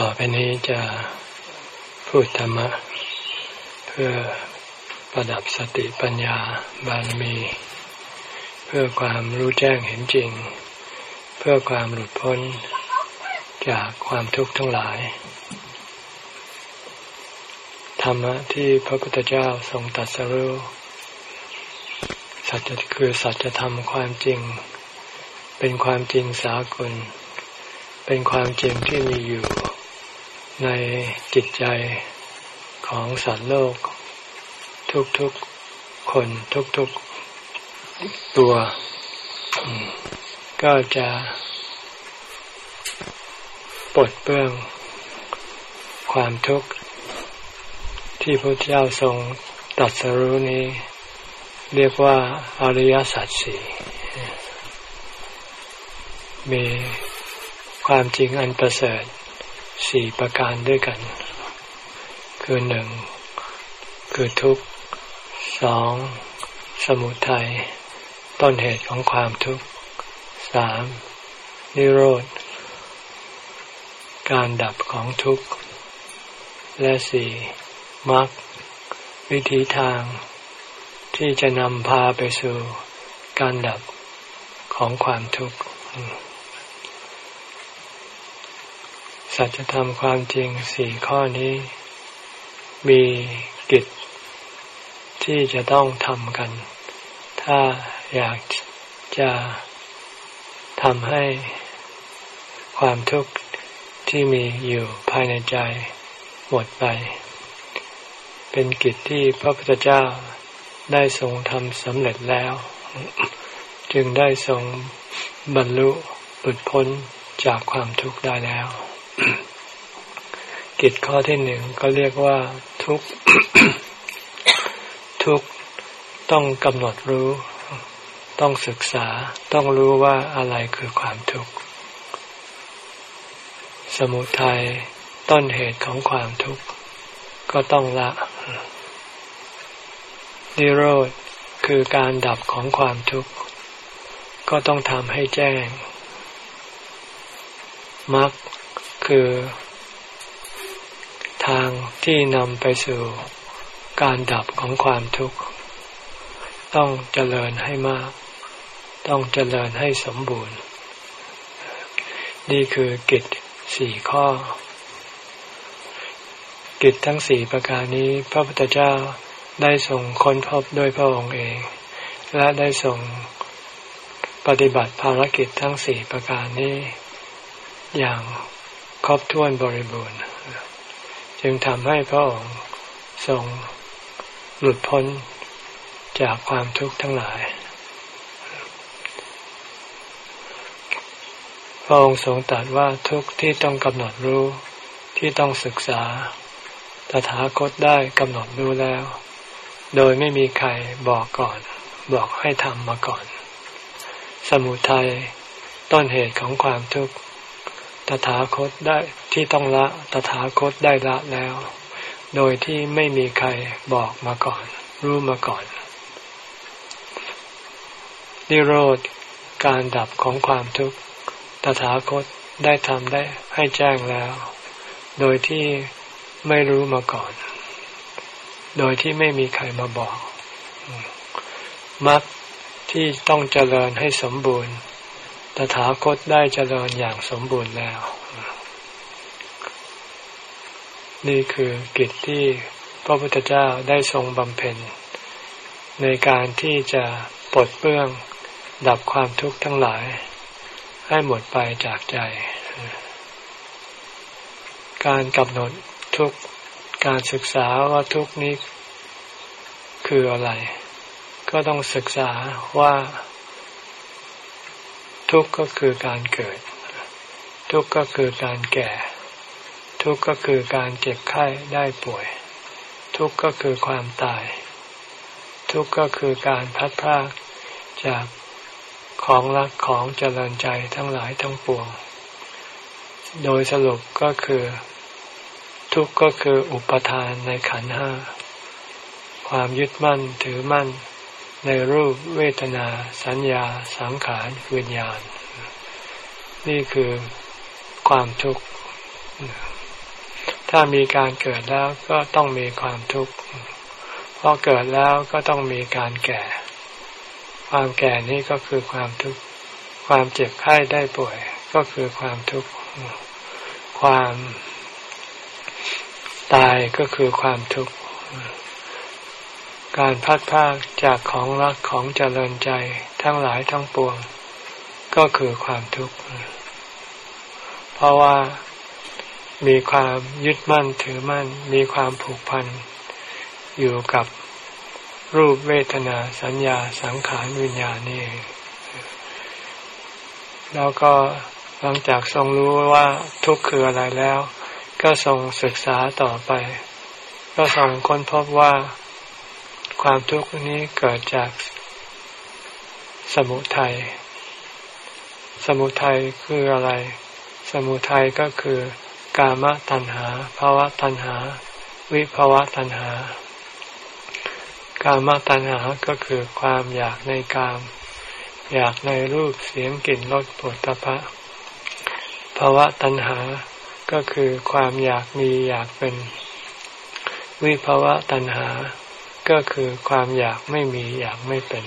ต่อไปนี้จะพูดธรรมะ เพื่อประดับสติปัญญาบารมี เพื่อความรู้แจ้งเห็นจริง เพื่อความหลุดพ้นจากความทุกข์ทั้งหลาย ธรรมะที่พระพุทธเจ้าทรงตรัสรู้สัจคือสัจธรรมความจริง เป็นความจริงสากล เป็นความจริงที่มีอยู่ในจิตใจของสัตว์โลก ทุกๆคนทุกๆตัว ก็จะปลดเปื้องความทุกข์ที่พระเจ้าทรงตัดสรู้นี้ เรียกว่าอริยสัจสี่มี ความจริงอันประเสริฐสี่ประการด้วยกัน คือหนึ่งคือทุกข์สองสมุทัยต้นเหตุของความทุกข์สามนิโรธ การดับของทุกข์ และสี่มรรควิธีทาง ที่จะนำพาไปสู่การดับของความทุกข์ สัจธรรมความจริงสี่ข้อนี้ มีกิจที่จะต้องทำกัน ถ้าอยากจะทำให้ความทุกข์ที่มีอยู่ภายในใจหมดไป เป็นกิจที่พระพุทธเจ้าได้ทรงทำสำเร็จแล้ว จึงได้ทรงบรรลุหลุดพ้นจากความทุกข์ได้แล้ว กิจข้อที่หนึ่งก็เรียกว่าทุกทุกต้องกำหนดรู้ ต้องศึกษาต้องรู้ว่าอะไรคือความทุกข์สมุทัยต้นเหตุของความทุกข์ก็ต้องละ นิโรธคือการดับของความทุกข์ ก็ต้องทำให้แจ้งมรรค คือ ทางที่นำไปสู่การดับของความทุกข์ ต้องเจริญให้มาก ต้องเจริญให้สมบูรณ์ นี่คือกิจสี่ข้อ กิจทั้งสี่ประการนี้พระพุทธเจ้าได้ส่งค้นพบด้วยพระองค์เอง และได้ส่งปฏิบัติภารกิจทั้งสี่ประการนี้ อย่าง ครบถ้วนบริบูรณ์ จึงทำให้พระองค์ทรงหลุดพ้นจากความทุกข์ทั้งหลาย พระองค์ทรงตรัสว่าทุกที่ต้องกำหนดรู้ที่ต้องศึกษา ตถาคตได้กำหนดรู้แล้ว โดยไม่มีใครบอกก่อน บอกให้ทำมาก่อน สมุทัยต้นเหตุของความทุกข์ ตถาคตได้ที่ต้องละตถาคตได้ละแล้ว โดยที่ไม่มีใครบอกมาก่อน รู้มาก่อน นิโรธการดับของความทุกข์ตถาคตได้ทำได้ให้แจ้งแล้ว โดยที่ไม่รู้มาก่อน โดยที่ไม่มีใครมาบอกมรรคที่ต้องเจริญให้สมบูรณ์ ตถาคตได้เจริญอย่างสมบูรณ์แล้ว นี่คือกิจที่พระพุทธเจ้าได้ทรงบำเพ็ญ ในการที่จะปลดเปื้องดับความทุกข์ทั้งหลาย ให้หมดไปจากใจ การกำหนดทุกการศึกษาว่าทุกนี้คืออะไร ก็ต้องศึกษาว่า ทุกข์ก็คือการเกิด ทุกข์ก็คือการแก่ ทุกข์ก็คือการเจ็บไข้ได้ป่วย ทุกข์ก็คือความตาย ทุกข์ก็คือการพัดพากจากของรักของเจริญใจทั้งหลายทั้งปวง โดยสรุปก็คือ ทุกข์ก็คืออุปทานในขันห้า ความยึดมั่นถือมั่น ในรูปเวทนา สัญญา สังขารวิญญาณ นี่คือความทุกข์ ถ้ามีการเกิดแล้วก็ต้องมีความทุกข์พอเกิดแล้วก็ต้องมีการแก่ ความแก่นี้ก็คือความทุกข์ ความเจ็บไข้ได้ป่วย ก็คือความทุกข์ ความตายก็คือความทุกข์ การพัดพากจากของรักของเจริญใจทั้งหลายทั้งปวง ก็คือความทุกข์ เพราะว่ามีความยึดมั่นถือมั่น มีความผูกพัน อยู่กับรูปเวทนาสัญญาสังขารวิญญาณนี่แล้วก็หลังจากทรงรู้ว่าทุกข์คืออะไรแล้ว ก็ทรงศึกษาต่อไป ก็ทรงค้นพบว่า ความทุกข์นี้เกิดจากสมุทัย สมุทัยคืออะไร สมุทัยก็คือกามตัณหาภาวะตัณหา วิภาวะตัณหา กามตัณหาก็คือความอยากในกาม อยากในรูปเสียงกลิ่นรสปุถะพะภาวะตัณหาก็คือความอยากมีอยากเป็น วิภาวะตัณหา ก็คือความอยากไม่มีอยากไม่เป็น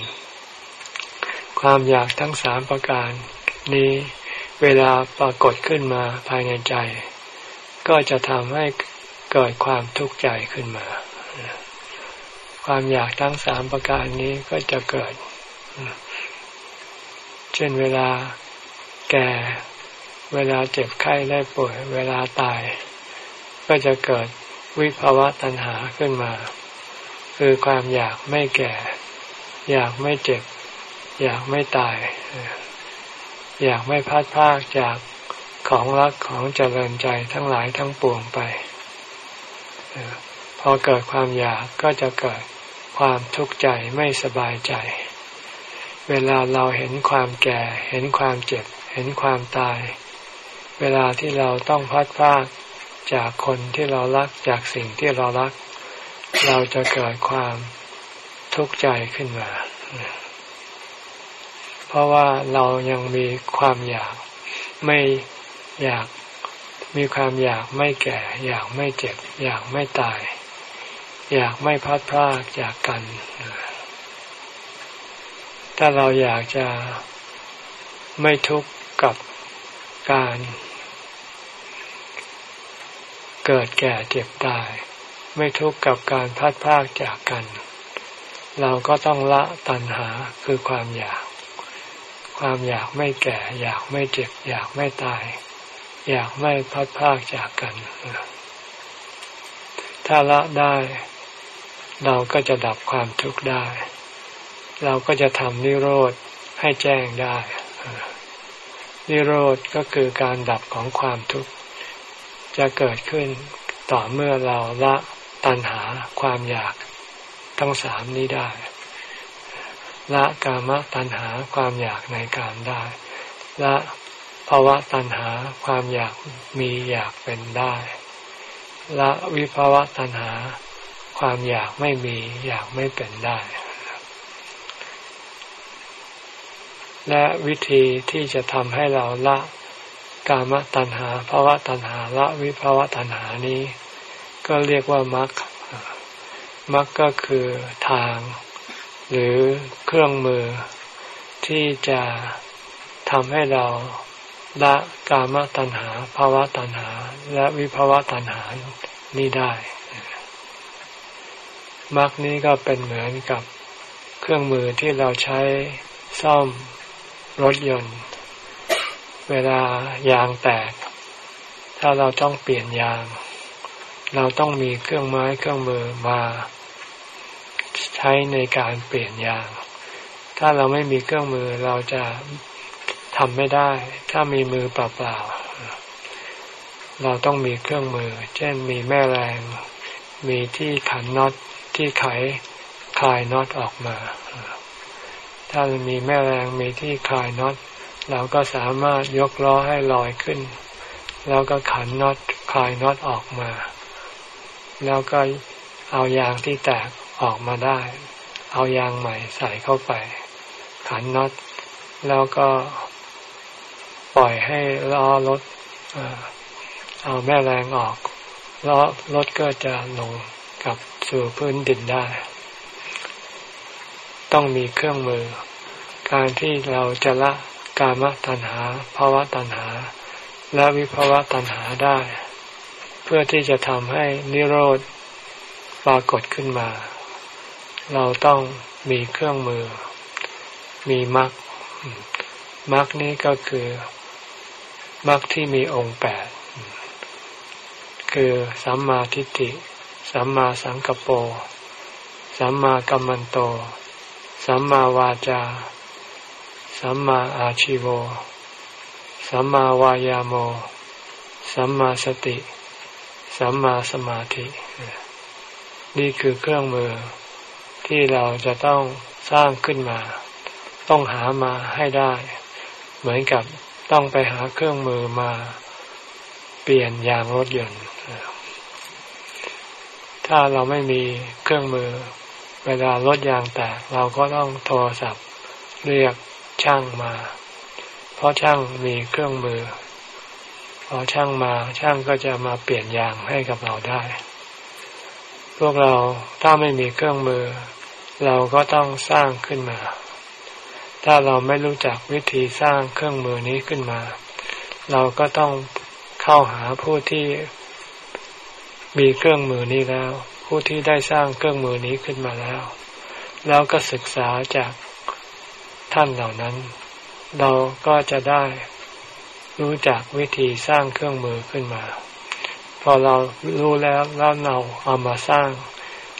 ความอยากทั้งสามประการ นี้เวลาปรากฏขึ้นมาภายในใจ ก็จะทำให้เกิดความทุกข์ใจขึ้นมา ความอยากทั้งสามประการนี้ก็จะเกิด เช่นเวลาแก่ เวลาเจ็บไข้ได้ป่วย เวลาตาย ก็จะเกิดวิภาวะตัณหาขึ้นมา คือความอยากไม่แก่ อยากไม่เจ็บ อยากไม่ตาย อยากไม่พัดพากจากของรักของเจริญใจทั้งหลายทั้งปวงไปพอเกิดความอยากก็จะเกิดความทุกข์ใจไม่สบายใจ เวลาเราเห็นความแก่ เห็นความเจ็บ เห็นความตาย เวลาที่เราต้องพัดพากจากคนที่เรารักจากสิ่งที่เรารัก เราจะเกิดความทุกข์ใจขึ้นมา เพราะว่าเรายังมีความอยากไม่อยากมีความอยากไม่แก่ อยากไม่เจ็บ อยากไม่ตาย อยากไม่พัดพลากจากกัน ถ้าเราอยากจะไม่ทุกข์กับการ เกิดแก่เจ็บตาย ไม่ทุกข์กับการพัดพากจากกัน เราก็ต้องละตัณหาคือความอยาก ความอยากไม่แก่ อยากไม่เจ็บ อยากไม่ตาย อยากไม่พัดพากจากกัน ถ้าละได้ เราก็จะดับความทุกข์ได้ เราก็จะทำนิโรธให้แจ้งได้ นิโรธก็คือการดับของความทุกข์จะเกิดขึ้นต่อเมื่อเราละ ตัณหาความอยากทั้งสามนี้ได้ ละกามตัณหาความอยากในการได้ ละภาวะตัณหาความอยากมีอยากเป็นได้ ละวิภาวะตัณหา ความอยากไม่มีอยากไม่เป็นได้ และวิธีที่จะทำให้เราละกามตัณหาภาวะตัณหาละวิภาวะตัณหานี้ ก็เรียกว่ามรรคมรรคก็คือทาง หรือเครื่องมือที่จะทำให้เราละกามตัณหาภาวะตัณหา และวิภาวะตัณหานี้ได้มรรคนี้ก็เป็นเหมือนกับเครื่องมือที่เราใช้ซ่อมรถยนต์ เวลายางแตก ถ้าเราต้องเปลี่ยนยาง เราต้องมีเครื่องไม้เครื่องมือมาใช้ในการเปลี่ยนยาง ถ้าเราไม่มีเครื่องมือเราจะทำไม่ได้ ถ้ามีมือเปล่าๆ เราต้องมีเครื่องมือ เช่นมีแม่แรง มีที่ขันน็อตที่ไขคลายน็อตออกมา ถ้ามีแม่แรงมีที่คลายน็อต เราก็สามารถยกล้อให้ลอยขึ้น แล้วก็ขันน็อตคลายน็อตออกมา แล้วก็เอายางที่แตกออกมาได้ เอายางใหม่ใส่เข้าไป ขันน็อต แล้วก็ปล่อยให้ล้อรถเอาแม่แรงออกล้วรถก็จะลงกับสู่พื้นดินได้ ต้องมีเครื่องมือ การที่เราจะละกามตัณหาภาวะตัณหา และวิภาวะตัณหาได้ เพื่อที่จะทำให้นิโรธปรากฏขึ้นมา เราต้องมีเครื่องมือ มีมรรคมรรคนี้ก็คือมรรคที่มีองค์แปดคือสัมมาทิฏฐิ สัมมาสังกปรสัมมากัมมันโต สัมมาวาจา สัมมาอาชิโว สัมมาวายาโม สัมมาสติ สัมมาสมาธิ นี่คือเครื่องมือที่เราจะต้องสร้างขึ้นมา ต้องหามาให้ได้ เหมือนกับต้องไปหาเครื่องมือมาเปลี่ยนยางรถยนต์ถ้าเราไม่มีเครื่องมือ เวลารถยางแตกเราก็ต้องโทรศัพท์เรียกช่างมา เพราะช่างมีเครื่องมือ พอช่างมาช่างก็จะมาเปลี่ยนยางให้กับเราได้ พวกเราถ้าไม่มีเครื่องมือ เราก็ต้องสร้างขึ้นมา ถ้าเราไม่รู้จักวิธีสร้างเครื่องมือนี้ขึ้นมา เราก็ต้องเข้าหาผู้ที่มีเครื่องมือนี้แล้ว ผู้ที่ได้สร้างเครื่องมือนี้ขึ้นมาแล้ว แล้วก็ศึกษาจากท่านเหล่านั้น เราก็จะได้ รู้จักวิธีสร้างเครื่องมือขึ้นมา พอเรารู้แล้วแล้วเราเอามาสร้าง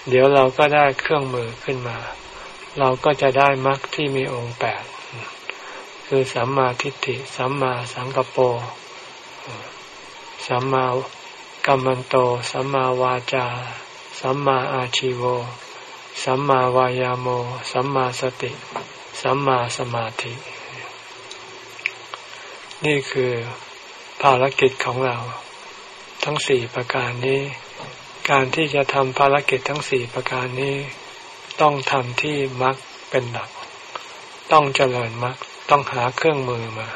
เดี๋ยวเราก็ได้เครื่องมือขึ้นมา เราก็จะได้มรรคที่มีองค์แปดคือสัมมาทิฏฐิสัมมาสังกปรสัมมากัมมันโต สัมมาวาจา สัมมาอาชิโว สัมมาวายาโม สัมมาสติ สัมมาสมาธิ นี่คือภารกิจของเรา ทั้งสี่ประการนี้ การที่จะทำภารกิจทั้งสี่ประการนี้ ต้องทำที่มรรคเป็นหลัก ต้องเจริญมรรคต้องหาเครื่องมือมา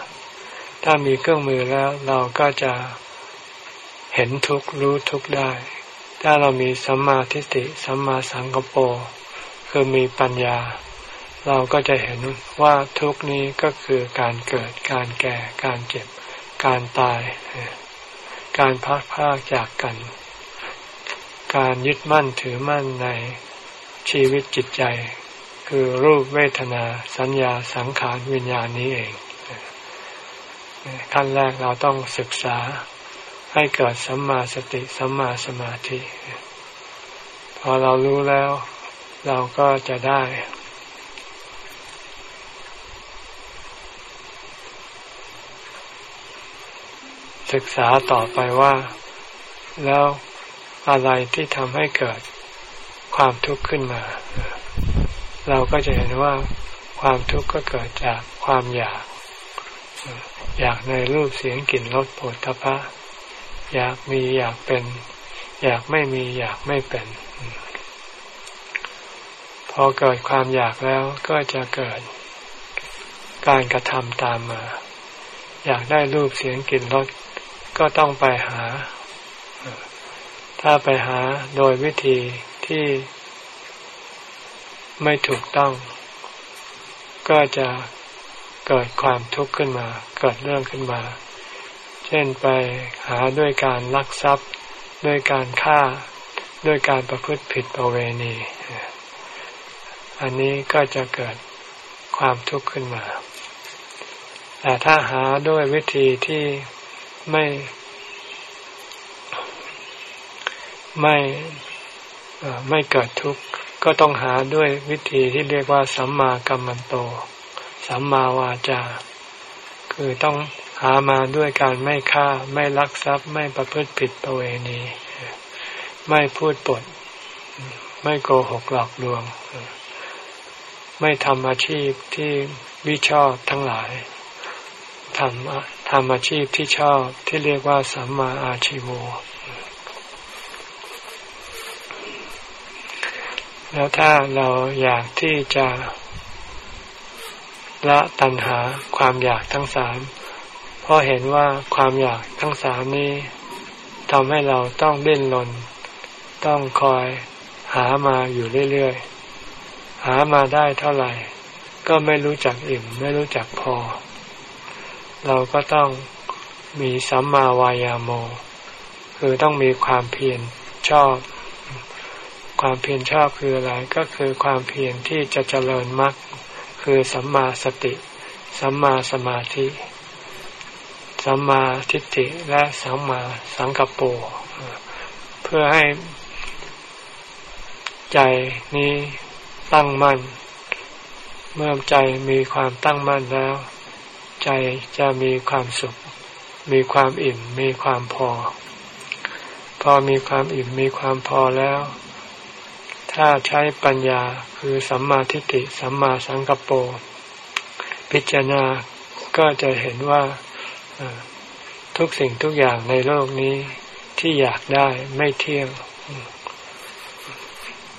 ถ้ามีเครื่องมือแล้วเราก็จะเห็นทุกรู้ทุกได้ ถ้าเรามีสัมมาทิฏฐิสัมมาสังกปรคือมีปัญญา เราก็จะเห็นว่าทุกนี้ก็คือการเกิด การแก่ การเจ็บ การตาย การพัดพาจากกัน การยึดมั่นถือมั่นในชีวิตจิตใจ คือรูปเวทนาสัญญาสังขารวิญญาณนี้เอง ขั้นแรกเราต้องศึกษาให้เกิดสัมมาสติสัมมาสมาธิ พอเรารู้แล้ว เราก็จะได้ ศึกษาต่อไปว่า แล้วอะไรที่ทำให้เกิดความทุกข์ขึ้นมา เราก็จะเห็นว่าความทุกข์ก็เกิดจากความอยาก อยากในรูปเสียงกลิ่นรสผลทพะ อยากมีอยากเป็น อยากไม่มีอยากไม่เป็น พอเกิดความอยากแล้วก็จะเกิดการกระทำตามมา อยากได้รูปเสียงกลิ่นรส ก็ต้องไปหา ถ้าไปหาโดยวิธีที่ไม่ถูกต้อง ก็จะเกิดความทุกข์ขึ้นมา เกิดเรื่องขึ้นมา เช่นไปหาด้วยการลักทรัพย์ ด้วยการฆ่า ด้วยการประพฤติผิดประเวณี อันนี้ก็จะเกิดความทุกข์ขึ้นมา แต่ถ้าหาด้วยวิธีที่ ไม่ ไม่ไม่เกิดทุกข์ ก็ต้องหาด้วยวิธีที่เรียกว่าสัมมากัมมันโต สัมมาวาจา คือต้องหามาด้วยการไม่ฆ่า ไม่ลักทรัพย์ ไม่ประพฤติผิดประเวณี ไม่พูดปด ไม่โกหกหลอกลวง ไม่ทำอาชีพที่วิชอบทั้งหลายทำ ทำอาชีพที่ชอบที่เรียกว่าสัมมาอาชีโวแล้วถ้าเราอยากที่จะละตัณหาความอยากทั้งสามเพราะเห็นว่าความอยากทั้งสามนี้ทำให้เราต้องเล่นลน ต้องคอยหามาอยู่เรื่อยๆ หามาได้เท่าไหร่ ก็ไม่รู้จักอิ่ม ไม่รู้จักพอ เราก็ต้องมีสัมมาวายาโม คือต้องมีความเพียรชอบ ความเพียรชอบคืออะไร ก็คือความเพียรที่จะเจริญมรรคคือสัมมาสติ สัมมาสมาธิ สัมมาทิฏฐิและสัมมาสังกัปโปเพื่อให้ใจนี้ตั้งมั่น เมื่อใจมีความตั้งมั่นแล้ว ใจจะมีความสุข มีความอิ่ม มีความพอ พอมีความอิ่มมีความพอแล้ว ถ้าใช้ปัญญาคือสัมมาทิฏฐิสัมมาสังกปรพิจารณาก็จะเห็นว่าทุกสิ่งทุกอย่างในโลกนี้ที่อยากได้ไม่เที่ยง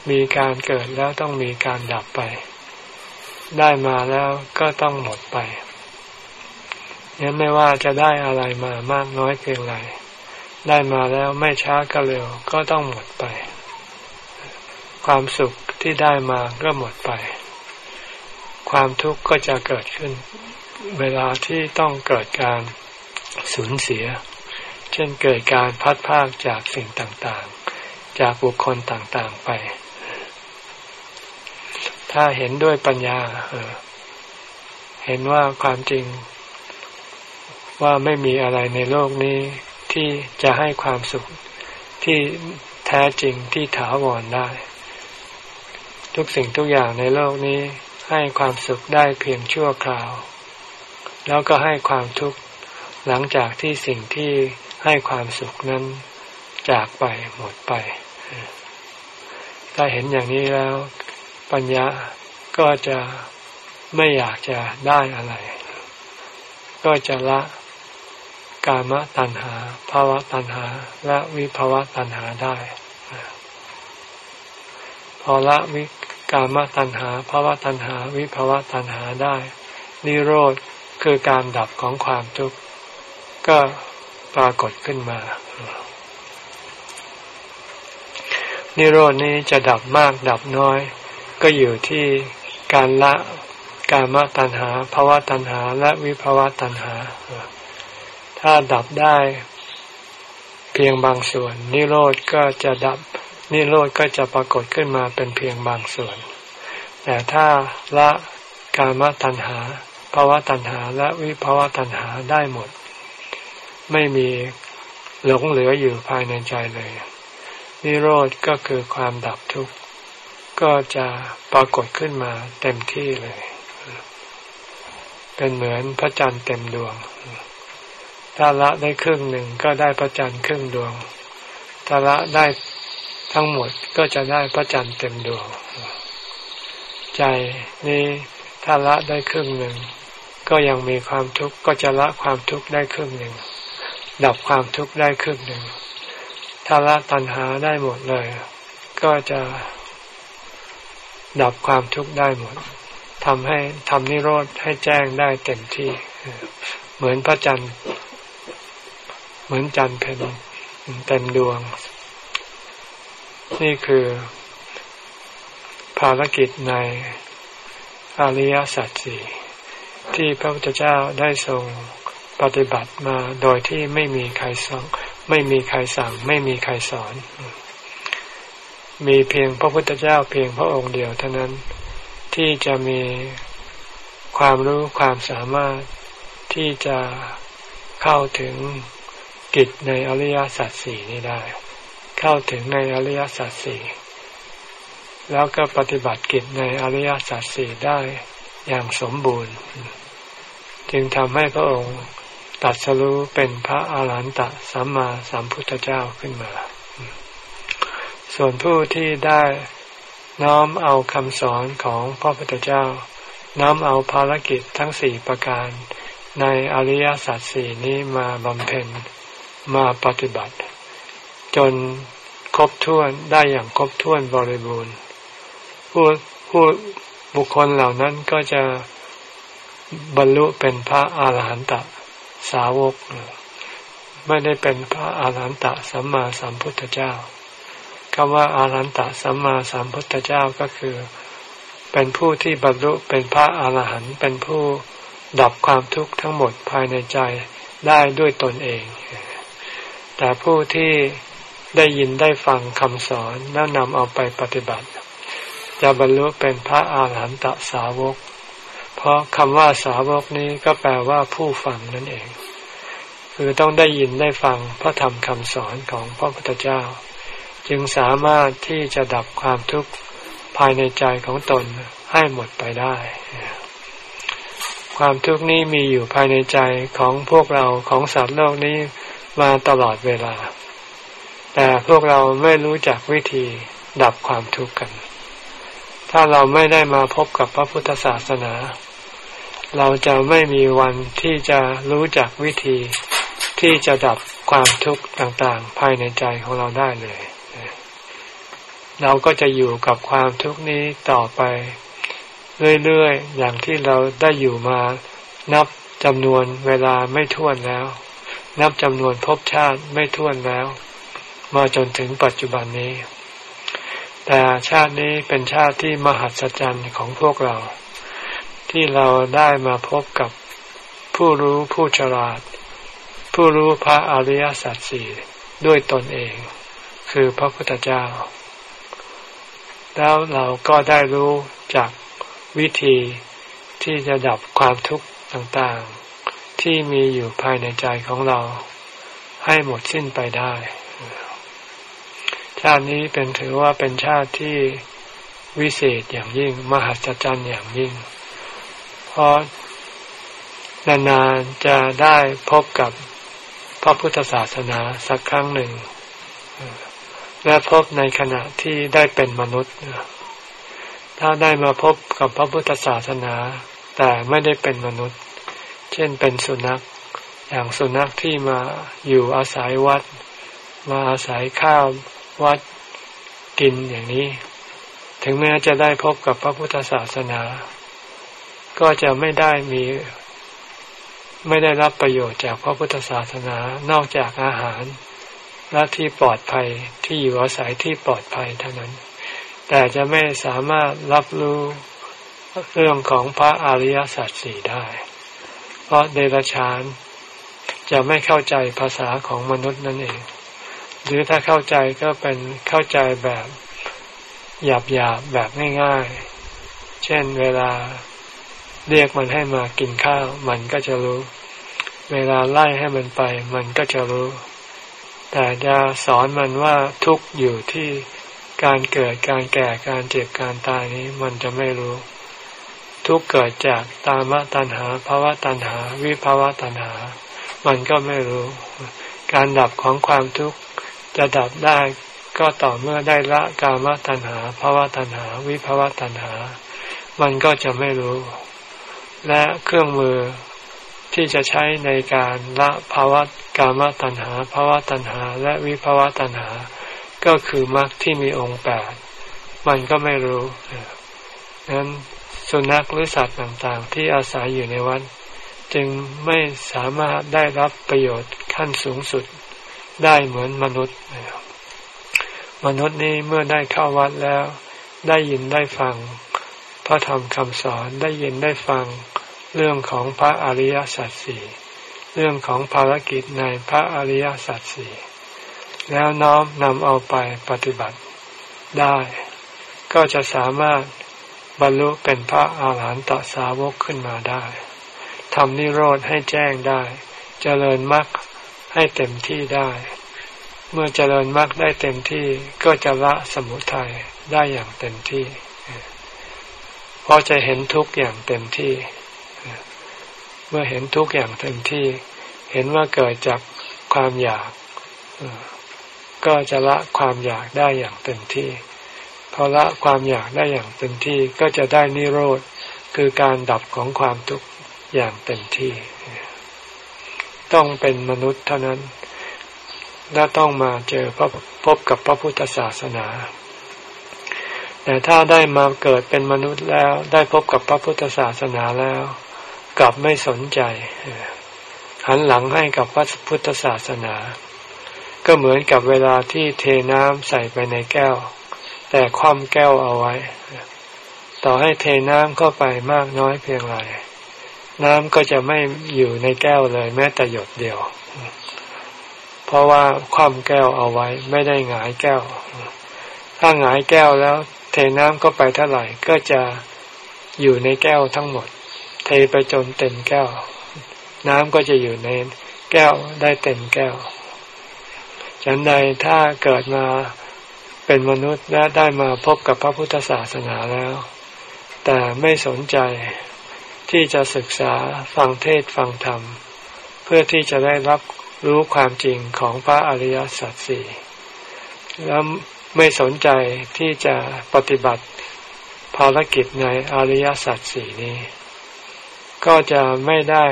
มีการเกิดแล้วต้องมีการดับไป ได้มาแล้วก็ต้องหมดไป ยันไม่ว่าจะได้อะไรมามากน้อยเพียงไรได้มาแล้วไม่ช้าก็เร็วก็ต้องหมดไป ความสุขที่ได้มาก็หมดไป ความทุกข์ก็จะเกิดขึ้น เวลาที่ต้องเกิดการสูญเสีย เช่นเกิดการพัดพากจากสิ่งต่างๆ จากบุคคลต่างๆไป ถ้าเห็นด้วยปัญญาเหอเห็นว่าความจริง ว่าไม่มีอะไรในโลกนี้ที่จะให้ความสุขที่แท้จริงที่ถาวรได้ ทุกสิ่งทุกอย่างในโลกนี้ให้ความสุขได้เพียงชั่วคราว แล้วก็ให้ความทุกข์หลังจากที่สิ่งที่ให้ความสุขนั้นจากไปหมดไป ถ้าเห็นอย่างนี้แล้ว ปัญญาก็จะไม่อยากจะได้อะไร ก็จะละ กามตัณหาภาวะตัณหา และวิภาวะตัณหาได้ พอละวิกามตัณหาภาวะตัณหา วิภาวะตัณหาได้ นิโรธคือการดับของความทุกข์ก็ปรากฏขึ้นมา นิโรดนี้จะดับมากดับน้อย ก็อยู่ที่การละกามตัณหาภาวะตัณหา และวิภาวะตัณหา ถ้าดับได้เพียงบางส่วน นิโรธก็จะดับ นิโรธก็จะปรากฏขึ้นมาเป็นเพียงบางส่วน แต่ถ้าละกามตัณหาภาวะตัณหาและวิภาวะตัณหาได้หมด ไม่มีหลงเหลืออยู่ภายในใจเลย นิโรธก็คือความดับทุกข์ก็จะปรากฏขึ้นมาเต็มที่เลย เป็นเหมือนพระจันทร์เต็มดวง ถ้าละได้ครึ่งหนึ่งก็ได้พระจันทร์ครึ่งดวง ถ้าละได้ทั้งหมดก็จะได้พระจันทร์เต็มดวง ใจนี้ถ้าละได้ครึ่งหนึ่ง ก็ยังมีความทุกข์ก็จะละความทุกข์ได้ครึ่งหนึ่ง ดับความทุกข์ได้ครึ่งหนึ่ง ถ้าละตัณหาได้หมดเลย ก็จะดับความทุกข์ได้หมดทำให้ทำนิโรธให้แจ้งได้เต็มที่ เหมือนพระจันทร์ เหมือนจันทร์เพนเต็มดวง นี่คือ ภารกิจในอริยสัจสี่ที่พระพุทธเจ้าได้ทรงปฏิบัติมาโดยที่ไม่มีใครสอนไม่มีใครสั่ง ไม่มีใครสอน มีเพียงพระพุทธเจ้าเพียงพระองค์เดียวเท่านั้นที่จะมีความรู้ความสามารถที่จะเข้าถึง กิจในอริยสัจสี่นี้ได้ เข้าถึงในอริยสัจสี่แล้วก็ปฏิบัติกิจในอริยสัจสี่ได้อย่างสมบูรณ์ จึงทำให้พระองค์ตัดสรู้เป็นพระอาหารหันตสัมมาสัมพุทธเจ้าขึ้นมา ส่วนผู้ที่ได้น้อมเอาคำสอนของพระพุทธเจ้า น้อมเอาภารกิจทั้งสี่ประการในอริยสัจสี่นี้มาบำเพ็ญ มาปฏิบัติ จนครบถ้วนได้อย่างครบถ้วนบริบูรณ์ผู้ผู้บุคคลเหล่านั้นก็จะบรรลุเป็นพระอาหารหันตสาวก ไม่ได้เป็นพระอาหารหันตสัมมาสัมพุทธเจ้าคำว่าอาหารหันตสัมมาสัมพุทธเจ้าก็คือ เป็นผู้ที่บรรลุเป็นพระอาหารหันต์เป็นผู้ดับความทุกข์ทั้งหมดภายในใจได้ด้วยตนเอง แต่ผู้ที่ได้ยินได้ฟังคำสอนแล้วนำเอาไปปฏิบัติ จะบรรลุเป็นพระอาหารหันตสาวก เพราะคำว่าสาวกนี้ก็แปลว่าผู้ฟังนั่นเอง คือต้องได้ยินได้ฟังพระธรรมคำสอนของพระพุทธเจ้า จึงสามารถที่จะดับความทุกข์ภายในใจของตนให้หมดไปได้ ความทุกข์นี้มีอยู่ภายในใจของพวกเราของสัตว์โลกนี้ มาตลอดเวลา แต่พวกเราไม่รู้จักวิธีดับความทุกข์กัน ถ้าเราไม่ได้มาพบกับพระพุทธศาสนา เราจะไม่มีวันที่จะรู้จักวิธีที่จะดับความทุกข์ต่างๆ ภายในใจของเราได้เลย เราก็จะอยู่กับความทุกข์นี้ต่อไป เรื่อยๆ อย่างที่เราได้อยู่มานับจำนวนเวลาไม่ท้วนแล้ว นับจำนวนภพชาติไม่ท้วนแล้ว มาจนถึงปัจจุบันนี้ แต่ชาตินี้เป็นชาติที่มหัศจรรย์ของพวกเรา ที่เราได้มาพบกับผู้รู้ผู้ฉลาด ผู้รู้พระอริยสัจสี่ด้วยตนเอง คือพระพุทธเจ้า แล้วเราก็ได้รู้จากวิธีที่จะดับความทุกข์ต่างๆ ที่มีอยู่ภายในใจของเราให้หมดสิ้นไปได้ ชาตินี้เป็นถือว่าเป็นชาติที่วิเศษอย่างยิ่ง มหัศจรรย์อย่างยิ่ง เพราะนานๆจะได้พบกับพระพุทธศาสนาสักครั้งหนึ่ง และพบในขณะที่ได้เป็นมนุษย์ ถ้าได้มาพบกับพระพุทธศาสนา แต่ไม่ได้เป็นมนุษย์ เช่นเป็นสุนัข อย่างสุนัขที่มาอยู่อาศัยวัด มาอาศัยข้าววัดกินอย่างนี้ ถึงแม้จะได้พบกับพระพุทธศาสนา ก็จะไม่ได้มี ไม่ได้รับประโยชน์จากพระพุทธศาสนานอกจากอาหารและที่ปลอดภัยที่อยู่อาศัยที่ปลอดภัยเท่านั้น แต่จะไม่สามารถรับรู้เรื่องของพระอริยสัจสี่ได้ ราะเดรัจฉานจะไม่เข้าใจภาษาของมนุษย์นั่นเอง หรือถ้าเข้าใจก็เป็นเข้าใจแบบหยาบหยาบแบบง่ายๆ เช่นเวลาเรียกมันให้มากินข้าว มันก็จะรู้ เวลาไล่ให้มันไป มันก็จะรู้ แต่จะสอนมันว่าทุกอยู่ที่การเกิดการแก่การเจ็บการตายนี้มันจะไม่รู้ ทุกเกิดจากตามะตัณหาภาวะตัณหา วิภาวะตัณหา มันก็ไม่รู้ การดับของความทุกข์จะดับได้ก็ต่อเมื่อได้ละกามตัณหาภาวะตัณหา วิภาวะตัณหา มันก็จะไม่รู้ และเครื่องมือที่จะใช้ในการละภาวะกามตัณหาภาวะตัณหา และวิภาวะตัณหา ก็คือมรรคที่มีองค์แปดมันก็ไม่รู้นั้น สุนัขหรือสัตว์ต่างๆ ที่อาศัยอยู่ในวัด จึงไม่สามารถได้รับประโยชน์ขั้นสูงสุดได้เหมือนมนุษย์ มนุษย์นี้เมื่อได้เข้าวัดแล้ว ได้ยินได้ฟัง พระธรรมคำสอนได้ยินได้ฟังเรื่องของพระอริยสัจสี่เรื่องของภารกิจในพระอริยสัจสี่แล้วน้อมนำเอาไปปฏิบัติได้ ก็จะสามารถ รรลุเป็นพระอาหารหันตสาวกขึ้นมาได้ทำนิโรธให้แจ้งได้ เจริญมรรคให้เต็มที่ได้ เมื่อเจริญมรรคได้เต็มที่ก็จะละสมุทัยได้อย่างเต็มที่เพราะจะเห็นทุกอย่างเต็มที่ เมื่อเห็นทุกอย่างเต็มที่ เห็นว่าเกิดจากความอยาก ก็จะละความอยากได้อย่างเต็มที่ พอละความอยากได้อย่างเต็มที่ก็จะได้นิโรธคือการดับของความทุกข์อย่างเต็มที่ ต้องเป็นมนุษย์เท่านั้น และต้องมาเจอพบพบกับพระพุทธศาสนา แต่ถ้าได้มาเกิดเป็นมนุษย์แล้ว ได้พบกับพระพุทธศาสนาแล้ว กลับไม่สนใจหันหลังให้กับพระพุทธศาสนา ก็เหมือนกับเวลาที่เทน้ำใส่ไปในแก้ว แต่คว่ำแก้วเอาไว้ ต่อให้เทน้ำเข้าไปมากน้อยเพียงไรน้ำก็จะไม่อยู่ในแก้วเลย แม้แต่หยดเดียว เพราะว่าคว่ำแก้วเอาไว้ ไม่ได้หงายแก้ว ถ้าหงายแก้วแล้ว เทน้ำเข้าไปเท่าไหร่ก็จะอยู่ในแก้วทั้งหมด เทไปจนเต็มแก้ว น้ำก็จะอยู่ในแก้วได้เต็มแก้วฉันใดถ้าเกิดมา เป็นมนุษย์และได้มาพบกับพระพุทธศาสนาแล้ว แต่ไม่สนใจที่จะศึกษาฟังเทศฟังธรรม เพื่อที่จะได้รับรู้ความจริงของพระอริยสัจสี่แล้วไม่สนใจที่จะปฏิบัติภารกิจในอริยสัจสี่นี้ ก็จะไม่ได้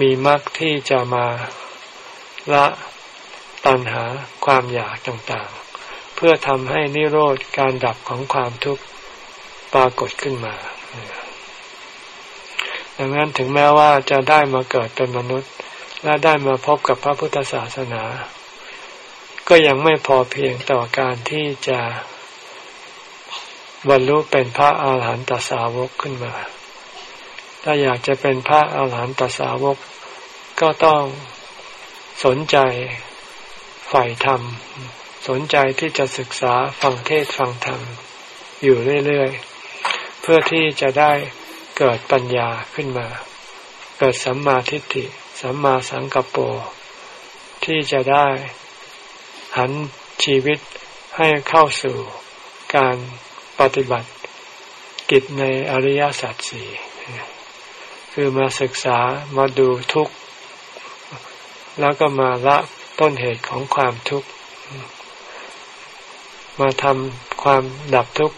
มีมรรคที่จะมาละตัณหาความอยากต่างๆ เพื่อทำให้นิโรธการดับของความทุกข์ปรากฏขึ้นมา ดังนั้นถึงแม้ว่าจะได้มาเกิดเป็นมนุษย์ และได้มาพบกับพระพุทธศาสนา ก็ยังไม่พอเพียงต่อการที่จะบรรลุเป็นพระอาหารหันตสาวกขึ้นมา ถ้าอยากจะเป็นพระอาหารหันตสาวก ก็ต้องสนใจใฝ่ธรรม สนใจที่จะศึกษาฟังเทศฟังธรรม อยู่เรื่อยๆ เพื่อที่จะได้เกิดปัญญาขึ้นมา เกิดสัมมาทิฏฐิ สัมมาสังกัปปะที่จะได้หันชีวิตให้เข้าสู่การปฏิบัติกิจในอริยสัจสี่คือมาศึกษามาดูทุกข์ แล้วก็มาละต้นเหตุของความทุกข์ มาทำความดับทุกข์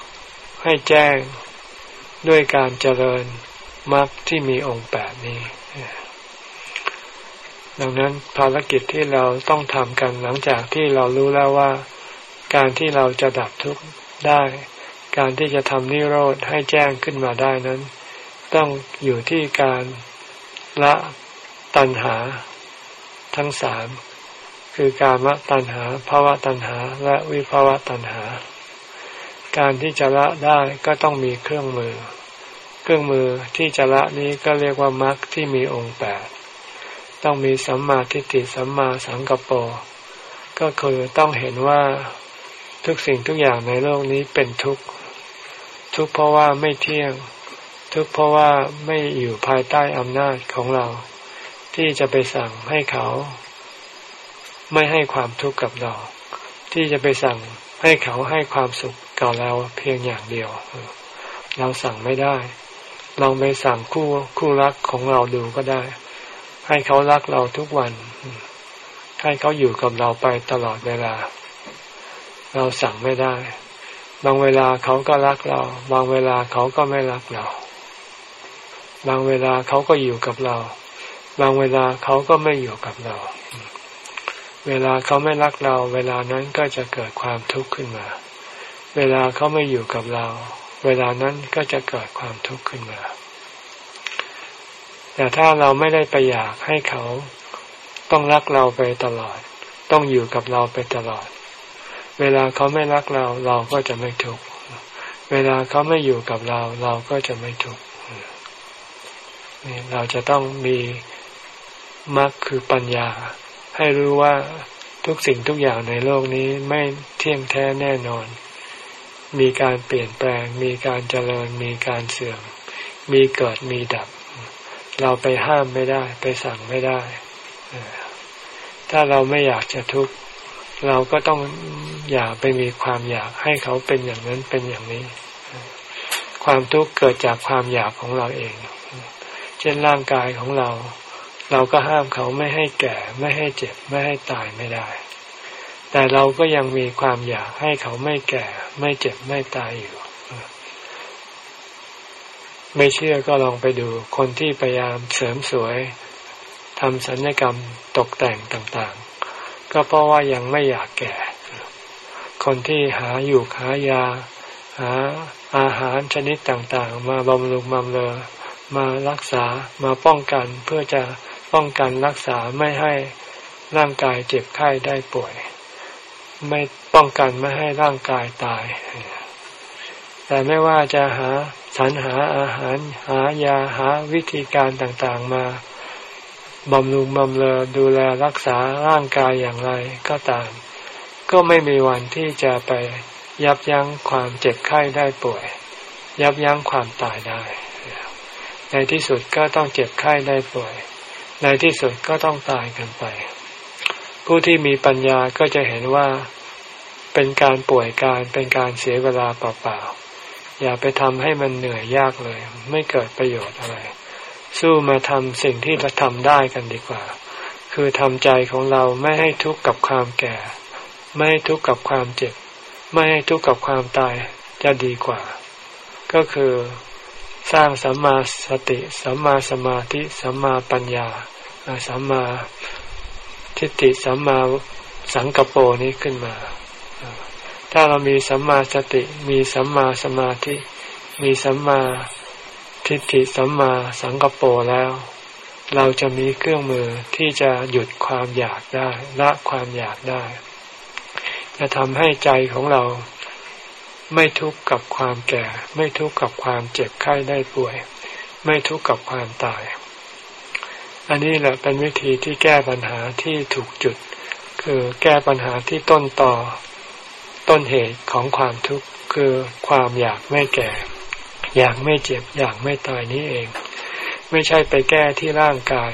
ให้แจ้งด้วยการเจริญมรรคที่มีองค์แปดนี้ ดังนั้นภารกิจที่เราต้องทำกันหลังจากที่เรารู้แล้วว่า การที่เราจะดับทุกข์ได้ การที่จะทำนิโรธให้แจ้งขึ้นมาได้นั้น ต้องอยู่ที่การละตัณหาทั้งสาม คือการมตัณหาภาวะตัณหา และวิภาวะตัณหา การที่จะละได้ก็ต้องมีเครื่องมือ เครื่องมือที่จะละนี้ก็เรียกว่ามรรคที่มีองค์แปดต้องมีสัมมาทิฏฐิสัมมาสังกปรก็คือต้องเห็นว่าทุกสิ่งทุกอย่างในโลกนี้เป็นทุกข์ทุกข์เพราะว่าไม่เที่ยง ทุกข์เพราะว่าไม่อยู่ภายใต้อำนาจของเรา ที่จะไปสั่งให้เขา ไม่ให้ความทุกข์กับเรา ที่จะไปสั่งให้เขาให้ความสุขกับเราเพียงอย่างเดียว เราสั่งไม่ได้ลองไปสั่งคู่คู่รักของเราดูก็ได้ ให้เขารักเราทุกวัน ให้เขาอยู่กับเราไปตลอดเวลา เราสั่งไม่ได้ บางเวลาเขาก็รักเรา บางเวลาเขาก็ไม่รักเรา บางเวลาเขาก็อยู่กับเรา บางเวลาเขาก็ไม่อยู่กับเรา เวลาเขาไม่รักเรา เวลานั้นก็จะเกิดความทุกข์ขึ้นมา เวลาเขาไม่อยู่กับเรา เวลานั้นก็จะเกิดความทุกข์ขึ้นมา แต่ถ้าเราไม่ได้ไปอยากให้เขาต้องรักเราไปตลอด ต้องอยู่กับเราไปตลอด เวลาเขาไม่รักเรา เราก็จะไม่ทุกข์ เวลาเขาไม่อยู่กับเรา เราก็จะไม่ทุกข์เราจะต้องมีมรรคคือปัญญา ให้รู้ว่าทุกสิ่งทุกอย่างในโลกนี้ไม่เที่ยงแท้แน่นอน มีการเปลี่ยนแปลง มีการเจริญ มีการเสื่อม มีเกิดมีดับ เราไปห้ามไม่ได้ ไปสั่งไม่ได้ ถ้าเราไม่อยากจะทุกข์เราก็ต้องอย่าไปมีความอยากให้เขาเป็นอย่างนั้นเป็นอย่างนี้ ความทุกข์เกิดจากความอยากของเราเอง เช่นร่างกายของเรา เราก็ห้ามเขาไม่ให้แก่ ไม่ให้เจ็บ ไม่ให้ตายไม่ได้ แต่เราก็ยังมีความอยากให้เขาไม่แก่ ไม่เจ็บไม่ตายอยู่ ไม่เชื่อก็ลองไปดูคนที่พยายามเสริมสวยทำสัญญกรรมตกแต่งต่างๆ ก็เพราะว่ายังไม่อยากแก่ คนที่หาอยู่หายา หาอาหารชนิดต่างๆ มาบำรุงบำเรอมารักษามาป้องกันเพื่อจะ ป้องกันรักษาไม่ให้ร่างกายเจ็บไข้ได้ป่วย ไม่ป้องกันไม่ให้ร่างกายตาย แต่ไม่ว่าจะหาสรรหาอาหารหายาหาวิธีการต่างๆมาบำรุงบำเรอดูแลรักษาร่างกายอย่างไรก็ตาม ก็ไม่มีวันที่จะไปยับยั้งความเจ็บไข้ได้ป่วย ยับยั้งความตายได้ ในที่สุดก็ต้องเจ็บไข้ได้ป่วย ในที่สุดก็ต้องตายกันไป ผู้ที่มีปัญญาก็จะเห็นว่าเป็นการป่วยการเป็นการเสียเวลาเปล่าๆ อย่าไปทำให้มันเหนื่อยยากเลย ไม่เกิดประโยชน์อะไร สู้มาทำสิ่งที่เราทำได้กันดีกว่า คือทำใจของเราไม่ให้ทุกข์กับความแก่ ไม่ให้ทุกข์กับความเจ็บ ไม่ให้ทุกข์กับความตายจะดีกว่า ก็คือ สร้างสัมมาสติสัมมาสมาธิสัมมาปัญญาสัมมาทิฏฐิสัมมาสังกปรนี้ขึ้นมา ถ้าเรามีสัมมาสติ มีสัมมาสมาธิ มีสัมมาทิฏฐิสัมมาสังกปรแล้ว เราจะมีเครื่องมือที่จะหยุดความอยากได้ละความอยากได้ จะทำให้ใจของเรา ไม่ทุกข์กับความแก่ ไม่ทุกข์กับความเจ็บไข้ได้ป่วย ไม่ทุกข์กับความตาย อันนี้แหละเป็นวิธีที่แก้ปัญหาที่ถูกจุด คือแก้ปัญหาที่ต้นต่อ ต้นเหตุของความทุกข์คือความอยากไม่แก่ อยากไม่เจ็บ อยากไม่ตายนี้เอง ไม่ใช่ไปแก้ที่ร่างกาย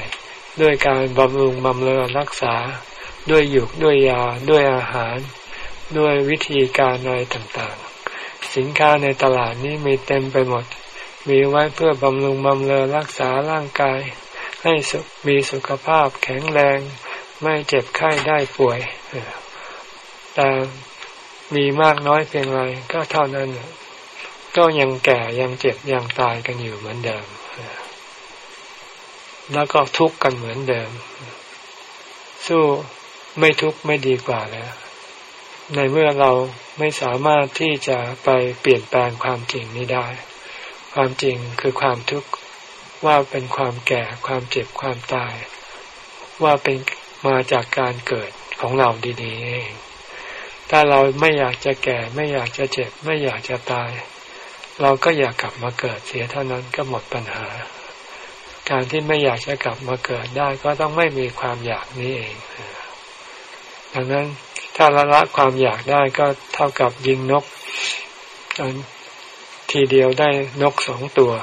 ด้วยการบำรุงบำเรอรักษา ด้วยหยุกด้วยยาด้วยอาหารด้วยวิธีการอะไรต่างๆ สินค้าในตลาดนี้มีเต็มไปหมด มีไว้เพื่อบำรุงบำเรอรักษาร่างกาย ให้มีสุขภาพแข็งแรง ไม่เจ็บไข้ได้ป่วย แต่มีมากน้อยเพียงไรก็เท่านั้น ก็ยังแก่ยังเจ็บยังตายกันอยู่เหมือนเดิม แล้วก็ทุกข์กันเหมือนเดิม สู้ไม่ทุกข์ไม่ดีกว่าแล้ว ในเมื่อเราไม่สามารถที่จะไปเปลี่ยนแปลงความจริงนี้ได้ ความจริงคือความทุกข์ว่าเป็นความแก่ความเจ็บความตาย ว่าเป็นมาจากการเกิดของเราดีๆเองถ้าเราไม่อยากจะแก่ ไม่อยากจะเจ็บ ไม่อยากจะตาย เราก็อยากกลับมาเกิดเสียเท่านั้นก็หมดปัญหา การที่ไม่อยากจะกลับมาเกิดได้ก็ต้องไม่มีความอยากนี้เอง ดังนั้น ถ้าละละความอยากได้ก็เท่ากับยิงนกทีเดียวได้นกสองตัว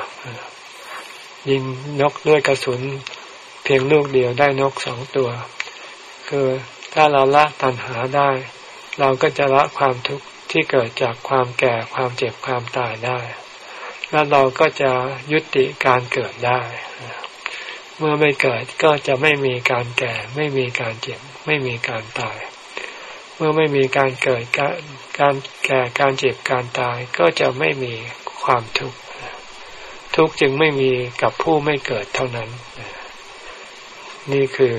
ยิงนกด้วยกระสุน เพียงลูกเดียวได้นกสองตัว คือถ้าเราละตัณหาได้ เราก็จะละความทุกข์ที่เกิดจากความแก่ความเจ็บความตายได้ แล้วเราก็จะยุติการเกิดได้ เมื่อไม่เกิดก็จะไม่มีการแก่ ไม่มีการเจ็บ ไม่มีการตาย เมื่อไม่มีการเกิดการการแก่การเจ็บการตายก็จะไม่มีความทุกข์ทุกข์จึงไม่มีกับผู้ไม่เกิดเท่านั้น นี่คือ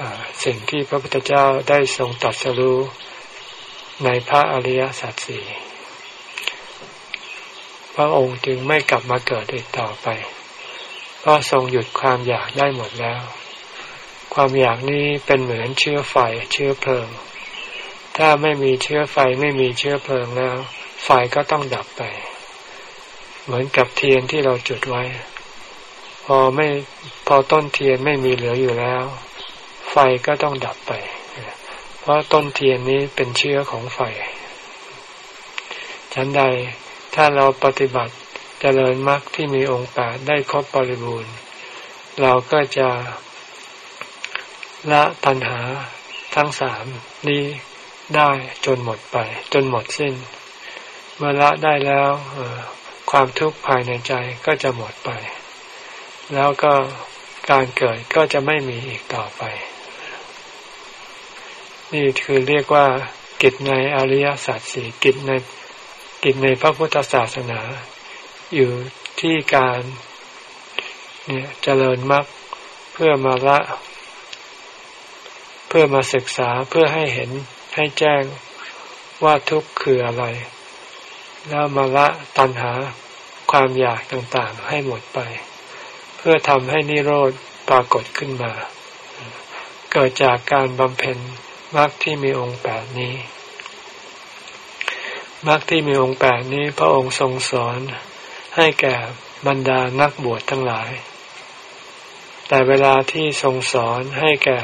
อสิ่งที่พระพุทธเจ้าได้ทรงตรัสรู้ในพระอริยสัจสี่พระองค์จึงไม่กลับมาเกิดอีกต่อไป เพราะทรงหยุดความอยากได้หมดแล้ว ความอยากนี้เป็นเหมือนเชื้อไฟเชื้อเพลิง ถ้าไม่มีเชื้อไฟไม่มีเชื้อเพลิงแล้ว ไฟก็ต้องดับไป เหมือนกับเทียนที่เราจุดไว้ พอไม่พอต้นเทียนไม่มีเหลืออยู่แล้ว ไฟก็ต้องดับไป เพราะต้นเทียนนี้เป็นเชื้อของไฟฉันใดถ้าเราปฏิบัติจเจริญมรรคที่มีองค์แปดได้ครบบริบูรณ์ เราก็จะ ละตัณหาทั้งสามนี้ได้จนหมดไป จนหมดสิ้น เมื่อละได้แล้วความทุกข์ภายในใจก็จะหมดไป แล้วก็การเกิดก็จะไม่มีอีกต่อไป นี่คือเรียกว่ากิจในอริยสัจสี่กิจในกิจในพระพุทธศาสนา อยู่ที่การเนี่ยเจริญมรรคเพื่อมาละ เพื่อมาศึกษาเพื่อให้เห็นให้แจ้งว่าทุกข์คืออะไร แล้วมาละตัณหาความอยากต่างๆให้หมดไป เพื่อทำให้นิโรธปรากฏขึ้นมา เกิดจากการบำเพ็ญมรรคที่มีองค์แปดนี้มรรคที่มีองค์แปดนี้พระองค์ทรงสอนให้แก่บรรดานักบวชทั้งหลาย แต่เวลาที่ทรงสอนให้แก่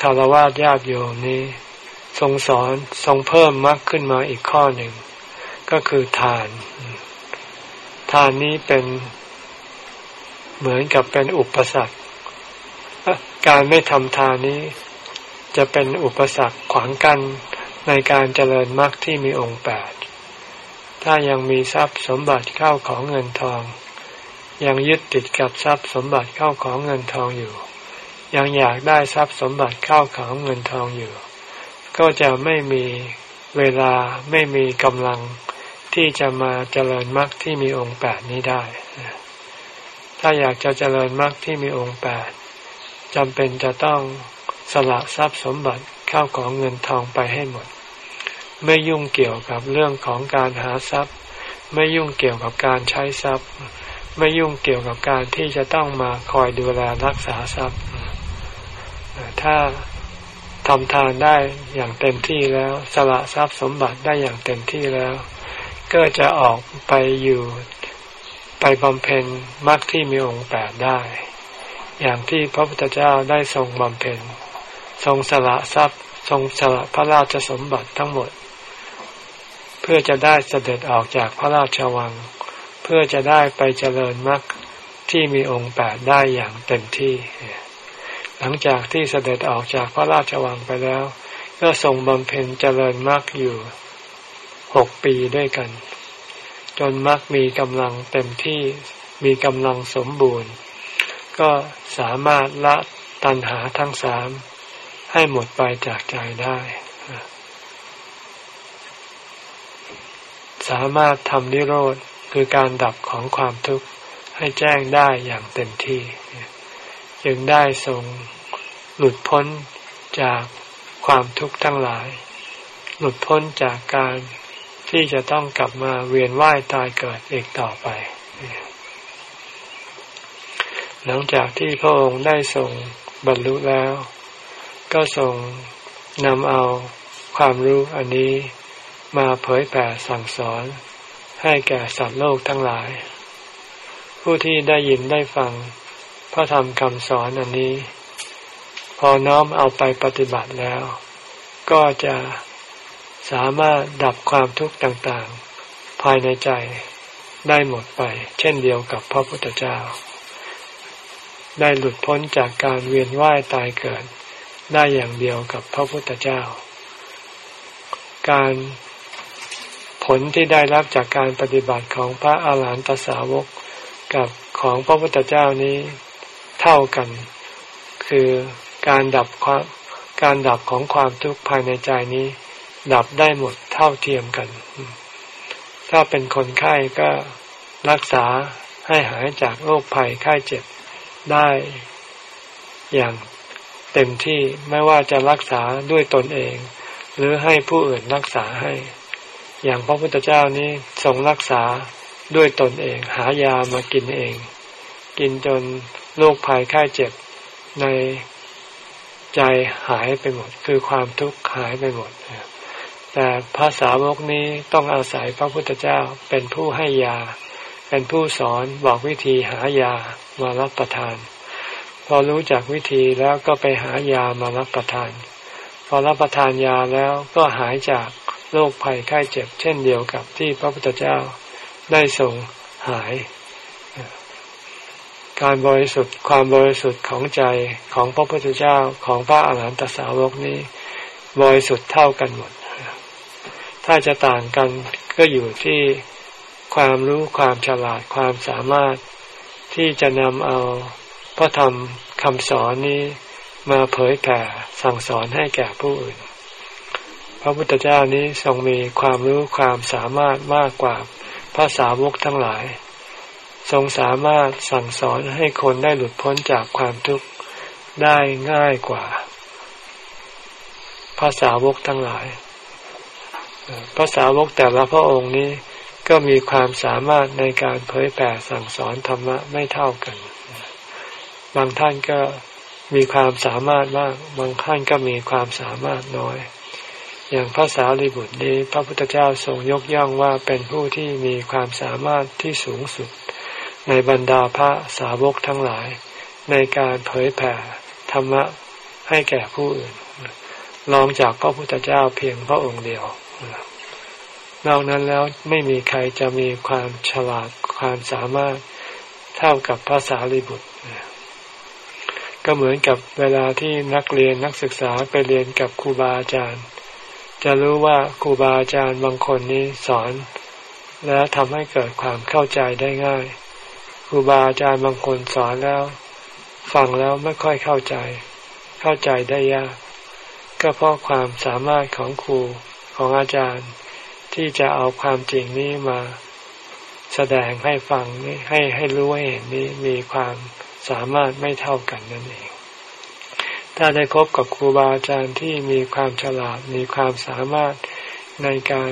คารวะญาติโยมนี้ ทรงสอนทรงเพิ่มมรรคขึ้นมาอีกข้อหนึ่ง ก็คือทาน ทานนี้เป็นเหมือนกับเป็นอุปสรรค การไม่ทำทานนี้ จะเป็นอุปสรรคขวางกันในการเจริญมรรคที่มีองค์แปด ถ้ายังมีทรัพย์สมบัติเข้าของเงินทอง ยังยึดติดกับทรัพย์สมบัติเข้าของเงินทองอยู่ ยังอยากได้ทรัพย์สมบัติเข้าของเงินทองอยู่ ก็จะไม่มีเวลาไม่มีกำลังที่จะมาเจริญมรรคที่มีองค์แปดนี้ได้ ถ้าอยากจะเจริญมรรคที่มีองค์แปดจำเป็นจะต้องสละทรัพย์สมบัติเข้าของเงินทองไปให้หมด ไม่ยุ่งเกี่ยวกับเรื่องของการหาทรัพย์ ไม่ยุ่งเกี่ยวกับการใช้ทรัพย์ ไม่ยุ่งเกี่ยวกับการที่จะต้องมาคอยดูแลรักษาทรัพย์ ถ้าทำทานได้อย่างเต็มที่แล้ว สละทรัพย์สมบัติได้อย่างเต็มที่แล้ว ก็จะออกไปอยู่ไปบำเพ็ญมรรคที่มีองค์แปดได้ อย่างที่พระพุทธเจ้าได้ทรงบำเพ็ญ ทรงสละทรัพย์ ทรงสละพระราชสมบัติทั้งหมด เพื่อจะได้เสด็จออกจากพระราชวัง เพื่อจะได้ไปเจริญมรรคที่มีองค์แปดได้อย่างเต็มที่ หลังจากที่เสด็จออกจากพระราชวังไปแล้ว ก็ทรงบำเพ็ญเจริญมรรคอยู่หกปีด้วยกัน จนมรรคมีกำลังเต็มที่มีกำลังสมบูรณ์ ก็สามารถละตัณหาทั้งสามให้หมดไปจากใจได้ สามารถทำนิโรธคือการดับของความทุกข์ให้แจ้งได้อย่างเต็มที่ จึงได้ทรงหลุดพ้นจากความทุกข์ทั้งหลาย หลุดพ้นจากการที่จะต้องกลับมาเวียนว่ายตายเกิดอีกต่อไป หลังจากที่พระองค์ได้ทรงบรรลุแล้ว ก็ทรงนำเอาความรู้อันนี้มาเผยแผ่สั่งสอน ให้แก่สัตว์โลกทั้งหลาย ผู้ที่ได้ยินได้ฟัง ระธรรมคำสอนอันนี้ พอน้อมเอาไปปฏิบัติแล้ว ก็จะสามารถดับความทุกข์ต่างๆ ภายในใจได้หมดไป เช่นเดียวกับพระพุทธเจ้า ได้หลุดพ้นจากการเวียนว่ายตายเกิด ได้อย่างเดียวกับพระพุทธเจ้า การผลที่ได้รับจากการปฏิบัติของพระอาหารหันตสาวกกับของพระพุทธเจ้านี้ เท่ากัน คือการดับความการดับของความทุกข์ภายในใจนี้ ดับได้หมดเท่าเทียมกัน ถ้าเป็นคนไข้ก็รักษาให้หายจากโรคภัยไข้เจ็บได้อย่างเต็มที่ไม่ว่าจะรักษาด้วยตนเอง หรือให้ผู้อื่นรักษาให้ อย่างพระพุทธเจ้านี้ทรงรักษาด้วยตนเอง หายามากินเอง กินจนโรคภัยไข้เจ็บในใจหายไปหมด คือความทุกข์หายไปหมดแต่ภาษาวกนี้ต้องอาศัยพระพุทธเจ้าเป็นผู้ให้ยา เป็นผู้สอนบอกวิธีหายามารับประทาน พอรู้จักวิธีแล้วก็ไปหายามารับประทาน พอรับประทานยาแล้วก็หายจากโรคภัยไข้เจ็บ เช่นเดียวกับที่พระพุทธเจ้าได้ทรงหาย การบริสุทธิ์ความบริสุทธิ์ของใจของพระพุทธเจ้าของพระอาหารหันตสาวกนี้ บริสุทธิ์เท่ากันหมด ถ้าจะต่างกันก็อยู่ที่ความรู้ความฉลาดความสามารถที่จะนำเอาพระธรรมคำสอนนี้มาเผยแผ่สั่งสอนให้แก่ผู้อื่น พระพุทธเจ้านี้ทรงมีความรู้ความสามารถมากกว่าพระสาวกทั้งหลาย ทรงสามารถสั่งสอนให้คนได้หลุดพ้นจากความทุกข์ได้ง่ายกว่าพระสาวกทั้งหลายพระสาวกแต่ละพระองค์นี้ก็มีความสามารถในการเผยแผ่สั่งสอนธรรมะไม่เท่ากัน บางท่านก็มีความสามารถมาก บางท่านก็มีความสามารถน้อย อย่างพระสารีบุตรนี้ พระพุทธเจ้าทรงยกย่องว่าเป็นผู้ที่มีความสามารถที่สูงสุด ในบรรดาพระสาวกทั้งหลาย ในการเผยแผ่ธรรมะให้แก่ผู้อื่นรองจากพระพุทธเจ้าเพียงพระองค์เดียวนอกนั้นแล้วไม่มีใครจะมีความฉลาดความสามารถเท่ากับพระสารีบุตร ก็เหมือนกับเวลาที่นักเรียนนักศึกษาไปเรียนกับครูบาอาจารย์ จะรู้ว่าครูบาอาจารย์บางคนนี้สอน แล้วทำให้เกิดความเข้าใจได้ง่าย ครูบาอาจารย์บางคนสอนแล้ว ฟังแล้วไม่ค่อยเข้าใจ เข้าใจได้ยาก ก็เพราะความสามารถของครูของอาจารย์ที่จะเอาความจริงนี้มาแสดงให้ฟังนี่ให้ให้รู้ให้เห็นนี้มีความสามารถไม่เท่ากันนั่นเอง ถ้าได้พบกับครูบาอาจารย์ที่มีความฉลาดมีความสามารถในการ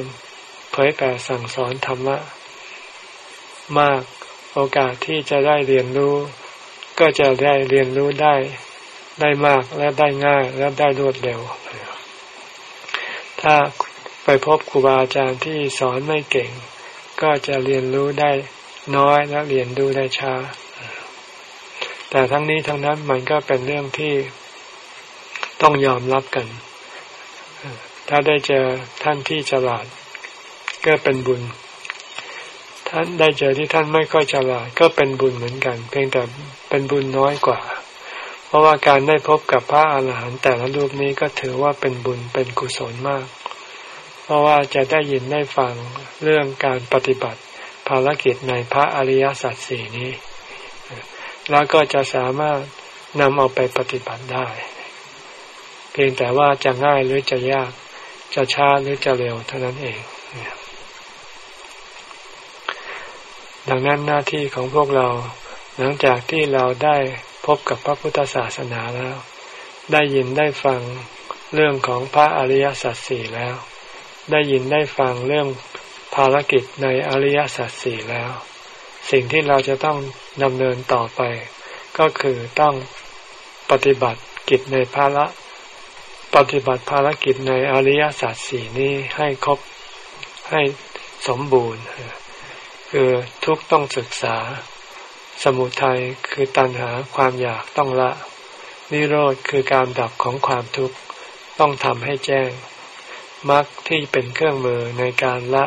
เผยแผ่สั่งสอนธรรมะมาก โอกาสที่จะได้เรียนรู้ ก็จะได้เรียนรู้ได้ ได้มากและได้ง่ายและได้รวดเร็ว ถ้าไปพบครูบาอาจารย์ที่สอนไม่เก่ง ก็จะเรียนรู้ได้น้อยและเรียนรู้ได้ช้า แต่ทั้งนี้ทั้งนั้นมันก็เป็นเรื่องที่ต้องยอมรับกัน ถ้าได้เจอท่านที่ฉลาด ก็เป็นบุญ ท่านได้เจอที่ท่านไม่ค่อยฉลาดก็เป็นบุญเหมือนกัน เพียงแต่เป็นบุญน้อยกว่า เพราะว่าการได้พบกับพระอาหารหันต์แต่ละรูปนี้ก็ถือว่าเป็นบุญเป็นกุศลมาก เพราะว่าจะได้ยินได้ฟังเรื่องการปฏิบัติภารกิจในพระอริยสัจสี่นี้ แล้วก็จะสามารถนำเอาไปปฏิบัติได้ เพียงแต่ว่าจะง่ายหรือจะยาก จะช้าหรือจะเร็วเท่านั้นเอง ดังนั้นหน้าที่ของพวกเรา หลังจากที่เราได้พบกับพระพุทธศาสนาแล้ว ได้ยินได้ฟังเรื่องของพระอริยสัจสี่แล้ว ได้ยินได้ฟังเรื่องภารกิจในอริยสัจสี่แล้ว สิ่งที่เราจะต้องดำเนินต่อไป ก็คือต้องปฏิบัติกิจในภาระปฏิบัติภารกิจในอริยสัจสี่นี้ให้ครบให้สมบูรณ์ คือทุกต้องศึกษา สมุทัยคือตัณหาความอยากต้องละ นิโรธคือการดับของความทุกข์ต้องทำให้แจ้งมรรคที่เป็นเครื่องมือในการละ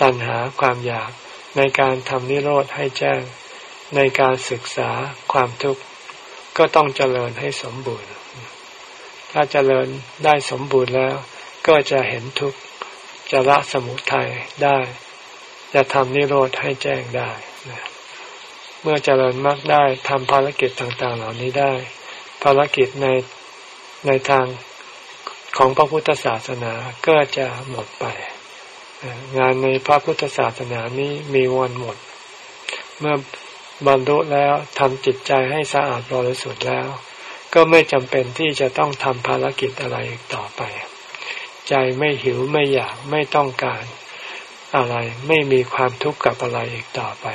ตัณหาความอยากในการทำนิโรธให้แจ้ง ในการศึกษาความทุกข์ก็ต้องเจริญให้สมบูรณ์ ถ้าเจริญได้สมบูรณ์แล้ว ก็จะเห็นทุกข์จะละสมุทัยได้ จะทำนิโรธให้แจ้งได้เมื่อเจริญมากได้ทำภารกิจต่างๆ เหล่านี้ได้ ภารกิจในในทางของพระพุทธศาสนาก็จะหมดไป งานในพระพุทธศาสนานี้มีวันหมด เมื่อบรรลุแล้วทำจิตใจให้สะอาดบริสุทธิ์แล้ว ก็ไม่จำเป็นที่จะต้องทำภารกิจอะไรอีกต่อไป ใจไม่หิวไม่อยากไม่ต้องการ อะไร ไม่มีความทุกข์กับอะไรอีกต่อไป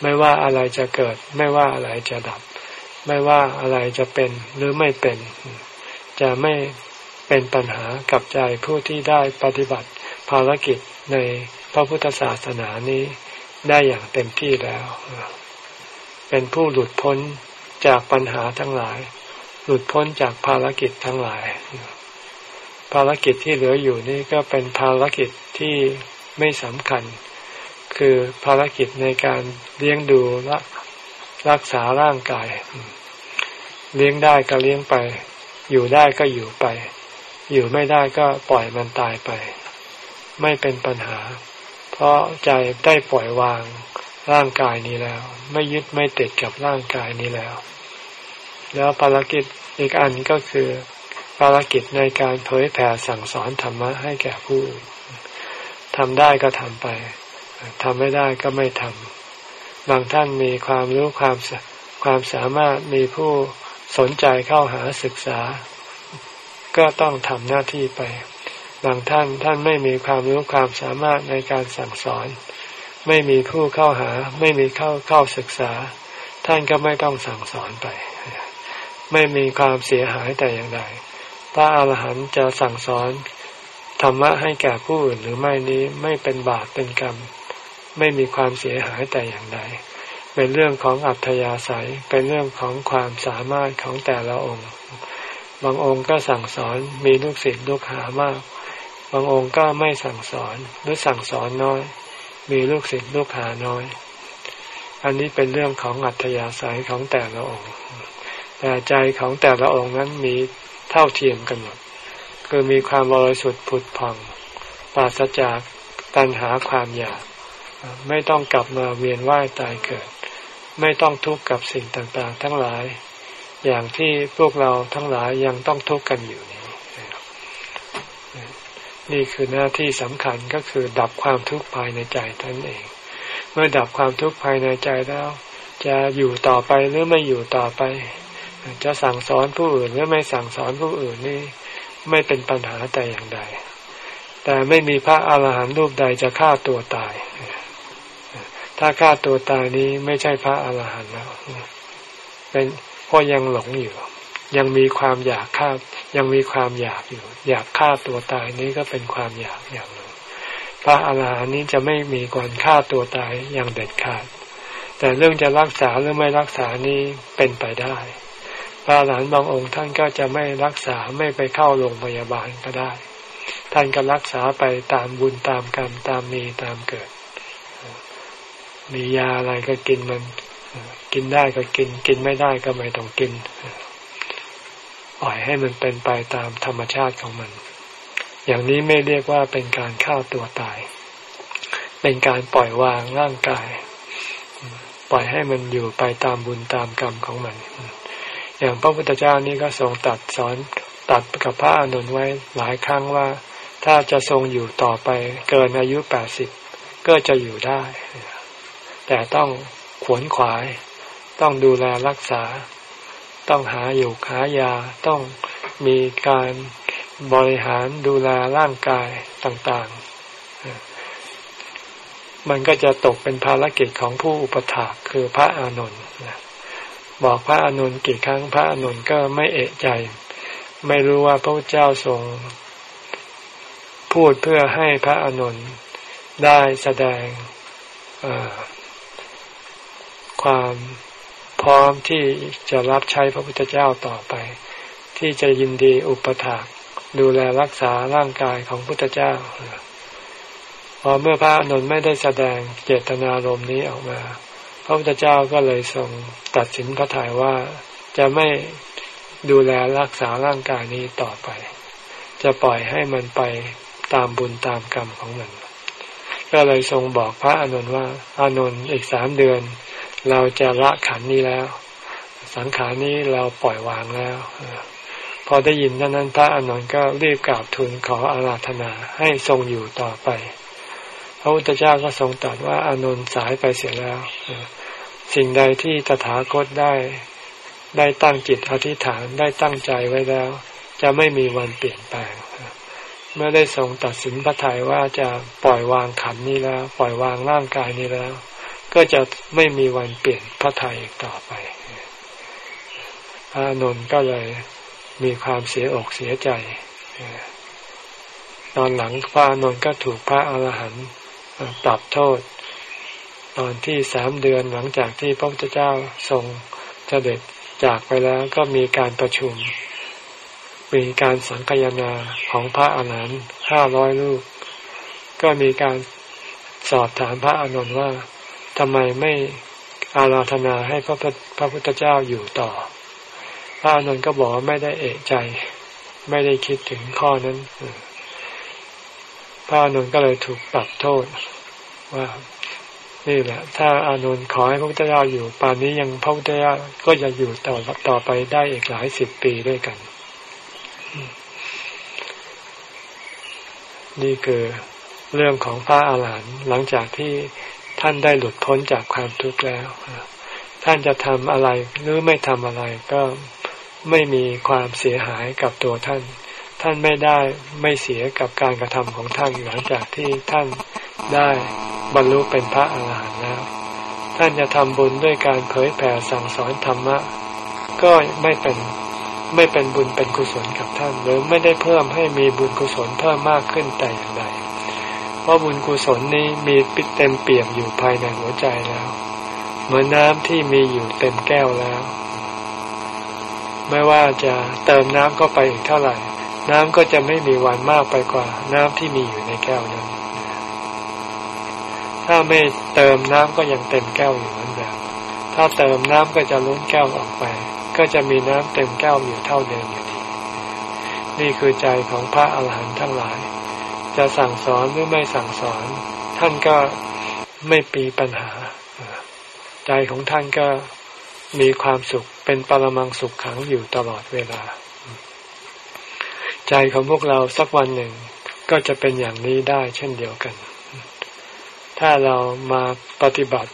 ไม่ว่าอะไรจะเกิด ไม่ว่าอะไรจะดับ ไม่ว่าอะไรจะเป็นหรือไม่เป็น จะไม่เป็นปัญหากับใจผู้ที่ได้ปฏิบัติภารกิจในพระพุทธศาสนานี้ได้อย่างเต็มที่แล้ว เป็นผู้หลุดพ้นจากปัญหาทั้งหลาย หลุดพ้นจากภารกิจทั้งหลาย ภารกิจที่เหลืออยู่นี่ก็เป็นภารกิจที่ ไม่สำคัญ คือภารกิจในการเลี้ยงดูรักรักษาร่างกาย เลี้ยงได้ก็เลี้ยงไป อยู่ได้ก็อยู่ไป อยู่ไม่ได้ก็ปล่อยมันตายไป ไม่เป็นปัญหา เพราะใจได้ปล่อยวางร่างกายนี้แล้ว ไม่ยึดไม่ติดกับร่างกายนี้แล้ว แล้วภารกิจอีกอันก็คือ ภารกิจในการเผยแผ่สั่งสอนธรรมะให้แก่ผู้ ทำได้ก็ทำไปทำไม่ได้ก็ไม่ทำบางท่านมีความรู้ความความสามารถมีผู้สนใจเข้าหาศึกษา ก็ต้องทำหน้าที่ไป บางท่านท่านไม่มีความรู้ความสามารถในการสั่งสอน ไม่มีผู้เข้าหา ไม่มีเข้าเข้าศึกษา ท่านก็ไม่ต้องสั่งสอนไป ไม่มีความเสียหายแต่อย่างใดพระอาหารหันต์จะสั่งสอน ธรรมะให้แก่ผู้อื่นหรือไม่นี้ไม่เป็นบาปเป็นกรรม ไม่มีความเสียหายแต่อย่างใดเป็นเรื่องของอัธยาศัยเป็นเรื่องของความสามารถของแต่ละองค์ บางองค์ก็สั่งสอนมีลูกศิษย์ลูกหามาก บางองค์ก็ไม่สั่งสอนหรือสั่งสอนน้อย มีลูกศิษย์ลูกหาน้อย อันนี้เป็นเรื่องของอัธยาศัยของแต่ละองค์ แต่ใจของแต่ละองค์นั้นมีเท่าเทียมกันหมด คือมีความบริสุทธิ์ผุดผ่องปราศจากตัณหาความอยาก ไม่ต้องกลับมาเวียนว่ายตายเกิด ไม่ต้องทุกข์กับสิ่งต่างๆ ทั้งหลาย อย่างที่พวกเราทั้งหลายยังต้องทุกข์กันอยู่นี้นี่คือหน้าที่สำคัญก็คือ ดับความทุกข์ภายในใจท่านเอง เมื่อดับความทุกข์ภายในใจแล้ว จะอยู่ต่อไปหรือไม่อยู่ต่อไป จะสั่งสอนผู้อื่นหรือไม่สั่งสอนผู้อื่นนี่ ไม่เป็นปัญหาแต่อย่างใด แต่ไม่มีพระอาหารหันต์รูปใดจะฆ่าตัวตาย ถ้าฆ่าตัวตายนี้ไม่ใช่พระอาหารหันต์แล้วเป็นเพราะยังหลงอยู่ ยังมีความอยากฆ่า ยังมีความอยากอยู่ อยากฆ่าตัวตายนี้ก็เป็นความอยากอย่างหนึ่งพระอาหารหันต์นี้จะไม่มีการฆ่าตัวตายอย่างเด็ดขาด แต่เรื่องจะรักษาหรือไม่รักษานี้เป็นไปได้ พระอรหันต์บางองค์ท่านก็จะไม่รักษาไม่ไปเข้าโรงพยาบาลก็ได้ ท่านก็รักษาไปตามบุญตามกรรมตามมีตามเกิด มียาอะไรก็กินมัน กินได้ก็กิน กินไม่ได้ก็ไม่ต้องกินปล่อยให้มันเป็นไปตามธรรมชาติของมัน อย่างนี้ไม่เรียกว่าเป็นการฆ่าตัวตาย เป็นการปล่อยวางร่างกาย ปล่อยให้มันอยู่ไปตามบุญตามกรรมของมัน อย่างพระพุทธเจ้านี่ก็ทรงตัดสอนตัดกับพระอนุนไว้หลายครั้งว่า ถ้าจะทรงอยู่ต่อไปเกินอายุแปดสิบก็จะอยู่ได้ แต่ต้องขวนขวาย ต้องดูแลรักษา ต้องหาอยู่หายา ต้องมีการบริหารดูแลร่างกายต่างๆ มันก็จะตกเป็นภารกิจของผู้อุปถากคือพระอานนท์ บอกพระอานนกี่ครั้งพระอานนก็ไม่เอะใจ ไม่รู้ว่าพระเจ้าทรงพูดเพื่อให้พระอานนได้แสดงความพร้อมที่จะรับใช้พระพุทธเจ้าต่อไป ที่จะยินดีอุปถากดูแลรักษาร่างกายของพุทธเจ้าพอเมื่อพระนนท์ไม่ได้แสดงเจตนารมณ์นี้ออกมา พระพุทธเจ้าก็เลยทรงตัดสินพระทัยว่าจะไม่ดูแลรักษาร่างกายนี้ต่อไป จะปล่อยให้มันไปตามบุญตามกรรมของมัน ก็เลยทรงบอกพระอนุนว่า อานนท์อีกสามเดือน เราจะละขันนี้แล้ว สังขารนี้เราปล่อยวางแล้วพอได้ยินนั้นพระอานนท์ก็รีบกราบทูลขออาราธนาให้ทรงอยู่ต่อไป พระพุทธเจ้าก็ทรงตรัสว่าอานนท์สายไปเสียแล้ว สิ่งใดที่ตถาคตได้ ได้ตั้งจิตอธิษฐานได้ตั้งใจไว้แล้ว จะไม่มีวันเปลี่ยนแปลง เมื่อได้ทรงตัดสินพระทัยว่าจะปล่อยวางขันนี้แล้ว ปล่อยวางร่างกายนี้แล้ว ก็จะไม่มีวันเปลี่ยนพระทัยอีกต่อไปพระนนท์ก็เลยมีความเสียอกเสียใจตอนหลังพระนนท์ก็ถูกพระอาหารหันต์ ปรับโทษ ตอนที่สามเดือนหลังจากที่พระพุทธเจ้าทรงเสด็จจากไปแล้วก็มีการประชุม มีการสังคยนาของพระอนันต์ห้าร้อยลูก ก็มีการสอบถามพระอานนท์ว่าทำไมไม่อาราธนาให้พระพระพุทธเจ้าอยู่ต่อ พระอนุนก็บอกว่าไม่ได้เอะใจ ไม่ได้คิดถึงข้อนั้น พระอนุนก็เลยถูกปรับโทษว่านี่แหละ ถ้าอานนท์ขอให้พระพุทธเจ้าอยู่ป่านนี้ยังพระพุทธเจ้าก็จะอยู่ต่อต่อไปได้อีกหลายสิบปีด้วยกัน นี่คือเรื่องของพระอาหารหันต์หลังจากที่ท่านได้หลุดพ้นจากความทุกข์แล้ว ท่านจะทำอะไรหรือไม่ทำอะไรก็ไม่มีความเสียหายกับตัวท่าน ท่านไม่ได้ไม่เสียกับการกระทำของท่านหลังจากที่ท่านได้บรรลุเป็นพระอาหารหันต์แล้ว ท่านจะทำบุญด้วยการเผยแผ่สั่งสอนธรรมะ ก็ไม่เป็นไม่เป็นบุญเป็นกุศลกับท่าน หรือไม่ได้เพิ่มให้มีบุญกุศลเพิ่มมากขึ้นแต่อย่างใดเพราะบุญกุศลนี้มีปิดเต็มเปี่ยมอยู่ภายในหัวใจแล้ว เหมือนน้ำที่มีอยู่เต็มแก้วแล้ว ไม่ว่าจะเติมน้ำก็ไปอีกเท่าไหร่ น้ำก็จะไม่มีวันมากไปกว่า น้ำที่มีอยู่ในแก้วนั้น ถ้าไม่เติมน้ำก็ยังเต็มแก้วอยู่เหมือนเดิม ถ้าเติมน้ำก็จะล้นแก้วออกไป ก็จะมีน้ำเต็มแก้วอยู่เท่าเดิมอยู่ดี นี่คือใจของพระอาหารหันต์ทั้งหลาย จะสั่งสอนหรือไม่สั่งสอน ท่านก็ไม่ปีปัญหา ใจของท่านก็มีความสุขเป็นปรมังสุขขังอยู่ตลอดเวลา ใจของพวกเราสักวันหนึ่ง ก็จะเป็นอย่างนี้ได้เช่นเดียวกัน ถ้าเรามาปฏิบัติ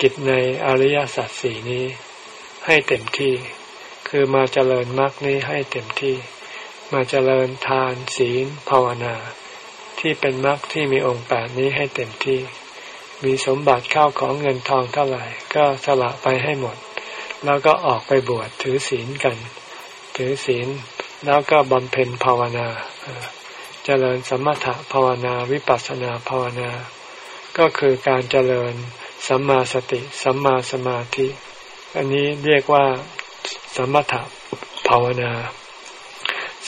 กิจในอริยสัจสี่นี้ ให้เต็มที่ คือมาเจริญมรรคนี้ให้เต็มที่ มาเจริญทานศีลภาวนา ที่เป็นมรรคที่มีองค์แปดนี้ให้เต็มที่ มีสมบัติข้าวของเงินทองเท่าไหร่ ก็สละไปให้หมด แล้วก็ออกไปบวชถือศีลกัน ถือศีล แล้วก็บำเพ็ญภาวนาเจริญสมถะภาวนาวิปัสสนาภาวนา ก็คือการเจริญสัมมาสติสัมมาสมาธิ อันนี้เรียกว่าสมถะภาวนา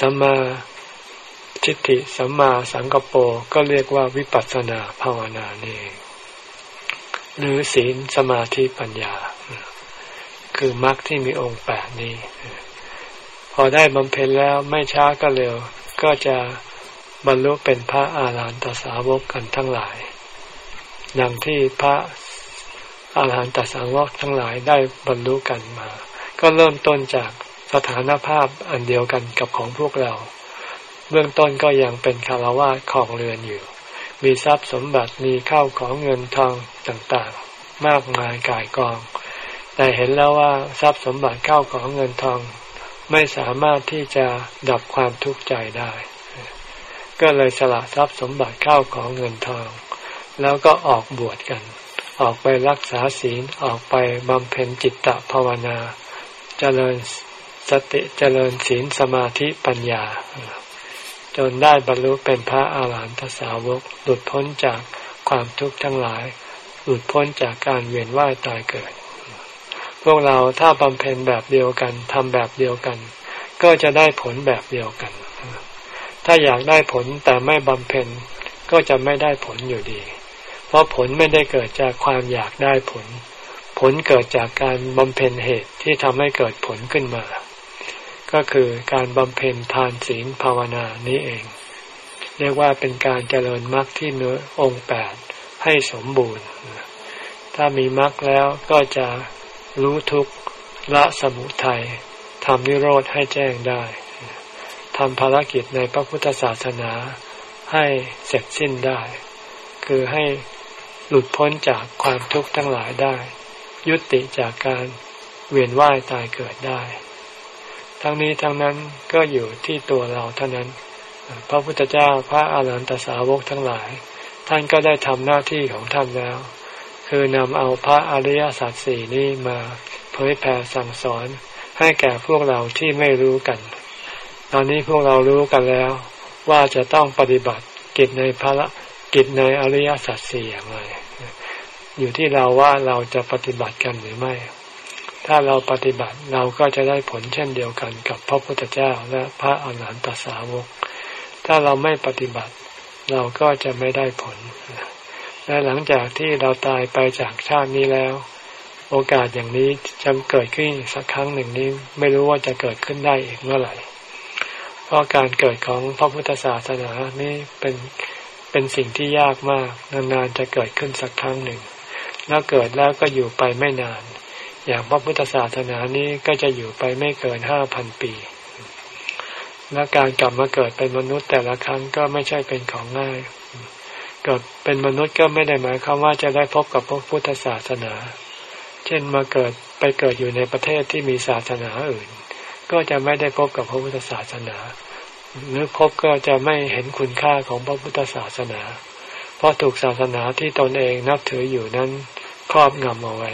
สัมมาทิฏฐิสัมมาสังกปรก็เรียกว่าวิปัสสนาภาวนานี่เองหรือศีลสมาธิปัญญา คือมรรคที่มีองค์แปดนี้ พอได้บำเพ็ญแล้วไม่ช้าก็เร็ว ก็จะบรรลุเป็นพระอาหารหันตสาวกกันทั้งหลายดังที่พระอาหารหันตสาวกทั้งหลายได้บรรลุกันมา ก็เริ่มต้นจากสถานภาพอันเดียวกันกับของพวกเรา เบื้องต้นก็ยังเป็นคารวะของเรือนอยู่ มีทรัพย์สมบัติมีข้าวของเงินทองต่างๆ มากมายกายกอง แต่เห็นแล้วว่าทรัพย์สมบัติข้าวของเงินทอง ไม่สามารถที่จะดับความทุกข์ใจได้ ก็เลยสละทรัพย์สมบัติเข้าของเงินทอง แล้วก็ออกบวชกัน ออกไปรักษาศีลออกไปบำเพ็ญจิตตภาวนาจเจริญสติเจริญศีลสมาธิปัญญา จนได้บรรลุเป็นพระอาหารหันตสาวกหลุดพ้นจากความทุกข์ทั้งหลาย หลุดพ้นจากการเวียนว่ายตายเกิด พวกเราถ้าบำเพ็ญแบบเดียวกันทำแบบเดียวกัน ก็จะได้ผลแบบเดียวกัน ถ้าอยากได้ผลแต่ไม่บำเพ็ญก็จะไม่ได้ผลอยู่ดี เพราะผลไม่ได้เกิดจากความอยากได้ผล ผลเกิดจากการบำเพ็ญเหตุที่ทำให้เกิดผลขึ้นมา ก็คือการบำเพ็ญทานศีลภาวนานี้เอง เรียกว่าเป็นการเจริญมรรคที่เนื้อองค์แปดให้สมบูรณ์ ถ้ามีมรรคแล้วก็จะ รู้ทุกข์ละสมุทัยทำนิโรธให้แจ้งได้ทำภารกิจในพระพุทธศาสนาให้เสร็จสิ้นได้ คือให้หลุดพ้นจากความทุกข์ทั้งหลายได้ ยุติจากการเวียนว่ายตายเกิดได้ ทั้งนี้ทั้งนั้นก็อยู่ที่ตัวเราเท่านั้น พระพุทธเจ้าพระอาหารหันตสาวกทั้งหลาย ท่านก็ได้ทำหน้าที่ของท่านแล้ว คือนำเอาพระอริยสัจสี่นี้มาเผยแผ่สั่งสอนให้แก่พวกเราที่ไม่รู้กัน ตอนนี้พวกเรารู้กันแล้ว ว่าจะต้องปฏิบัติกิจในพระกิจในอริยสัจสี่อย่างไรอยู่ที่เราว่าเราจะปฏิบัติกันหรือไม่ ถ้าเราปฏิบัติเราก็จะได้ผลเช่นเดียวกันกับพระพุทธเจ้าและพระอรหันตสาวก ถ้าเราไม่ปฏิบัติ เราก็จะไม่ได้ผล และหลังจากที่เราตายไปจากชาตินี้แล้ว โอกาสอย่างนี้จะเกิดขึ้นสักครั้งหนึ่งนี้ ไม่รู้ว่าจะเกิดขึ้นได้อีกเมื่อไหร่ เพราะการเกิดของพระพุทธศาสนานี่เป็นเป็นสิ่งที่ยากมากนานๆจะเกิดขึ้นสักครั้งหนึ่ง แล้วเกิดแล้วก็อยู่ไปไม่นาน อย่างพระพุทธศาสนานี้ก็จะอยู่ไปไม่เกินห้าพันปีและการกลับมาเกิดเป็นมนุษย์แต่ละครั้งก็ไม่ใช่เป็นของง่าย เกิดเป็นมนุษย์ก็ไม่ได้หมายความว่าจะได้พบกับพระพุทธศาสนา เช่นมาเกิดไปเกิดอยู่ในประเทศที่มีศาสนาอื่น ก็จะไม่ได้พบกับพระพุทธศาสนา หรือพบก็จะไม่เห็นคุณค่าของพระพุทธศาสนา เพราะถูกศาสนาที่ตนเองนับถืออยู่นั้นครอบงำเอาไว้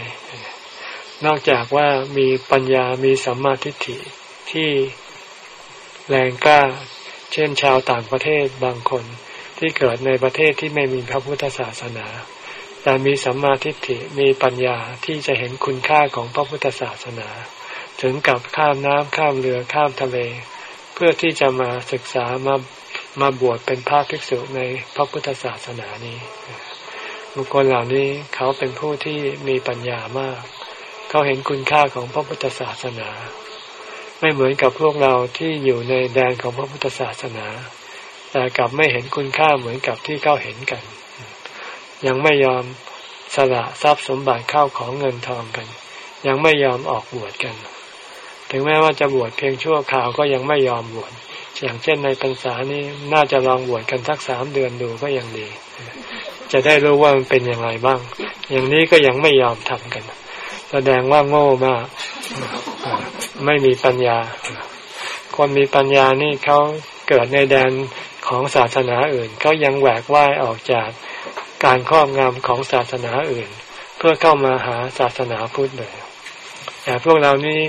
นอกจากว่ามีปัญญามีสัมมาทิฏฐิที่แรงกล้า เช่นชาวต่างประเทศบางคน ที่เกิดในประเทศที่ไม่มีพระพุทธศาสนา แต่มีสัมมาทิฏฐิมีปัญญาที่จะเห็นคุณค่าของพระพุทธศาสนา ถึงกับข้ามน้ำข้ามเรือข้ามทะเล เพื่อที่จะมาศึกษามามาบวชเป็นพระภิกษุในพระพุทธศาสนานี้บุคคลเหล่านี้เขาเป็นผู้ที่มีปัญญามาก เขาเห็นคุณค่าของพระพุทธศาสนา ไม่เหมือนกับพวกเราที่อยู่ในแดนของพระพุทธศาสนา แต่กลับไม่เห็นคุณค่าเหมือนกับที่เขาเห็นกัน ยังไม่ยอมสละทรัพย์สมบัติเข้าของเงินทองกัน ยังไม่ยอมออกบวชกัน ถึงแม้ว่าจะบวชเพียงชั่วคราวก็ยังไม่ยอมบวชอย่างเช่นในพรรษานี้น่าจะลองบวชกันสักสามเดือนดูก็ยังดี จะได้รู้ว่ามันเป็นอย่างไรบ้าง อย่างนี้ก็ยังไม่ยอมทำกัน แสดงว่าโง่มากไม่มีปัญญา คนมีปัญญานี่เขา เกิดในแดนของศาสนาอื่นเขายังแหวกว่ายออกจากการครอบงำของศาสนาอื่น เพื่อเข้ามาหาศาสนาพุทธเลยแต่พวกเรานี่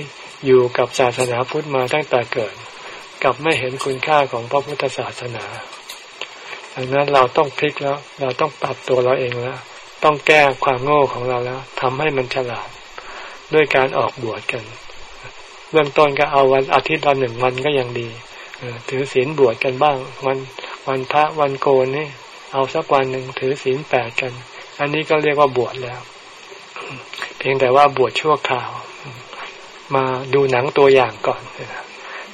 อยู่กับศาสนาพุทธมาตั้งแต่เกิดกับไม่เห็นคุณค่าของพระพุทธศาสนาดังนั้นเราต้องพลิกแล้ว เราต้องปรับตัวเราเองแล้ว ต้องแก้ความโง่ของเราแล้วทำให้มันฉลาด ด้วยการออกบวชกัน เบื้องต้นก็เอาวันอาทิตย์ละหนึ่งวันก็ยังดี ถือศีลบวชกันบ้าง วันวันพระวันโกนนี่เอาสักวันหนึ่งถือศีลแปดกัน อันนี้ก็เรียกว่าบวชแล้ว เพียงแต่ว่าบวชชั่วคราว มาดูหนังตัวอย่างก่อน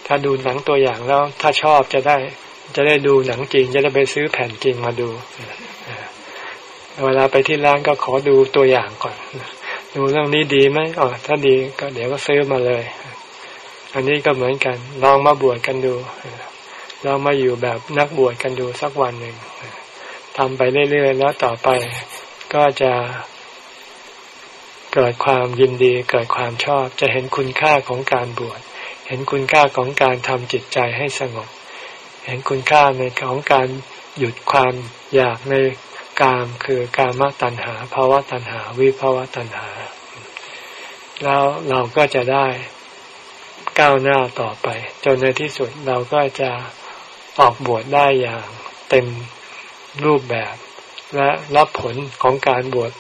ถ้าดูหนังตัวอย่างแล้ว ถ้าชอบจะได้ จะได้ดูหนังจริง จะได้ไปซื้อแผ่นจริงมาดูเวลาไปที่ร้านก็ขอดูตัวอย่างก่อน ดูเรื่องนี้ดีไหมอ๋อถ้าดีก็เดี๋ยวก็ซื้อมาเลย อันนี้ก็เหมือนกัน ลองมาบวชกันดูลองมาอยู่แบบนักบวชกันดูสักวันหนึ่งทำไปเรื่อยๆแล้วต่อไปก็จะเกิดความยินดีเกิดความชอบ จะเห็นคุณค่าของการบวชเห็นคุณค่าของการทำจิตใจให้สงบ เห็นคุณค่าในของการหยุดความอยากในกามคือกามตัณหาภาวะตัณหา วิภาวะตัณหา แล้วเราก็จะได้ ก้าวหน้าต่อไป จนในที่สุดเราก็จะออกบวชได้อย่างเต็มรูปแบบ และรับผลของการบวช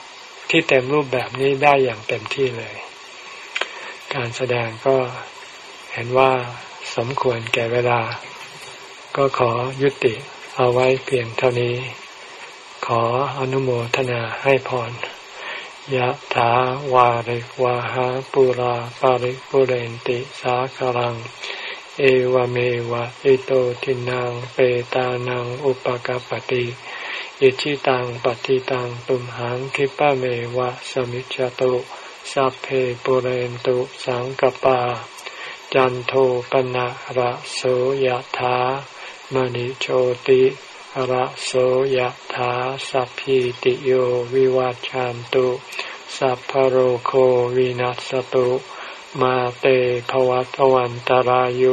ที่เต็มรูปแบบนี้ได้อย่างเต็มที่เลย การแสดงก็เห็นว่าสมควรแก่เวลา ก็ขอยุติเอาไว้เพียงเท่านี้ ขออนุโมทนาให้พร ยะถาวาริวาหาปุราปาริปุเรนติสาคลัง เอวเมวะอิโตทินังเปตานังอุปกปติอิชิตังปฏิตังตุมหังคิปะเมวะสมิจจตุสัพเพปุเรนตุสังกปา จันโทปนะระโสยธามณิโชติ ระโสยธาสัพพิติโยวิวัจจันตุสัพพโรโควินัสตุมาเตภวัตวันตารโย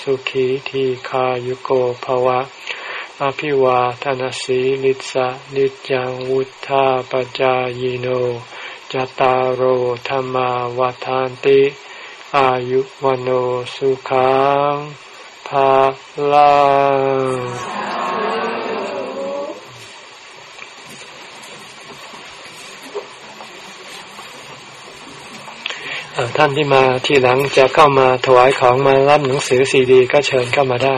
สุขีทีขายุโกภวะ อภิวาทนสีลิสะนิจังวุธาปจายโนจตารโหธรรมาวทานติ อายุวันโอสุขังภาลัง ท่านที่มาที่หลังจะเข้ามาถวายของมารับหนังสือซีดี ก็เชิญเข้ามาได้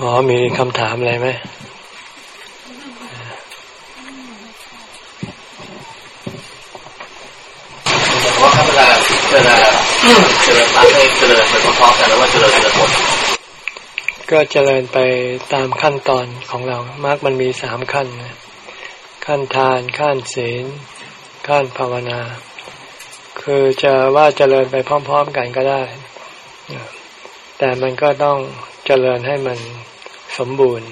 อ๋อมีคำถามอะไรไหมว่าเวลาเวลา เจริญมรรคเจริญไปพร้อมๆกันแล้วว่าเจริญทีละบทก็เจริญไปตามขั้นตอนของเรามรรคมันมีสามขั้นขั้นทานขั้นศีล ขั้นภาวนา คือจะว่าเจริญไปพร้อม ๆ กันก็ได้ แต่มันก็ต้องเจริญให้มันสมบูรณ์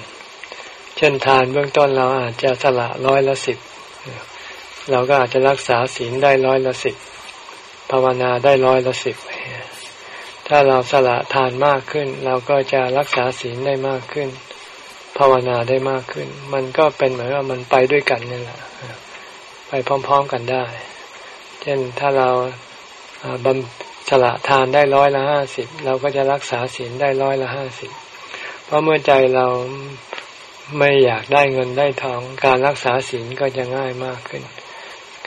เช่นทานเบื้องต้นเราอาจจะสละร้อยละสิบเราก็อาจจะรักษาศีลได้ร้อยละสิบ ภาวนาได้ร้อยละสิบถ้าเราสละทานมากขึ้น เราก็จะรักษาศีลได้มากขึ้น ภาวนาได้มากขึ้น มันก็เป็นเหมือนว่ามันไปด้วยกันนี่แหละไปพร้อม ๆกันได้ เช่นถ้าเราบำสละทานได้ร้อยละห้าสิบเราก็จะรักษาศีลได้ร้อยละห้าสิบเพราะเมื่อใจเราไม่อยากได้เงินได้ทองการรักษาศีลก็จะง่ายมากขึ้น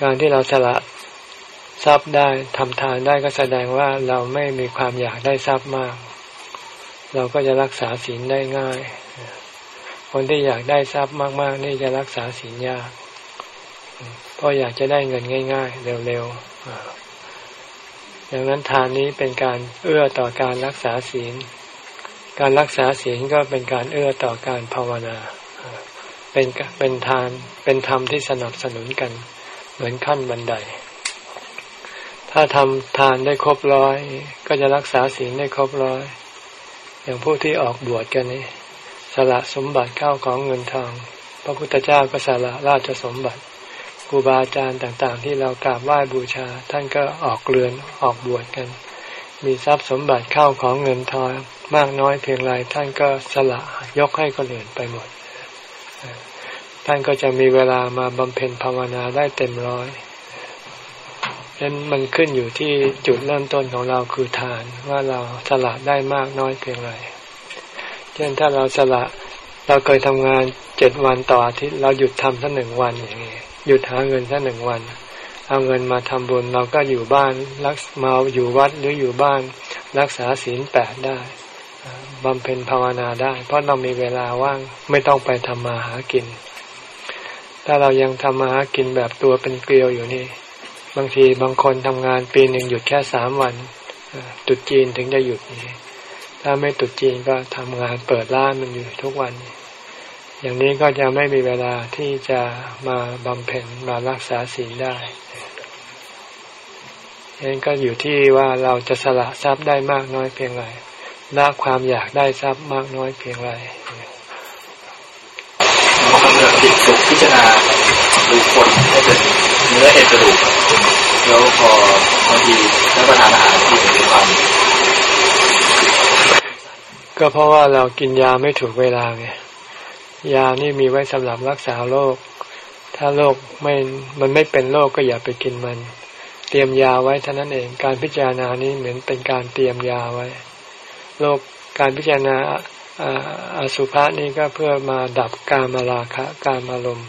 การที่เราสละ ทรัพย์ได้ทำทานได้ก็แสดงว่าเราไม่มีความอยากได้ทรัพย์มาก เราก็จะรักษาศีลได้ง่าย คนที่อยากได้ทรัพย์มาก ๆ นี่จะรักษาศีลยาก เพราะอยากจะได้เงินง่าย ๆ เร็วๆดังนั้นทานนี้เป็นการเอื้อต่อการรักษาศีล การรักษาศีลก็เป็นการเอื้อต่อการภาวนาเป็นเป็นทานเป็นธรรมที่สนับสนุนกัน เหมือนขั้นบันได ถ้าทำทานได้ครบร้อย ก็จะรักษาศีลได้ครบร้อย อย่างผู้ที่ออกบวชกันนี่สละสมบัติเข้าของเงินทอง พระพุทธเจ้าก็สละราชสมบัติครูบาอาจารย์ต่างๆ ที่เรากราบไหว้บูชา ท่านก็ออกเรือนออกบวชกัน มีทรัพย์สมบัติเข้าของเงินทองมากน้อยเพียงไรท่านก็สละยกให้คนอื่นไปหมด ท่านก็จะมีเวลามาบำเพ็ญภาวนาได้เต็มร้อย นั้นมันขึ้นอยู่ที่จุดเริ่มต้นของเราคือทานว่าเราสละได้มากน้อยเพียงไร เช่นถ้าเราสละเราเคยทำงานเจ็ดวันต่ออาทิตย์เราหยุดทำสักหนึ่งวันอย่างนี้หยุดหาเงินสักหนึ่งวัน เอาเงินมาทำบุญเราก็อยู่บ้านรักมาอยู่วัดหรืออยู่บ้าน รักษาศีลแปดได้บำเพ็ญภาวนาได้ เพราะเรามีเวลาว่างไม่ต้องไปทำมาหากิน ถ้าเรายังทำมาหากินแบบตัวเป็นเกลียวอยู่นี่ บางทีบางคนทำงานปีหนึ่งหยุดแค่สามวันตุดจีนถึงจะหยุดนี่ถ้าไม่ตุดจีนก็ทำงานเปิดร้านมันอยู่ทุกวัน อย่างนี้ก็จะไม่มีเวลาที่จะมาบำเพ็ญมารักษาศีลได้เองก็อยู่ที่ว่าเราจะสละทรัพย์ได้มากน้อยเพียงไรละความอยากได้ทรัพย์มากน้อยเพียงไรจิตสุขพิจารณาดูคนให้เป็นเนื้อเอ็นกระดูก แล้วพอบางทีรับประทานอาหารที่มีความก็เพราะว่าเรากินยาไม่ถูกเวลาไงยานี่มีไว้สำหรับรักษาโรคถ้าโรคไม่มันไม่เป็นโรคก็อย่าไปกินมัน เตรียมยาไว้เท่านั้นเองการพิจารณานี้เหมือนเป็นการเตรียมยาไว้โรคการพิจารณาอสุภะนี่ก็เพื่อมาดับการมาราคะการอารมณ์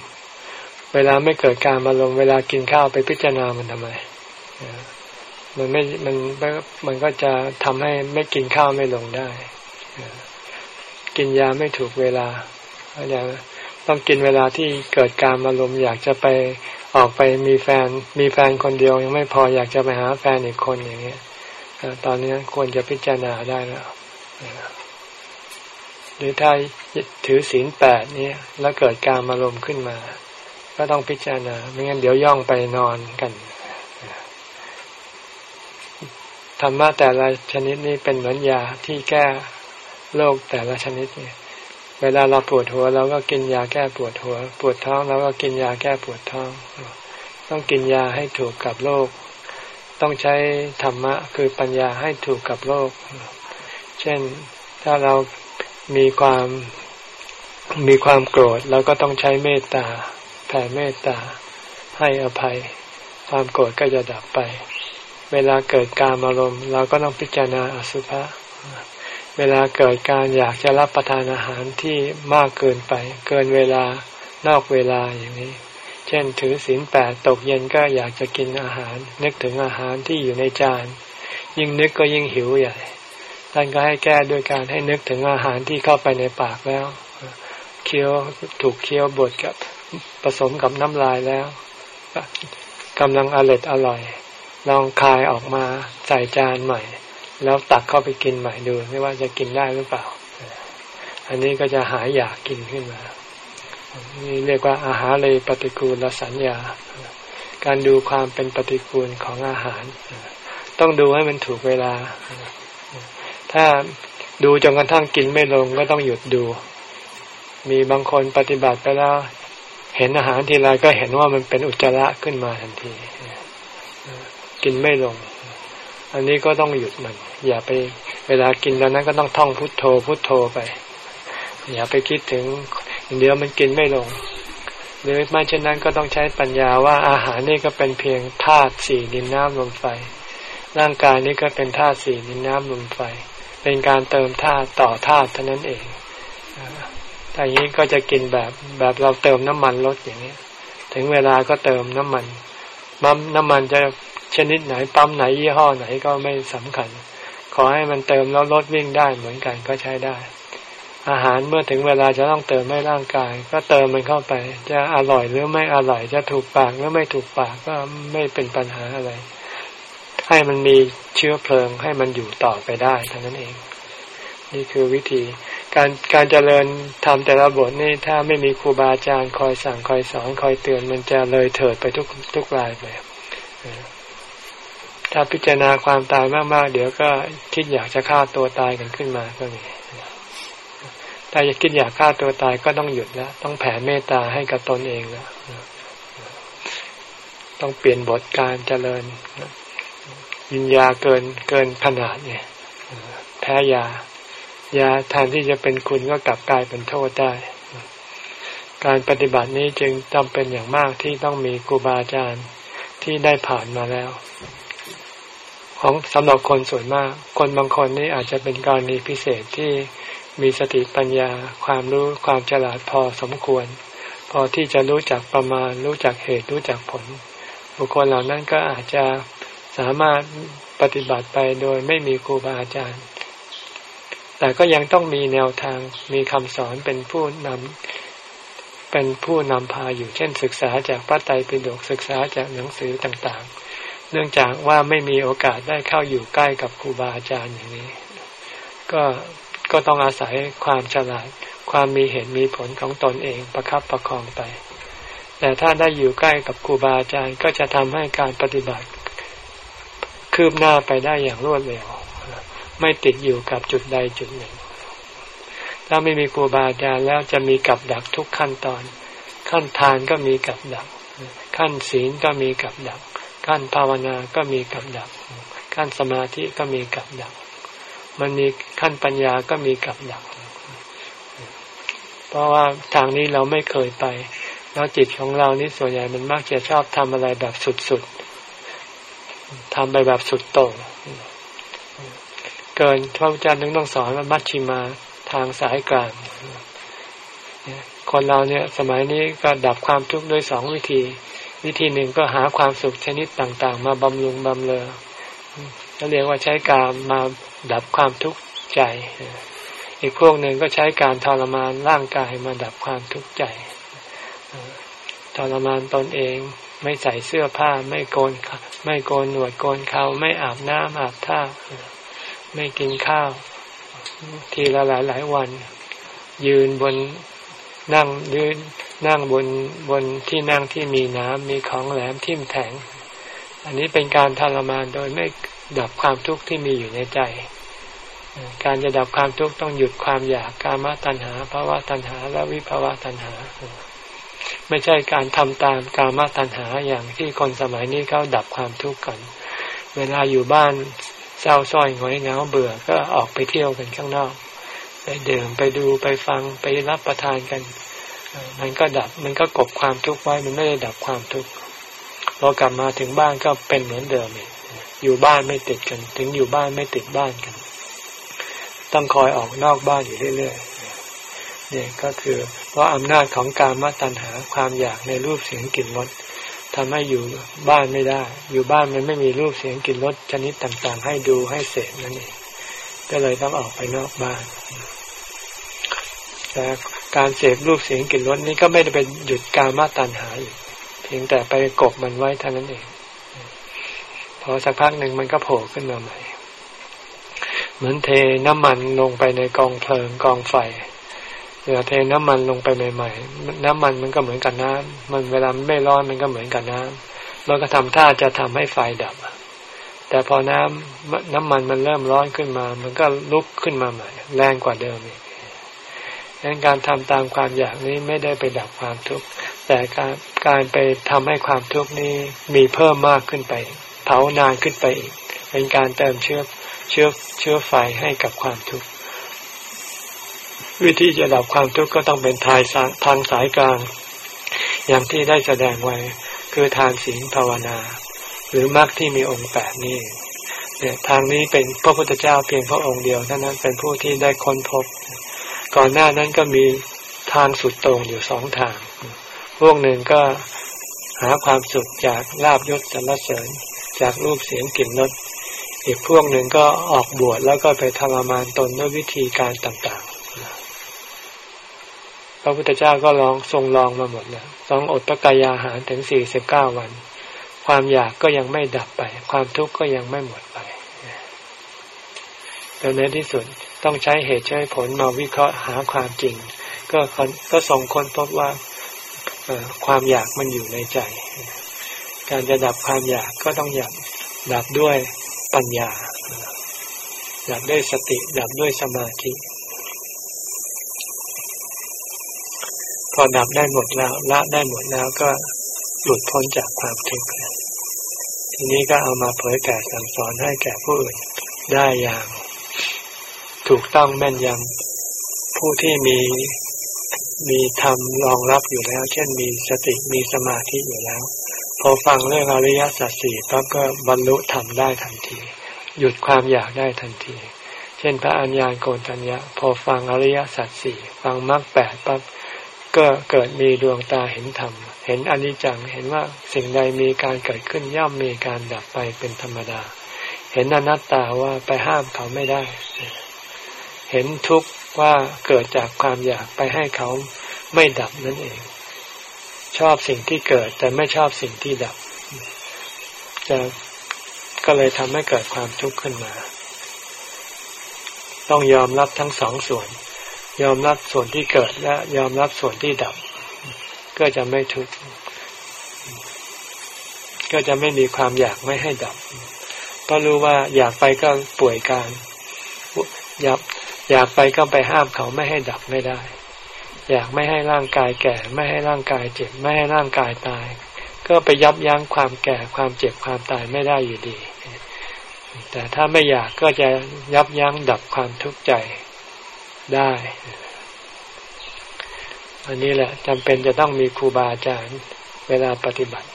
เวลาไม่เกิดการอารมณ์เวลากินข้าวไปพิจารณามันทำไม มันไม่มันมันก็จะทำให้ไม่กินข้าวไม่ลงได้ กินยาไม่ถูกเวลาอย่างต้องกินเวลาที่เกิดการอารมณ์อยากจะไปออกไปมีแฟน มีแฟนคนเดียวยังไม่พออยากจะไปหาแฟนอีกคนอย่างเงี้ยตอนนี้ควรจะพิจารณาได้แล้วหรือถ้าถือศีลแปดนี้แล้วเกิดการอารมณ์ขึ้นมา ก็ต้องพิจารณา ไม่งั้นเดี๋ยวย่องไปนอนกัน ธรรมะแต่ละชนิดนี้เป็นเหมือนยาที่แก้โรคแต่ละชนิดเนี่ยเวลาเราปวดหัวเราก็กินยาแก้ปวดหัว ปวดท้องเราก็กินยาแก้ปวดท้อง ต้องกินยาให้ถูกกับโรคต้องใช้ธรรมะคือปัญญาให้ถูกกับโรคเช่นถ้าเรามีความมีความโกรธเราก็ต้องใช้เมตตาแผ่เมตตาให้อภัย ความโกรธก็จะดับไป เวลาเกิดการอารมณ์เราก็ต้องพิจารณาอสุภะเวลาเกิดการอยากจะรับประทานอาหารที่มากเกินไป เกินเวลานอกเวลาอย่างนี้ เช่นถือศีลแปดตกเย็นก็อยากจะกินอาหาร นึกถึงอาหารที่อยู่ในจาน ยิ่งนึกก็ยิ่งหิวใหญ่ท่านก็ให้แก้ด้วยการให้นึกถึงอาหารที่เข้าไปในปากแล้วเคี้ยวถูกเคี้ยวบดกับผสมกับน้ำลายแล้วกำลังอร่อยอร่อย ลองคายออกมาใส่จานใหม่ แล้วตักเข้าไปกินใหม่ดู ไม่ว่าจะกินได้หรือเปล่า อันนี้ก็จะหายอยากกินขึ้นมา นี่เรียกว่าอาหารเลยปฏิกูลสัญญา การดูความเป็นปฏิกูลของอาหาร ต้องดูให้มันถูกเวลา ถ้าดูจนกระทั่งกินไม่ลงก็ต้องหยุดดู มีบางคนปฏิบัติไปแล้ว เห็นอาหารทีไรก็เห็นว่ามันเป็นอุจจาระขึ้นมาทันที กินไม่ลง อันนี้ก็ต้องหยุดมัน อย่าไปเวลากินแล้วนั้นก็ต้องท่องพุทโธพุทโธไป อย่าไปคิดถึงเดี๋ยวมันกินไม่ลง หรือไม่เช่นนั้นก็ต้องใช้ปัญญาว่าอาหารนี่ก็เป็นเพียงธาตุสี่ดินน้ำลมไฟ ร่างกายนี้ก็เป็นธาตุสี่ดินน้ำลมไฟ เป็นการเติมธาตุต่อธาตุเท่านั้นเองแต่อย่างนี้ก็จะกินแบบแบบเราเติมน้ำมันรถอย่างนี้ ถึงเวลาก็เติมน้ำมันมัมน้ำมันจะ ชนิดไหนปั๊มไหนยี่ห้อไหนก็ไม่สำคัญ ขอให้มันเติมแล้วรถวิ่งได้เหมือนกันก็ใช้ได้ อาหารเมื่อถึงเวลาจะต้องเติมให้ร่างกาย ก็เติมมันเข้าไป จะอร่อยหรือไม่อร่อยจะถูกปากหรือไม่ถูกปากก็ไม่เป็นปัญหาอะไร ให้มันมีเชื้อเพลิงให้มันอยู่ต่อไปได้เท่านั้นเอง นี่คือวิธีการการเจริญทำแต่ละบทนี่ถ้าไม่มีครูบาอาจารย์คอยสั่งคอยสอนคอยเตือนมันจะเลยเถิดไปทุกทุกรายไป ถ้าพิจารณาความตายมากๆ เดี๋ยวก็คิดอยากจะฆ่าตัวตายกันขึ้นมาก็มีถ้าอยากคิดอยากฆ่าตัวตายก็ต้องหยุดแล้ว ต้องแผ่เมตตาให้กับตนเองแล้วต้องเปลี่ยนบทการเจริญยินยาเกินเกินขนาดเนี่ยแพ้ยายาแทนที่จะเป็นคุณก็กลับกลายเป็นโทษได้ การปฏิบัตินี้จึงจำเป็นอย่างมากที่ต้องมีครูบาอาจารย์ที่ได้ผ่านมาแล้ว ของสำหรับคนส่วนมาก คนบางคนนี่อาจจะเป็นกรณีพิเศษที่มีสติปัญญา ความรู้ความฉลาดพอสมควร พอที่จะรู้จักประมาณ รู้จักเหตุรู้จักผล บุคคลเหล่านั้นก็อาจจะสามารถปฏิบัติไปโดยไม่มีครูบาอาจารย์ แต่ก็ยังต้องมีแนวทางมีคำสอนเป็นผู้นำเป็นผู้นำพาอยู่เช่นศึกษาจากพระไตรปิฎกศึกษาจากหนังสือต่างๆ เนื่องจากว่าไม่มีโอกาสได้เข้าอยู่ใกล้กับครูบาอาจารย์อย่างนี้ ก็ก็ต้องอาศัยความฉลาด ความมีเหตุมีผลของตนเองประครับประคองไป แต่ถ้าได้อยู่ใกล้กับครูบาอาจารย์ก็จะทำให้การปฏิบัติ คืบหน้าไปได้อย่างรวดเร็ว ไม่ติดอยู่กับจุดใดจุดหนึ่ง ถ้าไม่มีครูบาอาจารย์แล้วจะมีกับดักทุกขั้นตอน ขั้นทานก็มีกับดัก ขั้นศีลก็มีกับดัก ขั้นภาวนาก็มีกับดัก ขั้นสมาธิก็มีกับดัก มันมีขั้นปัญญาก็มีกับดัก เพราะว่าทางนี้เราไม่เคยไป แล้วจิตของเรานี่ส่วนใหญ่มันมักจะชอบทำอะไรแบบสุดๆทำไปแบบสุดโต่งเกินพระพุทธเจ้าถึงต้องสอนว่ามัชชิมาทางสายกลางคนเราเนี่ยสมัยนี้ก็ดับความทุกข์ด้วยสองวิธี วิธีหนึ่งก็หาความสุขชนิดต่าง ๆ มาบำรุงบำเรอก็เรียกว่าใช้การมาดับความทุกข์ใจ อีกพวกหนึ่งก็ใช้การทรมานร่างกายมาดับความทุกข์ใจทรมานตนเองไม่ใส่เสื้อผ้า ไม่โกนไม่โกนหนวดโกนเขาไม่อาบน้ำอาบท่า ไม่กินข้าว ทีละหลายหลายวัน ยืนบนนั่งยืน นั่งบนบนที่นั่งที่มีน้ำมีของแหลมทิ่มแทง อันนี้เป็นการทรมานโดยไม่ดับความทุกข์ที่มีอยู่ในใจ การจะดับความทุกข์ต้องหยุดความอยากกามตัณหาภาวะตัณหา และวิภาวะตัณหา ไม่ใช่การทำตามกามตัณหาอย่างที่คนสมัยนี้เขาดับความทุกข์กัน เวลาอยู่บ้านเศร้าส้อยหงอยเหงาเบื่อก็ออกไปเที่ยวกันข้างนอก ไปเดินไปดูไปฟังไปรับประทานกัน มันก็ดับ มันก็กบความทุกข์ไว้ มันไม่ได้ดับความทุกข์พอกลับมาถึงบ้านก็เป็นเหมือนเดิมอยู่บ้านไม่ติดกัน ถึงอยู่บ้านไม่ติดบ้านกัน ต้องคอยออกนอกบ้านอยู่เรื่อยๆนี่ก็คือ เพราะอำนาจของการมาตัญหาความอยากในรูปเสียงกลิ่นรสทำให้อยู่บ้านไม่ได้ อยู่บ้านมันไม่มีรูปเสียงกลิ่นรสชนิดต่างๆ ให้ดูให้เสพนั่นเองก็เลยต้องออกไปนอกบ้านแต่ การเสพรูปเสียงกลิ่นรสนี้ก็ไม่ได้เป็นหยุดการมาตันหาอีกเพียงแต่ไปกบมันไว้เท่านั้นเอง พอสักพักหนึ่งมันก็โผล่ขึ้นมาใหม่ เหมือนเทน้ำมันลงไปในกองเพลิงกองไฟเวลาเทน้ำมันลงไปใหม่ๆ น้ำมันมันก็เหมือนกับน้ำมันเวลาไม่ร้อนมันก็เหมือนกับน้ำมันก็ทำท่าจะทำให้ไฟดับ แต่พอน้ำน้ำมันมันเริ่มร้อนขึ้นมา มันก็ลุกขึ้นมาใหม่ แรงกว่าเดิมอีก ดังการทำตามความอยากนี้ไม่ได้ไปดับความทุกข์ แต่การการไปทำให้ความทุกข์นี้มีเพิ่มมากขึ้นไป เผานานขึ้นไปอีก เป็นการเติมเชื้อเชื้อเชื้อไฟให้กับความทุกข์ วิธีจะดับความทุกข์ก็ต้องเป็นทายทางสายกลาง อย่างที่ได้แสดงไว้ คือทานศีลภาวนา หรือมรรคที่มีองค์แปดนี้เนี่ยทางนี้เป็นพระพุทธเจ้าเพียงพระองค์เดียวเท่านั้นเป็นผู้ที่ได้ค้นพบ ก่อนหน้านั้นก็มีทางสุดตรงอยู่สองทาง พวกหนึ่งก็หาความสุขจากลาบยศสรรเสริญ จากรูปเสียงกลิ่นรสอีกพวกหนึ่งก็ออกบวชแล้วก็ไปทรมานตนด้วยวิธีการต่างๆ พระพุทธเจ้าก็ลองทรงลองมาหมดแล้วต้องอดพระกายอาหารถึงสี่สิบเก้าวัน ความอยากก็ยังไม่ดับไป ความทุกข์ก็ยังไม่หมดไปแต่ในที่สุด ต้องใช้เหตุใช้ผลมาวิเคราะห์หาความจริง ก็ก็ส่งคนพบว่าความอยากมันอยู่ในใจ การจะดับความอยากก็ต้องอยากดับด้วยปัญญา ดับด้วยสติ ดับด้วยสมาธิ พอดับได้หมดแล้วละได้หมดแล้วก็หลุดพ้นจากความทุกข์ทีนี้ก็เอามาเผยแผ่สั่งสอนให้แก่ผู้อื่นได้อย่าง ถูกต้องแม่นยำผู้ที่มีมีธรรมรองรับอยู่แล้ว เช่นมีสติมีสมาธิอยู่แล้ว พอฟังเรื่องอริยสัจสี่ปั๊บก็บรรลุธรรมได้ทันที หยุดความอยากได้ทันที เช่นพระอัญญาโกณทัญญะ พอฟังอริยสัจสี่ฟังมรรคแปดปั๊บก็เกิดมีดวงตาเห็นธรรม เห็นอนิจจังเห็นว่าสิ่งใดมีการเกิดขึ้นย่อมมีการดับไปเป็นธรรมดา เห็นอนัตตาว่าไปห้ามเขาไม่ได้ เห็นทุกข์ว่าเกิดจากความอยากไปให้เขาไม่ดับนั่นเอง ชอบสิ่งที่เกิดแต่ไม่ชอบสิ่งที่ดับ จะก็เลยทำให้เกิดความทุกข์ขึ้นมา ต้องยอมรับทั้งสองส่วน ยอมรับส่วนที่เกิดและยอมรับส่วนที่ดับ ก็จะไม่ทุกข์ก็จะไม่มีความอยากไม่ให้ดับ ก็รู้ว่าอยากไปก็ป่วยการ อยาก อยากไปก็ไปห้ามเขาไม่ให้ดับไม่ได้ อยากไม่ให้ร่างกายแก่ ไม่ให้ร่างกายเจ็บ ไม่ให้ร่างกายตาย ก็ไปยับยั้งความแก่ความเจ็บความตายไม่ได้อยู่ดี แต่ถ้าไม่อยากก็จะยับยั้งดับความทุกข์ใจได้ อันนี้แหละจำเป็นจะต้องมีครูบาอาจารย์เวลาปฏิบัติ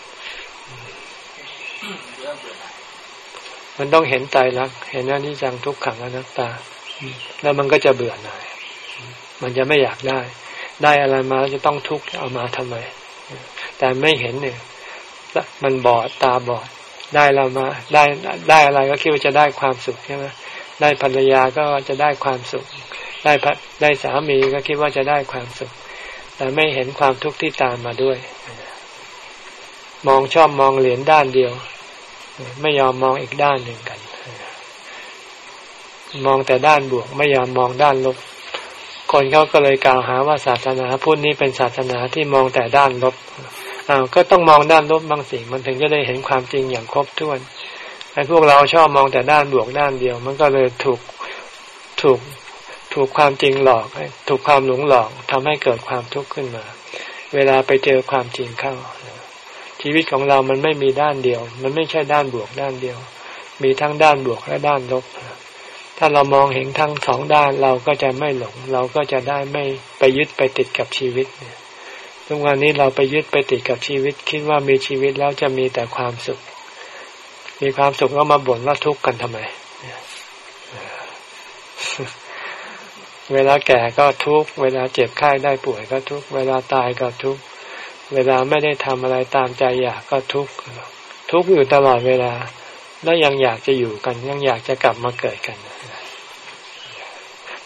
มันต้องเห็นใจรัก เห็นว่านี่จังทุกขังอนัตตา แล้วมันก็จะเบื่อหน่าย มันจะไม่อยากได้ ได้อะไรมาจะต้องทุกข์เอามาทำไม แต่ไม่เห็นเนี่ยมันบอดตาบอด ได้เรามา ได้ได้อะไรก็คิดว่าจะได้ความสุขใช่ไหมได้ภรรยาก็จะได้ความสุข ได้ได้สามีก็คิดว่าจะได้ความสุข แต่ไม่เห็นความทุกข์ที่ตามมาด้วย มองชอบมองเหรียญด้านเดียว ไม่ยอมมองอีกด้านหนึ่งกัน มองแต่ด้านบวก ไม่ยอมมองด้านลบ คนเขาก็เลยกล่าวหาว่าศาสนาพุทธนี้เป็นศาสนาที่มองแต่ด้านลบอ้าวก็ต้องมองด้านลบบางสิ่ง มันถึงจะได้เห็นความจริงอย่างครบถ้วนไอ้พวกเราชอบมองแต่ด้านบวกด้านเดียว มันก็เลยถูกถูกถูกความจริงหลอก ถูกความหลงหลอกทำให้เกิดความทุกข์ขึ้นมา เวลาไปเจอความจริงเข้า ชีวิตของเรามันไม่มีด้านเดียว มันไม่ใช่ด้านบวกด้านเดียว มีทั้งด้านบวกและด้านลบ ถ้าเรามองเห็นทั้งสองด้านเราก็จะไม่หลง เราก็จะได้ไม่ไปยึดไปติดกับชีวิตเนี่ยทุกวันนี้เราไปยึดไปติดกับชีวิต คิดว่ามีชีวิตแล้วจะมีแต่ความสุข มีความสุขก็มาบ่นว่าทุกข์กันทำไม เวลาแก่ก็ทุกข์เวลาเจ็บไข้ได้ป่วยก็ทุกข์เวลาตายก็ทุกข์เวลาไม่ได้ทำอะไรตามใจอยากก็ทุกข์ทุกข์อยู่ตลอดเวลา แล้วยังอยากจะอยู่กัน ยังอยากจะกลับมาเกิดกัน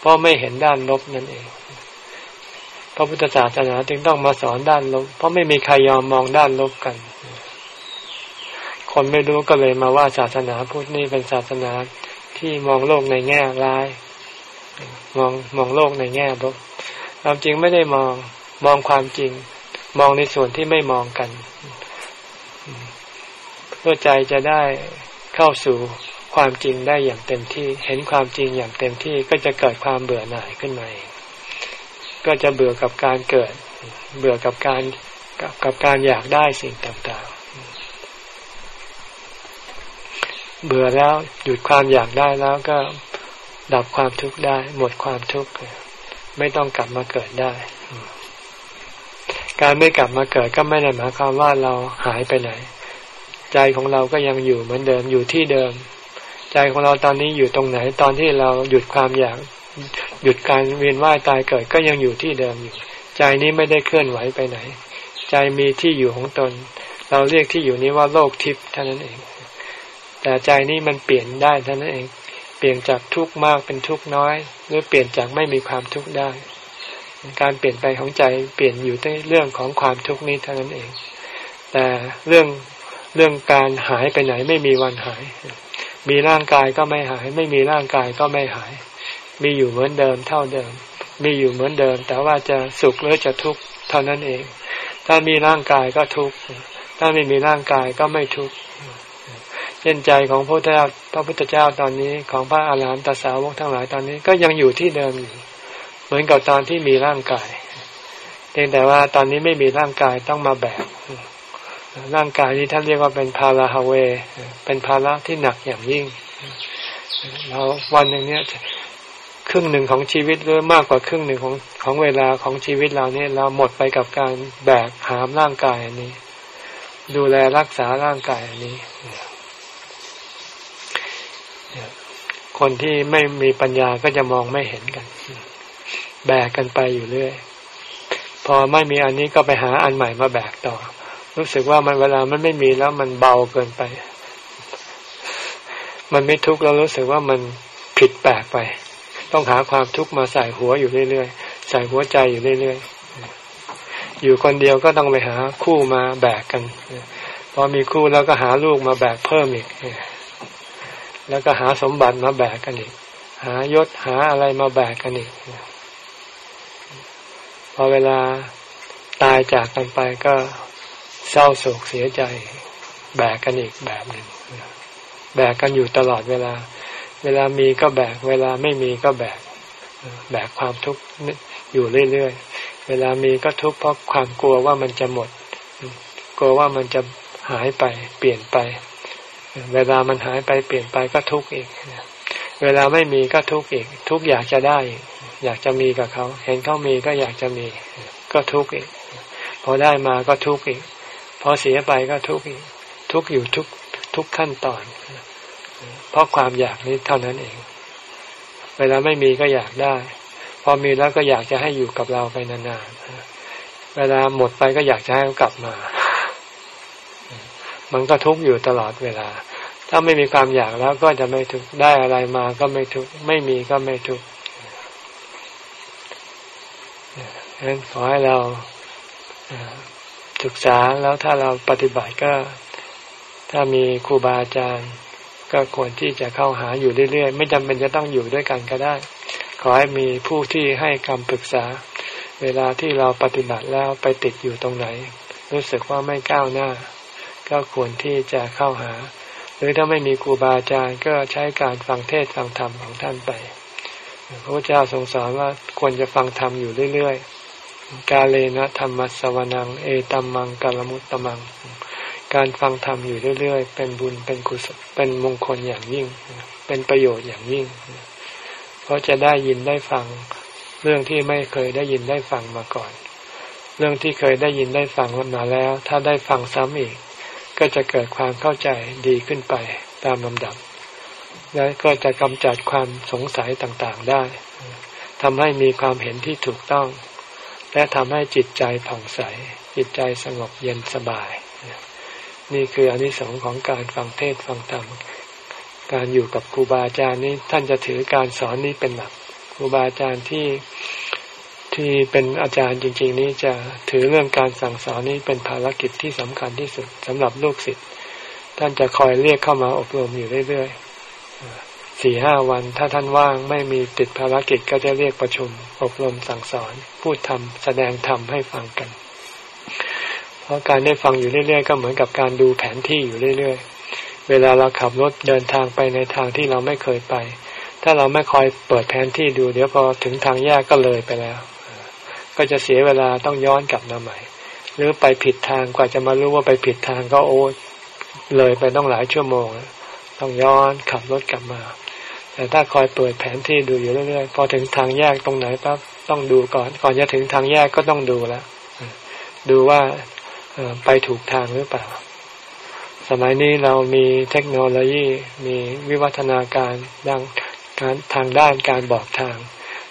เพราะไม่เห็นด้านลบนั่นเอง พระพุทธศาสนาจึงต้องมาสอนด้านลบ เพราะไม่มีใครยอมมองด้านลบกัน คนไม่รู้ก็เลยมาว่าศาสนาพุทธนี่เป็นศาสนาที่มองโลกในแง่ร้าย มองมองโลกในแง่ลบความจริงไม่ได้มองมองความจริง มองในส่วนที่ไม่มองกัน เพื่อใจจะได้เข้าสู่ ความจริงได้อย่างเต็มที่ เห็นความจริงอย่างเต็มที่ก็จะเกิดความเบื่อหน่ายขึ้นมาเองก็จะเบื่อกับการเกิด เบื่อกับการกับกับการอยากได้สิ่งต่างๆ เบื่อแล้วหยุดความอยากได้แล้วก็ดับความทุกข์ได้ หมดความทุกข์ไม่ต้องกลับมาเกิดได้ การไม่กลับมาเกิดก็ไม่ได้หมายความว่าเราหายไปไหน ใจของเราก็ยังอยู่เหมือนเดิมอยู่ที่เดิม ใจของเราตอนนี้อยู่ตรงไหน ตอนที่เราหยุดความอยากหยุดการเวียนว่ายตายเกิดก็ยังอยู่ที่เดิมอยู่ ใจนี้ไม่ได้เคลื่อนไหวไปไหน ใจมีที่อยู่ของตน เราเรียกที่อยู่นี้ว่าโลกทิพย์เท่านั้นเอง แต่ใจนี้มันเปลี่ยนได้เท่านั้นเอง เปลี่ยนจากทุกข์มากเป็นทุกข์น้อย หรือเปลี่ยนจากไม่มีความทุกข์ได้ การเปลี่ยนไปของใจเปลี่ยนอยู่ในเรื่องของความทุกข์นี้เท่านั้นเอง แต่เรื่องเรื่องการหายไปไหนไม่มีวันหาย มีร่างกายก็ไม่หาย ไม่มีร่างกายก็ไม่หาย มีอยู่เหมือนเดิมเท่าเดิม มีอยู่เหมือนเดิม แต่ว่าจะสุขหรือจะทุกข์เท่านั้นเอง ถ้ามีร่างกายก็ทุกข์ถ้าไม่มีร่างกายก็ไม่ทุกข์เช่นใจของพระพุทธเจ้าพระพุทธเจ้าตอนนี้ของพระอาหารหันตสาวกทั้งหลายตอนนี้ก็ยังอยู่ที่เดิมอยู่เหมือนกับตอนที่มีร่างกายเพียงแต่ว่าตอนนี้ไม่มีร่างกายต้องมาแบก ร่างกายนี้ท่านเรียกว่าเป็นภาราฮาเว เป็นภาระที่หนักอย่างยิ่งแล้ววันหนึ่งเนี้ยครึ่งหนึ่งของชีวิตหรือมากกว่าครึ่งหนึ่งของของเวลาของชีวิตเราเนี่ยเราหมดไปกับการแบกหามร่างกายอันนี้ ดูแลรักษาร่างกายอันนี้ คนที่ไม่มีปัญญาก็จะมองไม่เห็นกัน แบกกันไปอยู่เรื่อย พอไม่มีอันนี้ก็ไปหาอันใหม่มาแบกต่อ รู้สึกว่ามันเวลามันไม่มีแล้วมันเบาเกินไป มันไม่ทุกข์แล้วรู้สึกว่ามันผิดแปลกไป ต้องหาความทุกข์มาใส่หัวอยู่เรื่อยๆใส่หัวใจอยู่เรื่อยๆอยู่คนเดียวก็ต้องไปหาคู่มาแบกกันพอมีคู่แล้วก็หาลูกมาแบกเพิ่มอีกแล้วก็หาสมบัติมาแบกกันอีก หายศหาอะไรมาแบกกันอีกพอเวลาตายจากกันไปก็ เศร้าโศกเสียใจ แบกกันอีกแบบหนึ่งแบกกันอยู่ตลอดเวลา เวลามีก็แบก เวลาไม่มีก็แบก แบกความทุกข์อยู่เรื่อยๆ เวลามีก็ทุกข์เพราะความกลัวว่ามันจะหมด กลัวว่ามันจะหายไปเปลี่ยนไป เวลามันหายไปเปลี่ยนไปก็ทุกข์อีก เวลาไม่มีก็ทุกข์อีก ทุกอยากจะได้ อยากจะมีกับเขา เห็นเขามีก็อยากจะมี ก็ทุกข์อีก พอได้มาก็ทุกข์อีก พอเสียไปก็ทุกข์ทุกข์อยู่ทุกทุกขั้นตอน เพราะความอยากนี้เท่านั้นเอง เวลาไม่มีก็อยากได้ พอมีแล้วก็อยากจะให้อยู่กับเราไปนานๆ เวลาหมดไปก็อยากจะให้เขากลับมา มันก็ทุกข์อยู่ตลอดเวลา ถ้าไม่มีความอยากแล้วก็จะไม่ทุกข์ได้อะไรมาก็ไม่ทุกข์ไม่มีก็ไม่ทุกข์ฉะนั้นขอให้เรา ศึกษาแล้วถ้าเราปฏิบัติก็ ถ้ามีครูบาอาจารย์ ก็ควรที่จะเข้าหาอยู่เรื่อยๆ ไม่จำเป็นจะต้องอยู่ด้วยกันก็ได้ ขอให้มีผู้ที่ให้คำปรึกษา เวลาที่เราปฏิบัติแล้วไปติดอยู่ตรงไหน รู้สึกว่าไม่ก้าวหน้า ก็ควรที่จะเข้าหา หรือถ้าไม่มีครูบาอาจารย์ก็ใช้การฟังเทศฟังธรรมของท่านไปพระพุทธเจ้าทรงสอนว่าควรจะฟังธรรมอยู่เรื่อยๆ กาเลนะธรรมสวนัง เอตัมมังกาลมุตตมัง การฟังธรรมอยู่เรื่อยๆ เป็นบุญเป็นกุศลเป็นมงคลอย่างยิ่ง เป็นประโยชน์อย่างยิ่ง เพราะจะได้ยินได้ฟังเรื่องที่ไม่เคยได้ยินได้ฟังมาก่อน เรื่องที่เคยได้ยินได้ฟังมาแล้ว ถ้าได้ฟังซ้ำอีก ก็จะเกิดความเข้าใจดีขึ้นไปตามลำดับ และก็จะกำจัดความสงสัยต่างๆได้ทำให้มีความเห็นที่ถูกต้อง และทำให้จิตใจผ่องใส จิตใจสงบเย็นสบาย นี่คืออนิสงส์ของการฟังเทศฟังธรรม การอยู่กับครูบาอาจารย์นี้ท่านจะถือการสอนนี้เป็นหลักครูบาอาจารย์ที่ที่เป็นอาจารย์จริง ๆ นี้จะถือเรื่องการสั่งสอนนี้เป็นภารกิจที่สำคัญที่สุดสำหรับลูกศิษย์ท่านจะคอยเรียกเข้ามาอบรมอยู่เรื่อยๆ สี่ห้าวัน ถ้าท่านว่างไม่มีติดภารกิจก็จะเรียกประชุม อบรมสั่งสอน พูดธรรมแสดงธรรมให้ฟังกัน เพราะการได้ฟังอยู่เรื่อย ๆ ก็เหมือนกับการดูแผนที่อยู่เรื่อย ๆ เวลาเราขับรถเดินทางไปในทางที่เราไม่เคยไป ถ้าเราไม่คอยเปิดแผนที่ดูเดี๋ยวพอถึงทางแยกก็เลยไปแล้ว ก็จะเสียเวลาต้องย้อนกลับมาใหม่ หรือไปผิดทางกว่าจะมารู้ว่าไปผิดทางก็โอ้เลยไปต้องหลายชั่วโมงต้องย้อนขับรถกลับมา แต่ถ้าคอยเปิดแผนที่ดูอยู่เรื่อยๆพอถึงทางแยกตรงไหนปั๊บต้องดูก่อน ก่อนจะถึงทางแยกก็ต้องดูแล้วดูว่าไปถูกทางหรือเปล่า สมัยนี้เรามีเทคโนโลยีมีวิวัฒนาการดังการทางด้านการบอกทาง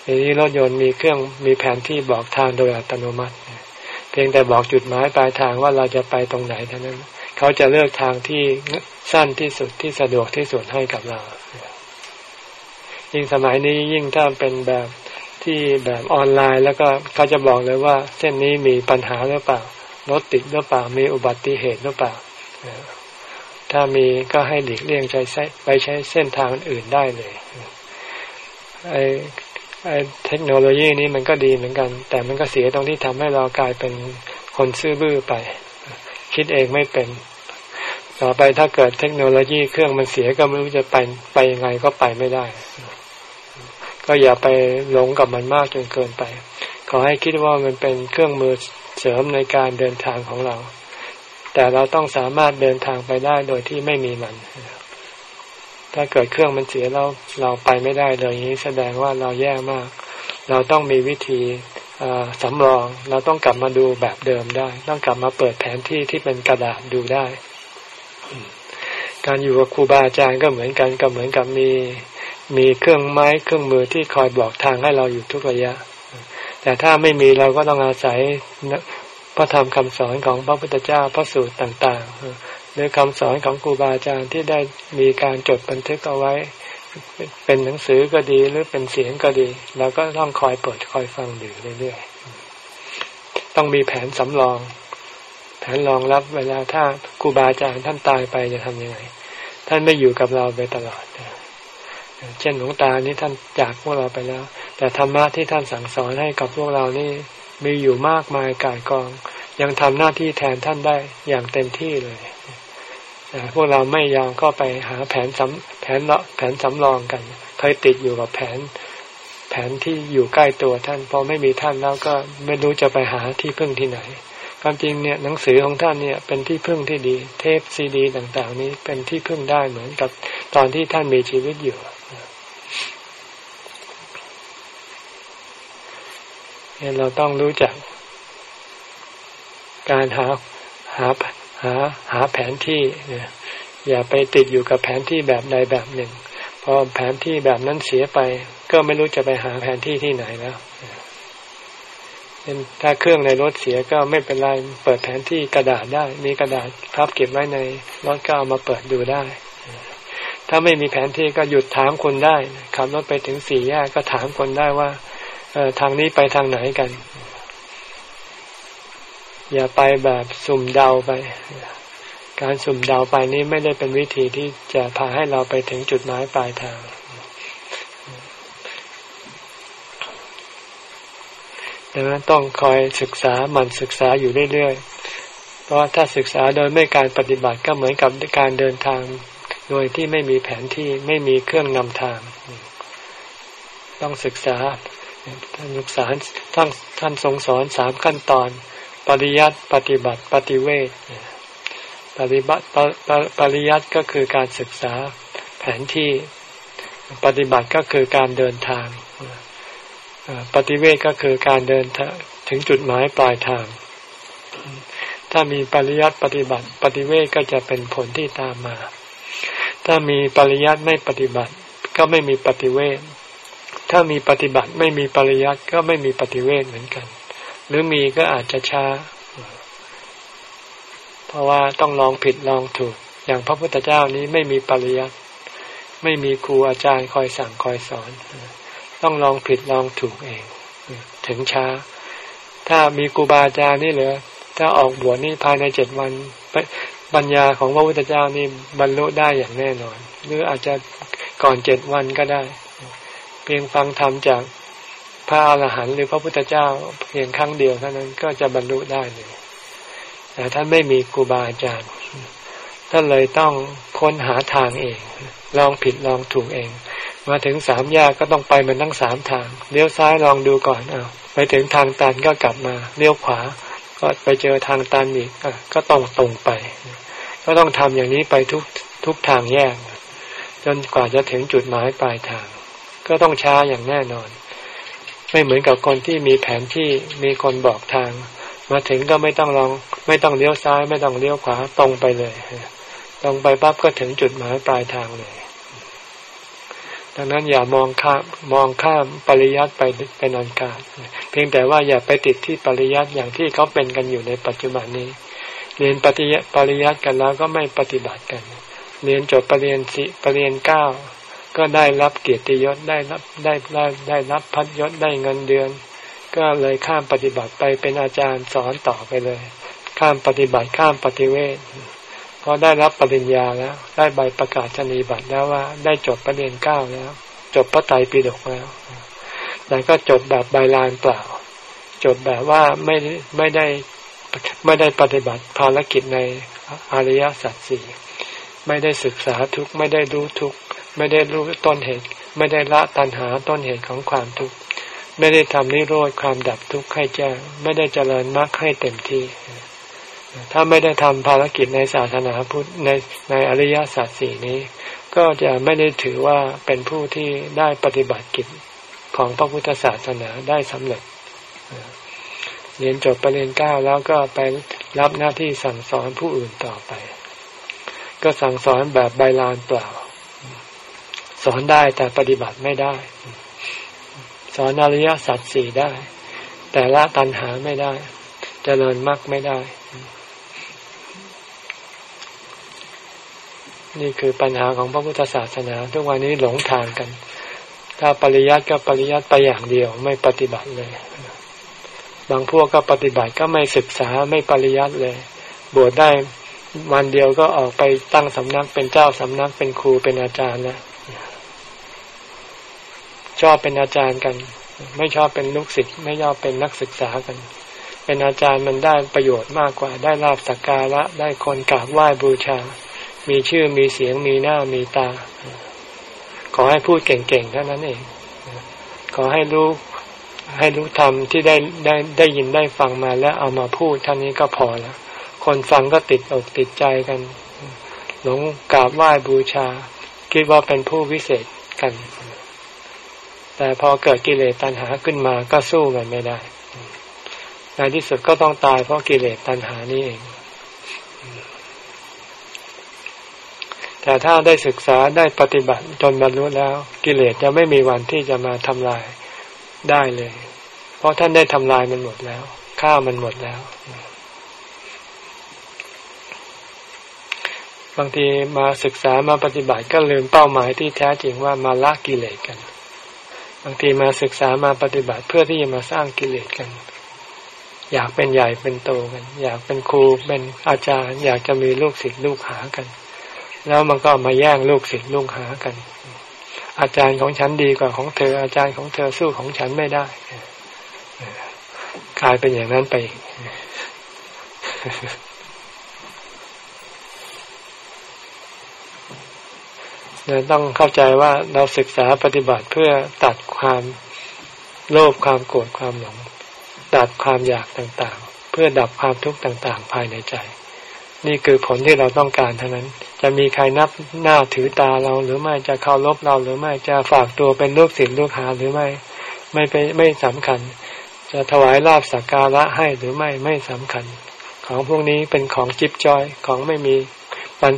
ในนี้รถยนต์มีเครื่องมีแผนที่บอกทางโดยอัตโนมัติ เพียงแต่บอกจุดหมายปลายทางว่าเราจะไปตรงไหนเท่านั้น เขาจะเลือกทางที่สั้นที่สุดที่สะดวกที่สุดให้กับเรา ยิ่งสมัยนี้ยิ่งถ้าเป็นแบบที่แบบออนไลน์ แล้วก็เขาจะบอกเลยว่า เส้นนี้มีปัญหาหรือเปล่ารถติดหรือเปล่ามีอุบัติเหตุหรือเปล่า ถ้ามีก็ให้หลีกเลี่ยงใจไปใช้เส้นทางอื่นได้เลยไอ้ไอ้เทคโนโลยีนี้มันก็ดีเหมือนกัน แต่มันก็เสียตรงที่ทำให้เรากลายเป็นคนซื่อบื้อไป คิดเองไม่เป็น ต่อไปถ้าเกิดเทคโนโลยีเครื่องมันเสียก็ไม่รู้จะไปไปยังไงก็ไปไม่ได้ ก็อย่าไปหลงกับมันมากจนเกินไป ขอให้คิดว่ามันเป็นเครื่องมือเสริมในการเดินทางของเรา แต่เราต้องสามารถเดินทางไปได้โดยที่ไม่มีมัน ถ้าเกิดเครื่องมันเสียแล้วเราไปไม่ได้เลยนี้แสดงว่าเราแย่มาก เราต้องมีวิธีสำรอง เราต้องกลับมาดูแบบเดิมได้ ต้องกลับมาเปิดแผนที่ที่เป็นกระดาษดูได้ การอยู่กับครูบาอาจารย์ก็เหมือนกันก็เหมือนกับมี มีเครื่องไม้เครื่องมือที่คอยบอกทางให้เราอยู่ทุกระยะ แต่ถ้าไม่มีเราก็ต้องอาศัยพระธรรมคำสอนของพระพุทธเจ้าพระสูตรต่างๆหรือคำสอนของครูบาอาจารย์ที่ได้มีการจดบันทึกเอาไว้ เป็นหนังสือก็ดีหรือเป็นเสียงก็ดีเราก็ต้องคอยเปิดคอยฟังอยู่เรื่อยๆต้องมีแผนสำรอง แผนรองรับเวลาถ้าครูบาอาจารย์ท่านตายไปจะทำยังไง ท่านไม่อยู่กับเราไปตลอด เช่นหลวงตานี้ท่านจากพวกเราไปแล้ว แต่ธรรมะที่ท่านสั่งสอนให้กับพวกเรานี่มีอยู่มากมายกายกอง ยังทำหน้าที่แทนท่านได้อย่างเต็มที่เลยพวกเราไม่ยอมก็ไปหาแผนสำแผนละแผนสำรองกันเคยติดอยู่กับแผน แผนที่อยู่ใกล้ตัวท่านพอไม่มีท่านแล้วก็ไม่รู้จะไปหาที่พึ่งที่ไหนความจริงเนี่ยหนังสือของท่านเนี่ยเป็นที่พึ่งที่ดี เทปซีดี ต่างๆ นี้เป็นที่พึ่งได้เหมือนกับตอนที่ท่านมีชีวิตอยู่ เนี่ยเราต้องรู้จัก การหาหาหาหาแผนที่เนี่ยอย่าไปติดอยู่กับแผนที่แบบใดแบบหนึ่งพอแผนที่แบบนั้นเสียไป ก็ไม่รู้จะไปหาแผนที่ที่ไหนแล้วถ้าเครื่องในรถเสียก็ไม่เป็นไร เปิดแผนที่กระดาษได้ มีกระดาษพับเก็บไว้ในรถก็เอามาเปิดดูได้ ถ้าไม่มีแผนที่ก็หยุดถามคนได้ขับรถไปถึงสี่แยกก็ถามคนได้ว่า ทางนี้ไปทางไหนกัน อย่าไปแบบสุ่มเดาไป การสุ่มเดาไปนี้ไม่ได้เป็นวิธีที่จะพาให้เราไปถึงจุดหมายปลายทาง ดังนั้นต้องคอยศึกษาหมั่นศึกษาอยู่เรื่อยๆ เพราะถ้าศึกษาโดยไม่การปฏิบัติก็เหมือนกับการเดินทางโดยที่ไม่มีแผนที่ไม่มีเครื่องนำทาง ต้องศึกษา ท่านศึกษาท่านท่านทรงสอนสามขั้นตอน ปริยัติปฏิบัติปฏิเวทปฏิบัติปริยัติก็คือการศึกษาแผนที่ปฏิบัติก็คือการเดินทาง ปฏิเวทก็คือการเดินถึงจุดหมายปลายทาง ถ้ามีปริยัติปฏิบัติ ปฏิเวทก็จะเป็นผลที่ตามมา ถ้ามีปริยัติไม่ปฏิบัติ ก็ไม่มีปฏิเวท ถ้ามีปฏิบัติไม่มีปริยัติก็ไม่มีปฏิเวทเหมือนกัน หรือมีก็อาจจะช้า เพราะว่าต้องลองผิดลองถูก อย่างพระพุทธเจ้านี้ไม่มีปริยัติไม่มีครูอาจารย์คอยสั่งคอยสอน ต้องลองผิดลองถูกเอง ถึงช้า ถ้ามีครูบาอาจารย์นี่เหรอถ้าออกบวชนี่ภายในเจ็ดวันปัญญาของพระพุทธเจ้านี่บรรลุได้อย่างแน่นอน หรืออาจจะก่อนเจ็ดวันก็ได้ พียงฟังธรรมจากพระอาหารหันต์หรือพระพุทธเจ้าเพียงครั้งเดียวเท่านั้นก็จะบรรลุได้เลยแต่ท่านไม่มีครูบาอาจารย์ท่านเลยต้องค้นหาทางเอง ลองผิดลองถูกเอง มาถึงสามแยกก็ต้องไปมันทั้งสามทางเลี้ยวซ้ายลองดูก่อนเอาไปถึงทางตันก็กลับมาเลี้ยวขวา ก็ไปเจอทางตันอีกอก็ต้องตรงไป ก็ต้องทำอย่างนี้ไปทุกทุกทางแยก จนกว่าจะถึงจุดหมายปลายทาง ก็ต้องช้าอย่างแน่นอน ไม่เหมือนกับคนที่มีแผนที่มีคนบอกทาง มาถึงก็ไม่ต้องลองไม่ต้องเลี้ยวซ้าย ไม่ต้องเลี้ยวขวาตรงไปเลยตรงไปปั๊บก็ถึงจุดหมายปลายทางเลย ดังนั้นอย่ามองข้ามมองข้ามปริยัติไปเป็นอันการเพียงแต่ว่าอย่าไปติดที่ปริยัติอย่างที่เขาเป็นกันอยู่ในปัจจุบันนี้ เรียนปฏิยปริยัติกันแล้วก็ไม่ปฏิบัติกัน เรียนจบปรริญญาสิปรริญญาเก้า ก็ได้รับเกียรติยศได้รับได้ได้ได้รับพัดยศได้เงินเดือน ก็เลยข้ามปฏิบัติไปเป็นอาจารย์สอนต่อไปเลย ข้ามปฏิบัติข้ามปฏิเวทพอได้รับปริญญาแล้ว ได้ใบประกาศนีบัตรแล้วว่าได้จบประเด็นเก้าแล้ว จบพระไตรปิฎกแล้วแต่ก็จบแบบใบลานเปล่า จบแบบว่าไม่ไม่ได้ไม่ได้ปฏิบัติภารกิจในอริยสัจสี่ไม่ได้ศึกษาทุกไม่ได้รู้ทุก ไม่ได้รู้ต้นเหตุ ไม่ได้ละตัณหาต้นเหตุของความทุกข์ไม่ได้ทำนิโรธความดับทุกข์ให้แจ้งไม่ได้เจริญมรรคให้เต็มที่ ถ้าไม่ได้ทำภารกิจในศาสนาพุทธในในอริยสัจสี่นี้ ก็จะไม่ได้ถือว่าเป็นผู้ที่ได้ปฏิบัติกิจของพระพุทธศาสนาได้สำเร็จเรียนจบประเรียนเก้าแล้วก็ไปรับหน้าที่สั่งสอนผู้อื่นต่อไป ก็สั่งสอนแบบใบลานเปล่า สอนได้แต่ปฏิบัติไม่ได้ สอนอริยสัจสี่ได้ แต่ละตัณหาไม่ได้จเจริญมรรคไม่ได้ นี่คือปัญหาของพระพุทธศาสนา ทุกวันนี้หลงทางกัน ถ้าปริยัติก็ปริยัติไปอย่างเดียวไม่ปฏิบัติเลย บางพวกก็ปฏิบัติก็ไม่ศึกษาไม่ปริยัติเลย บวชได้วันเดียวก็ออกไปตั้งสำนักเป็นเจ้าสำนักเป็นครูเป็นอาจารย์แล้ว ชอบเป็นอาจารย์กัน ไม่ชอบเป็นลูกศิษย์ไม่ชอบเป็นนักศึกษากัน เป็นอาจารย์มันได้ประโยชน์มากกว่า ได้ลาบสักการะได้คนกราบไหว้บูชา มีชื่อมีเสียงมีหน้ามีตา ขอให้พูดเก่งๆเท่านั้นเอง ขอให้รู้ให้รู้ธรรมที่ได้ได้ได้ยินได้ฟังมาแล้วเอามาพูดท่านี้ก็พอแล้วคนฟังก็ติดอกติดใจกัน หลงกราบไหว้บูชา คิดว่าเป็นผู้วิเศษกัน แต่พอเกิดกิเลสตัณหาขึ้นมาก็สู้มันไม่ได้ ในที่สุดก็ต้องตายเพราะกิเลสตัณหานี้เอง แต่ถ้าได้ศึกษาได้ปฏิบัติจนบรรลุแล้ว กิเลสจะไม่มีวันที่จะมาทำลายได้เลย เพราะท่านได้ทำลายมันหมดแล้วฆ่ามันหมดแล้ว บางทีมาศึกษามาปฏิบัติก็ลืมเป้าหมายที่แท้จริงว่ามาละกิเลสกัน บางทีมาศึกษามาปฏิบัติเพื่อที่จะมาสร้างกิเลสกัน อยากเป็นใหญ่เป็นโตกัน อยากเป็นครูเป็นอาจารย์ อยากจะมีลูกศิษย์ลูกหากัน แล้วมันก็มาแย่งลูกศิษย์ลูกหากัน อาจารย์ของฉันดีกว่าของเธอ อาจารย์ของเธอสู้ของฉันไม่ได้กลายเป็นอย่างนั้นไป เราต้องเข้าใจว่าเราศึกษาปฏิบัติเพื่อตัดความโลภความโกรธความหลงตัดความอยากต่างๆ เพื่อดับความทุกข์ต่างๆ ภายในใจ นี่คือผลที่เราต้องการเท่านั้น จะมีใครนับหน้าถือตาเราหรือไม่จะเคารพเราหรือไม่จะฝากตัวเป็นลูกศิษย์ลูกหาหรือไม่ ไม่ไปไม่สำคัญ จะถวายลาบสักการะให้หรือไม่ไม่สำคัญ ของพวกนี้เป็นของจิบจอยของไม่มีมัน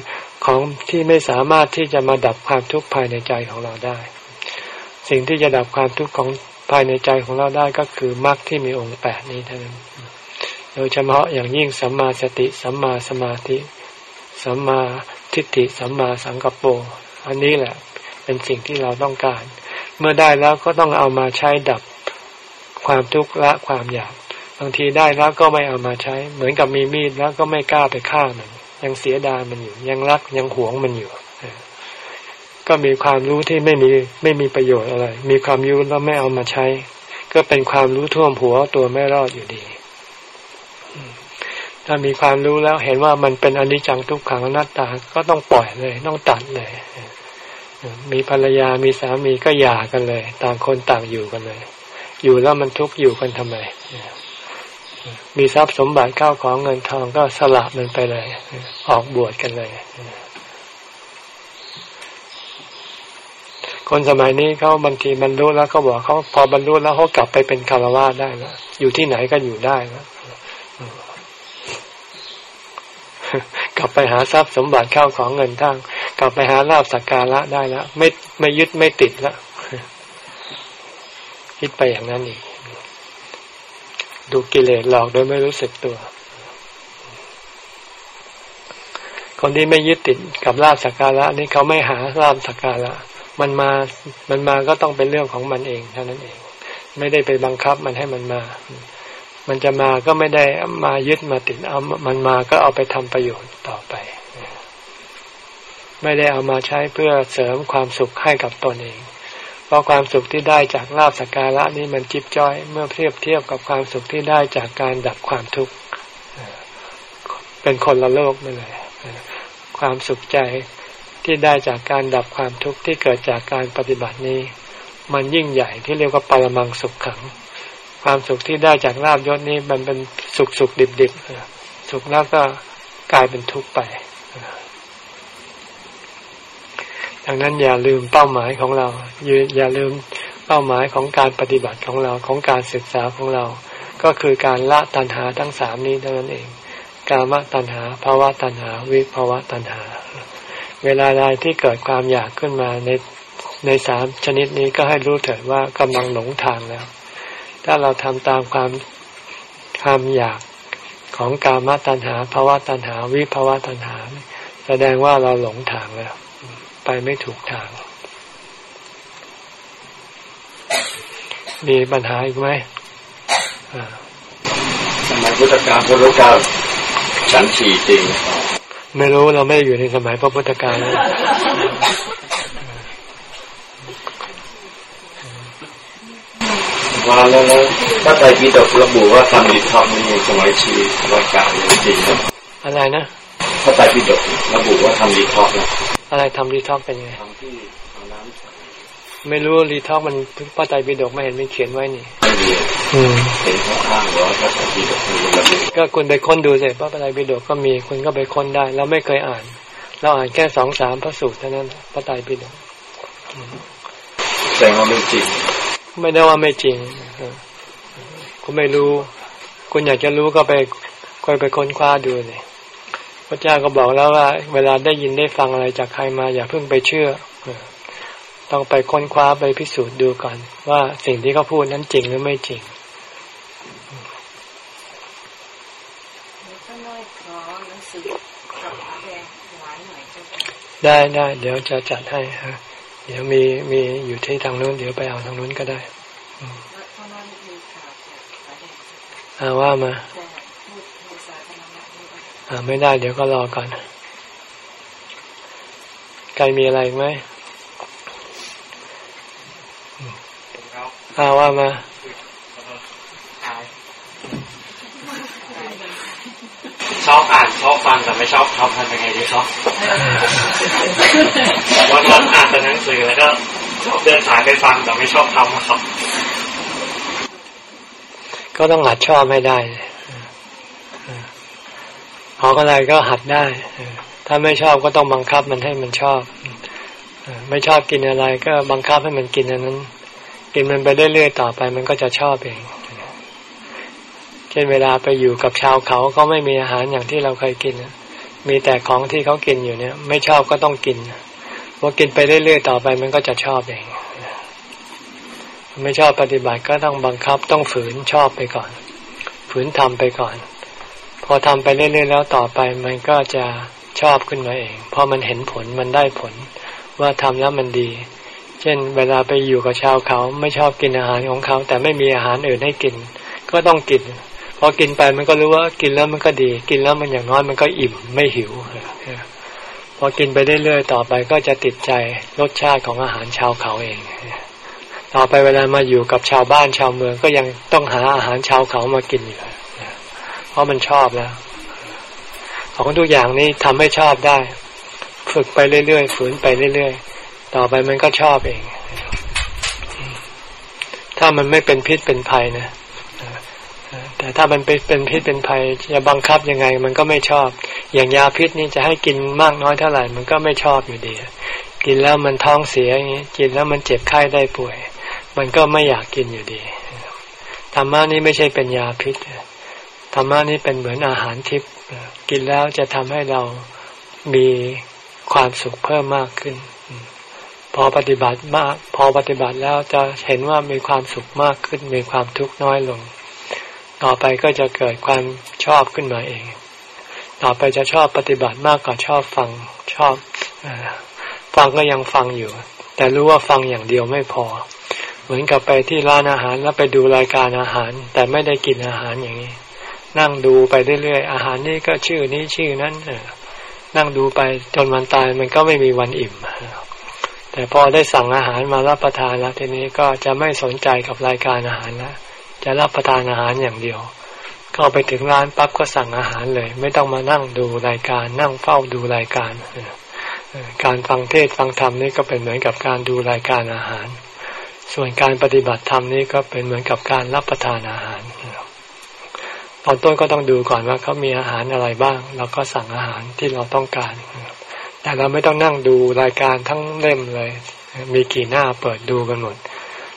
ของที่ไม่สามารถที่จะมาดับความทุกข์ภายในใจของเราได้ สิ่งที่จะดับความทุกข์ของภายในใจของเราได้ก็คือมรรคที่มีองค์แปดนี้เท่านั้น โดยเฉพาะอย่างยิ่งสัมมาสติสัมมาสมาธิสัมมาทิฏฐิสัมมาสังกัปรอันนี้แหละเป็นสิ่งที่เราต้องการ เมื่อได้แล้วก็ต้องเอามาใช้ดับความทุกข์ละความอยาก บางทีได้แล้วก็ไม่เอามาใช้ เหมือนกับมีมีดแล้วก็ไม่กล้าไปฆ่ามัน ยังเสียดายมันอยู่ ยังรักยังหวงมันอยู่ก็มีความรู้ที่ไม่มีไม่มีประโยชน์อะไร มีความรู้แล้วไม่เอามาใช้ ก็เป็นความรู้ท่วมหัวตัวไม่รอดอยู่ดี ถ้ามีความรู้แล้วเห็นว่ามันเป็นอนิจจังทุกขังอนัตตา ก็ต้องปล่อยเลย ต้องตัดเลย มีภรรยามีสามีก็หย่ากันเลย ต่างคนต่างอยู่กันเลย อยู่แล้วมันทุกข์อยู่กันทำไม มีทรัพย์สมบัติเข้าของเงินทองก็สละมันไปเลย ออกบวชกันเลย คนสมัยนี้เขาบางทีบรรลุแล้วเขาบอกเขาพอบรรลุแล้วเขากลับไปเป็นคารวะได้แล้วอยู่ที่ไหนก็อยู่ได้แล้วกลับไปหาทรัพย์สมบัติเข้าของเงินทองกลับไปหาลาบสักการะได้แล้วไม่ไม่ยึดไม่ติดแล้วคิดไปอย่างนั้นอีก ดูกิเลสหลอกโดยไม่รู้สึกตัว คนที่ไม่ยึดติดกับลาบสักการะนี่เขาไม่หาลาบสักการะ มันมา มันมาก็ต้องเป็นเรื่องของมันเองเท่านั้นเอง ไม่ได้ไปบังคับมันให้มันมา มันจะมาก็ไม่ได้มายึดมาติดเอา มันมาก็เอาไปทำประโยชน์ต่อไป ไม่ได้เอามาใช้เพื่อเสริมความสุขให้กับตนเอง พราะความสุขที่ได้จากลาบสักการะนี้มันจิบจ้อยเมื่อเทียบเทียบกับความสุขที่ได้จากการดับความทุกข์เป็นคนละโลกไปเลยความสุขใจที่ได้จากการดับความทุกข์ที่เกิดจากการปฏิบัตินี้ มันยิ่งใหญ่ที่เรียกว่าปรมังสุขขัง ความสุขที่ได้จากลาบยศนี้มันเป็นสุขสุขดิบดิบสุขแล้วก็กลายเป็นทุกข์ไป ดังนั้นอย่าลืมเป้าหมายของเรา อย่าลืมเป้าหมายของการปฏิบัติของเราของการศึกษาของเรา ก็คือการละตัณหาทั้งสามนี้เท่านั้นเอง กามตัณหาภาวะตัณหา วิภาวะตัณหา เวลาใดที่เกิดความอยากขึ้นมาในในสามชนิดนี้ก็ให้รู้เถิดว่ากำลังหลงทางแล้ว ถ้าเราทำตามความความอยากของกามตัณหาภาวะตัณหา วิภาวะตัณหา แสดงว่าเราหลงทางแล้ว ไปไม่ถูกทาง มีปัญหาอีกไหมสมัยพุทธกาลพุทธกาลฉันฉี่จริง ไม่รู้เราไม่อยู่ในสมัยพระพุทธกาลว่าแล้วถ้าใครคิดระบุว่าทำดีทำนี่สมัยชีพุทธกาลจริงครับอะไรนะ ถ้าใครพิดกระบุว่าทำดีทอกนะอะไรทำรีท็อกเป็นไงไม่รู้รีท็อกมันป้าไตรปิฎกไม่เห็นมีเขียนไว้นี่เห็นข้างหรือว่าพระไตรปิฎกก็คุณไปค้นดูสิพระไตรปิฎกก็มีคุณก็ไปค้นได้ เราไม่เคยอ่าน เราอ่านแค่สองสามพระสูตรเท่านั้นพระไตรปิฎกแต่ว่าไม่จริง ไม่ได้ว่าไม่จริงคุณไม่รู้ คุณอยากจะรู้ก็ไปคอยไปค้นคว้าดูเลยพ ระเจ้าก็บอกแล้วว่า เวลาได้ยินได้ฟังอะไรจากใครมา อย่าเพิ่งไปเชื่อ ต้องไปค้นคว้าไปพิสูจน์ดูก่อน ว่าสิ่งที่เขาพูดนั้นจริงหรือไม่จริงได้ได้เดี๋ยวจะจัดให้ฮะเดี๋ยวมีมีอยู่ที่ทางนู้นเดี๋ยวไปเอาทางนู้นก็ได้อาว่ามา ไม่ได้เดี๋ยวก็รอก่อนใครมีอะไรไหมอาว่ามาชอบอ่านชอบฟังแต่ไม่ชอบทำทำยังไงดีครับวันวันอ่านแต่หนังสือแล้วก็ชอบเดินสายไปฟังแต่ไม่ชอบทำครับ ก็ต้องหัดชอบให้ได้ ออกอะไรก็หัดได้ ถ้าไม่ชอบก็ต้องบังคับมันให้มันชอบ ไม่ชอบกินอะไรก็บังคับให้มันกินอันนั้น กินมันไปเรื่อยๆต่อไปมันก็จะชอบเอง เช่นเวลาไปอยู่กับชาวเขาเขาไม่มีอาหารอย่างที่เราเคยกิน มีแต่ของที่เขากินอยู่เนี่ย ไม่ชอบก็ต้องกินพอกินไปเรื่อยๆต่อไปมันก็จะชอบเอง ไม่ชอบปฏิบัติก็ต้องบังคับต้องฝืนชอบไปก่อน ฝืนทำไปก่อน อทำไปเรื่อยๆแล้วต่อไปมันก็จะชอบขึ้นมาเอง เพราะมันเห็นผลมันได้ผล ว่าทำแล้วมันดี เช่น เวลาไปอยู่กับชาวเขาไม่ชอบกินอาหารของเขา แต่ไม่มีอาหารอื่นให้กิน ก็ต้องกินพอกินไปมันก็รู้ว่ากินแล้วมันก็ดี กินแล้วมันอย่างน้อยมันก็อิ่มไม่หิวพอกินไปเรื่อยๆต่อไปก็จะติดใจรสชาติของอาหารชาวเขาเองต่อไปเวลามาอยู่กับชาวบ้านชาวเมืองก็ยังต้องหาอาหารชาวเขามากินอยู่ เพราะมันชอบแล้วของทุกอย่างนี้ทำให้ชอบได้ ฝึกไปเรื่อยๆฝืนไปเรื่อยๆ ต่อไปมันก็ชอบเอง ถ้ามันไม่เป็นพิษเป็นภัยนะแต่ถ้ามันเป็นเป็นพิษเป็นภัยจะบังคับยังไง มันก็ไม่ชอบ อย่างยาพิษนี่จะให้กินมากน้อยเท่าไหร่ มันก็ไม่ชอบอยู่ดีกินแล้วมันท้องเสียอย่างนี้กินแล้วมันเจ็บไข้ได้ป่วย มันก็ไม่อยากกินอยู่ดีธรรมะนี้ไม่ใช่เป็นยาพิษ ธรรมะนี้เป็นเหมือนอาหารทิพย์กินแล้วจะทำให้เรามีความสุขเพิ่มมากขึ้น พอปฏิบัติมาก พอปฏิบัติแล้วจะเห็นว่ามีความสุขมากขึ้น มีความทุกข์น้อยลง ต่อไปก็จะเกิดความชอบขึ้นมาเอง ต่อไปจะชอบปฏิบัติมากกว่าชอบฟังชอบฟังก็ยังฟังอยู่ แต่รู้ว่าฟังอย่างเดียวไม่พอ เหมือนกับไปที่ร้านอาหารแล้วไปดูรายการอาหาร แต่ไม่ได้กินอาหารอย่างนี้ นั่งดูไปเรื่อยๆอาหารนี่ก็ชื่อนี้ชื่อนั้นนั่งดูไปจนวันตายมันก็ไม่มีวันอิ่มแต่พอได้สั่งอาหารมารับประทานแล้วทีนี้ก็จะไม่สนใจกับรายการอาหารแล้วจะรับประทานอาหารอย่างเดียวเข้าไปถึงร้านปั๊บก็สั่งอาหารเลย ไม่ต้องมานั่งดูรายการ นั่งเฝ้าดูรายการการฟังเทศฟังธรรมนี่ก็เป็นเหมือนกับการดูรายการอาหาร ส่วนการปฏิบัติธรรมนี่ก็เป็นเหมือนกับการรับประทานอาหาร ตอนต้นก็ต้องดูก่อนว่าเขามีอาหารอะไรบ้างเราก็สั่งอาหารที่เราต้องการ แต่เราไม่ต้องนั่งดูรายการทั้งเล่มเลย มีกี่หน้าเปิดดูกันหมด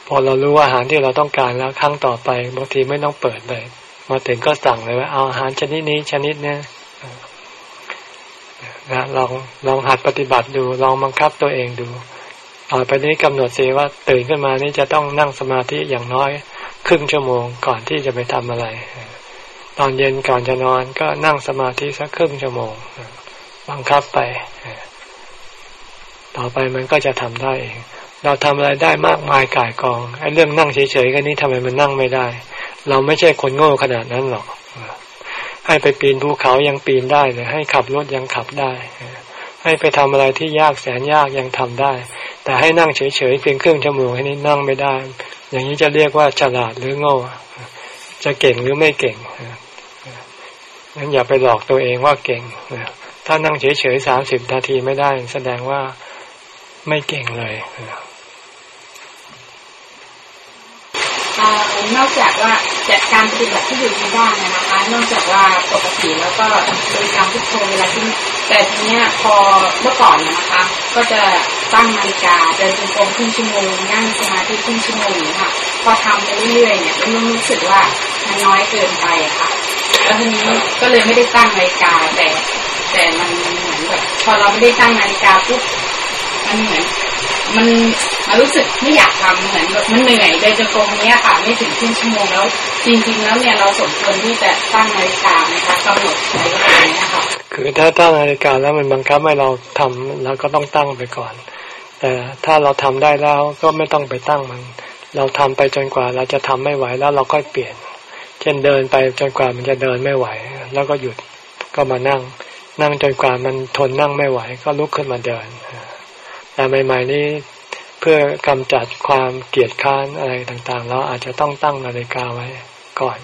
พอเรารู้ว่าอาหารที่เราต้องการแล้วครั้งต่อไปบางทีไม่ต้องเปิดเลย มาถึงก็สั่งเลยว่าเอาอาหารชนิดนี้ชนิดนี้นะลองลองหัดปฏิบัติดู ลองบังคับตัวเองดูต่อไปนี้กำหนดเสียว่าตื่นขึ้นมานี่จะต้องนั่งสมาธิอย่างน้อย ครึ่งชั่วโมงก่อนที่จะไปทำอะไร ตอนเย็นก่อนจะนอนก็นั่งสมาธิสักครึ่งชั่วโมง บังคับไป ต่อไปมันก็จะทำได้เองเราทำอะไรได้มากมายกายกองไอ้เรื่องนั่งเฉยๆกันนี้ทำไมมันนั่งไม่ได้ เราไม่ใช่คนโง่ขนาดนั้นหรอกให้ไปปีนภูเขายังปีนได้เลยให้ขับรถยังขับได้ ให้ไปทำอะไรที่ยากแสนยากยังทำได้ แต่ให้นั่งเฉยๆเพียงครึ่งชั่วโมงให้นี้นั่งไม่ได้ อย่างนี้จะเรียกว่าฉลาดหรือโง่จะเก่งหรือไม่เก่ง งั้นอย่าไปหลอกตัวเองว่าเก่ง ถ้านั่งเฉยๆสามสิบนาทีไม่ได้ แสดงว่าไม่เก่งเลยนอกจากว่าจัดการปฏิบัติที่อยู่ที่บ้านนะคะ นอกจากว่าปกติแล้วก็บริกรรมพุทโธเวลาที่แต่ทีเนี้ยพอเมื่อก่อนนะคะ ก็จะตั้งนาฬิกาเดินจงกรมครึ่งชั่วโมงนั่งสมาธิครึ่งชั่วโมงค่ะพอทำไปเรื่อยๆเนี่ยก็รู้สึกว่ามันน้อยเกินไปค่ะ แล้วทีนี้ก็เลยไม่ได้ตั้งนาฬิกา แต่ แต่มันเหมือนแบบพอเราไม่ได้ตั้งนาฬิกาปุ๊บมันเหมือนมันมันรู้สึกไม่อยากทำเหมือนแบบมันเหนื่อยเดินจงกรมเนี้ยค่ะไม่ถึงครึ่งชั่วโมงแล้ว จริง ๆ แล้วเนี่ยเราสมควรที่จะตั้งนาฬิกาไหมคะกำหนดใช้วลาเนี้ยค่ะคือถ้าตั้งนาฬิกาแล้วมันบังคับให้เราทำเราก็ต้องตั้งไปก่อน แต่ถ้าเราทำได้แล้วก็ไม่ต้องไปตั้งมัน เราทำไปจนกว่าเราจะทำไม่ไหวแล้วเราก็เปลี่ยน เช่นเดินไปจนกว่ามันจะเดินไม่ไหว แล้วก็หยุดก็มานั่ง นั่งจนกว่ามันทนนั่งไม่ไหว ก็ลุกขึ้นมาเดินแต่ใหม่ๆนี้เพื่อกำจัดความเกลียดค้านอะไรต่างๆ เราอาจจะต้องตั้งนาฬิกาไว้ก่อน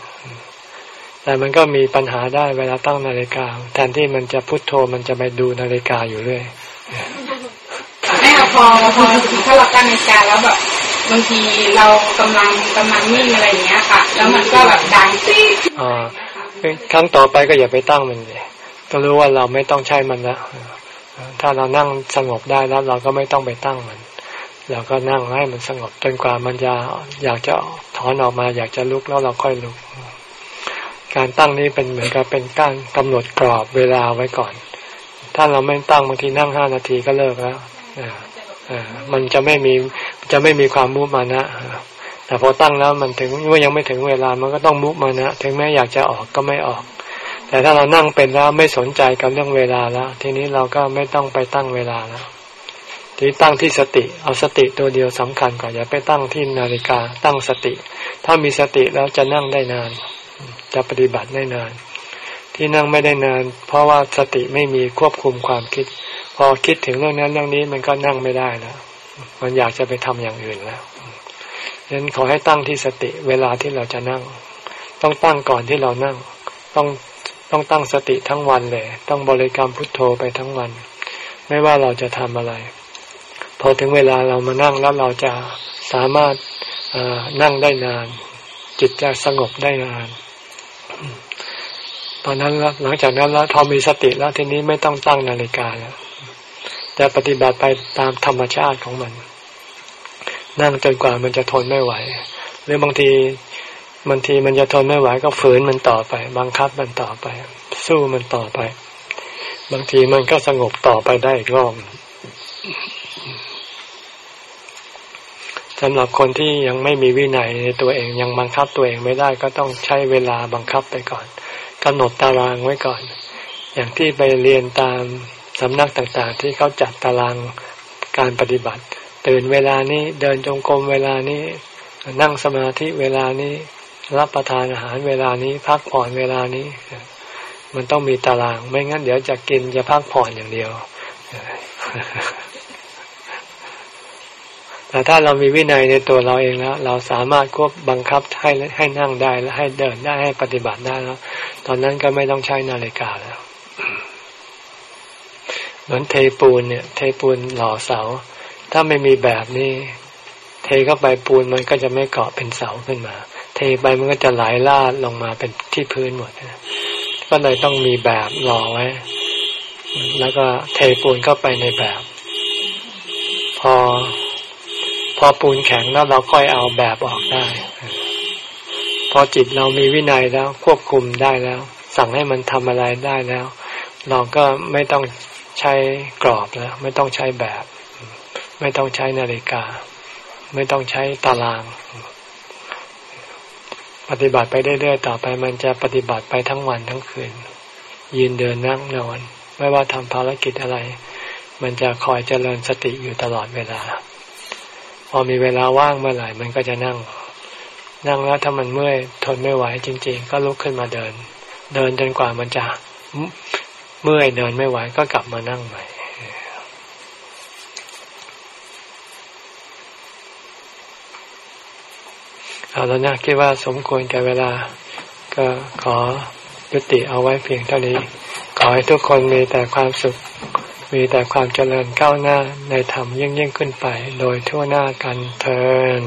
แต่มันก็มีปัญหาได้เวลาตั้งนาฬิกา แทนที่มันจะพุโทโธมันจะไปดูนาฬิกาอยู่เรื่อยแม่พอพอถ้าเราตั้งนาฬิกาแล้วแบบ บางทีเรากำลังกำลังนิ่งอะไรอย่างเงี้ยค่ะ แล้วมันก็แบบดังติ๊กอ่าครั้งต่อไปก็อย่าไปตั้งมันเลยก็รู้ว่าเราไม่ต้องใช้มันแล้วถ้าเรานั่งสงบได้แล้วเราก็ไม่ต้องไปตั้งมันเราก็นั่งให้มันสงบจนกว่ามันจะอยากจะถอนออกมา อยากจะลุกแล้วเราค่อยลุก การตั้งนี้เป็นเหมือนกับเป็นการกำหนดกรอบเวลาไว้ก่อน ถ้าเราไม่ตั้งบางทีนั่งห้านาทีก็เลิกแล้ว มันจะไม่มีจะไม่มีความมุมานะแต่พอตั้งแล้วมันถึงว่ายังไม่ถึงเวลามันก็ต้องมุมานะ ถึงแม้อยากจะออกก็ไม่ออก แต่ถ้าเรานั่งเป็นแล้วไม่สนใจกับเรื่องเวลาแล้ว ทีนี้เราก็ไม่ต้องไปตั้งเวลาแล้วทีตั้งที่สติเอาสติตัวเดียวสำคัญก่อนอย่าไปตั้งที่นาฬิกา ตั้งสติ ถ้ามีสติแล้วจะนั่งได้นาน จะปฏิบัติได้นาน ที่นั่งไม่ได้นาน เพราะว่าสติไม่มีควบคุมความคิด อคิดถึงเรื่องนั้นเรื่องนี้มันก็นั่งไม่ได้แล้วมันอยากจะไปทำอย่างอื่นแล้วฉะนั้นขอให้ตั้งที่สติเวลาที่เราจะนั่ง ต้องตั้งก่อนที่เรานั่ง ต้องต้องตั้งสติทั้งวันเลย ต้องบริกรรมพุทโธไปทั้งวัน ไม่ว่าเราจะทำอะไรพพอถึงเวลาเรามานั่งแล้วเราจะสามารถนั่งได้นาน จิตจะสงบได้นานตอนนั้นหลังจากนั้นแล้วพอมีสติแล้วทีนี้ไม่ต้องตั้งนาฬิกาแล้ว จะปฏิบัติไปตามธรรมชาติของมัน นั่งจนกว่ามันจะทนไม่ไหว หรือบางทีบางทีมันจะทนไม่ไหวก็ฝืนมันต่อไป บังคับมันต่อไป สู้มันต่อไป บางทีมันก็สงบต่อไปได้อีกรอบสำหรับคนที่ยังไม่มีวินัยในตัวเองยังบังคับตัวเองไม่ได้ก็ต้องใช้เวลาบังคับไปก่อนกำหนดตารางไว้ก่อน อย่างที่ไปเรียนตาม สำนักต่างๆ ที่เขาจัดตารางการปฏิบัติ ตื่นเวลานี้เดินจงกรมเวลานี้ นั่งสมาธิเวลานี้ รับประทานอาหารเวลานี้ พักผ่อนเวลานี้ มันต้องมีตาราง ไม่งั้นเดี๋ยวจะกินจะพักผ่อนอย่างเดียวแต่ถ้าเรามีวินัยในตัวเราเองแล้ว เราสามารถควบบังคับให้ให้นั่งได้และให้เดินได้ให้ปฏิบัติได้แล้ว ตอนนั้นก็ไม่ต้องใช้นาฬิกาแล้ว เหมือนเทปูนเนี่ย เทปูนหล่อเสา ถ้าไม่มีแบบนี้เทเข้าไปปูนมันก็จะไม่เกาะเป็นเสาขึ้นมา เทไปมันก็จะไหลลาดลงมาเป็นที่พื้นหมดก็เลยต้องมีแบบหล่อไว้ แล้วก็เทปูนเข้าไปในแบบ พอ พอปูนแข็งแล้วเราค่อยเอาแบบออกได้ พอจิตเรามีวินัยแล้วควบคุมได้แล้ว สั่งให้มันทำอะไรได้แล้ว เราก็ไม่ต้อง ใช้กรอบแล้วไม่ต้องใช้แบบ ไม่ต้องใช้นาฬิกา ไม่ต้องใช้ตาราง ปฏิบัติไปเรื่อยๆต่อไป มันจะปฏิบัติไปทั้งวันทั้งคืน ยืนเดินนั่งนอนไม่ว่าทำภารกิจอะไร มันจะคอยเจริญสติอยู่ตลอดเวลา พอมีเวลาว่างเมื่อไหร่มันก็จะนั่ง นั่งแล้วถ้ามันเมื่อยทนไม่ไหวจริง ๆ ก็ลุกขึ้นมาเดิน เดินจนกว่ามันจะ เมื่อยเดินไม่ไหวก็กลับมานั่งใหม่เอาแล้วนะคิดว่าสมควรแก่เวลา ก็ขอยุติเอาไว้เพียงเท่านี้ ขอให้ทุกคนมีแต่ความสุข มีแต่ความเจริญก้าวหน้าในธรรมยิ่งยิ่งขึ้นไป โดยทั่วหน้ากันเทิน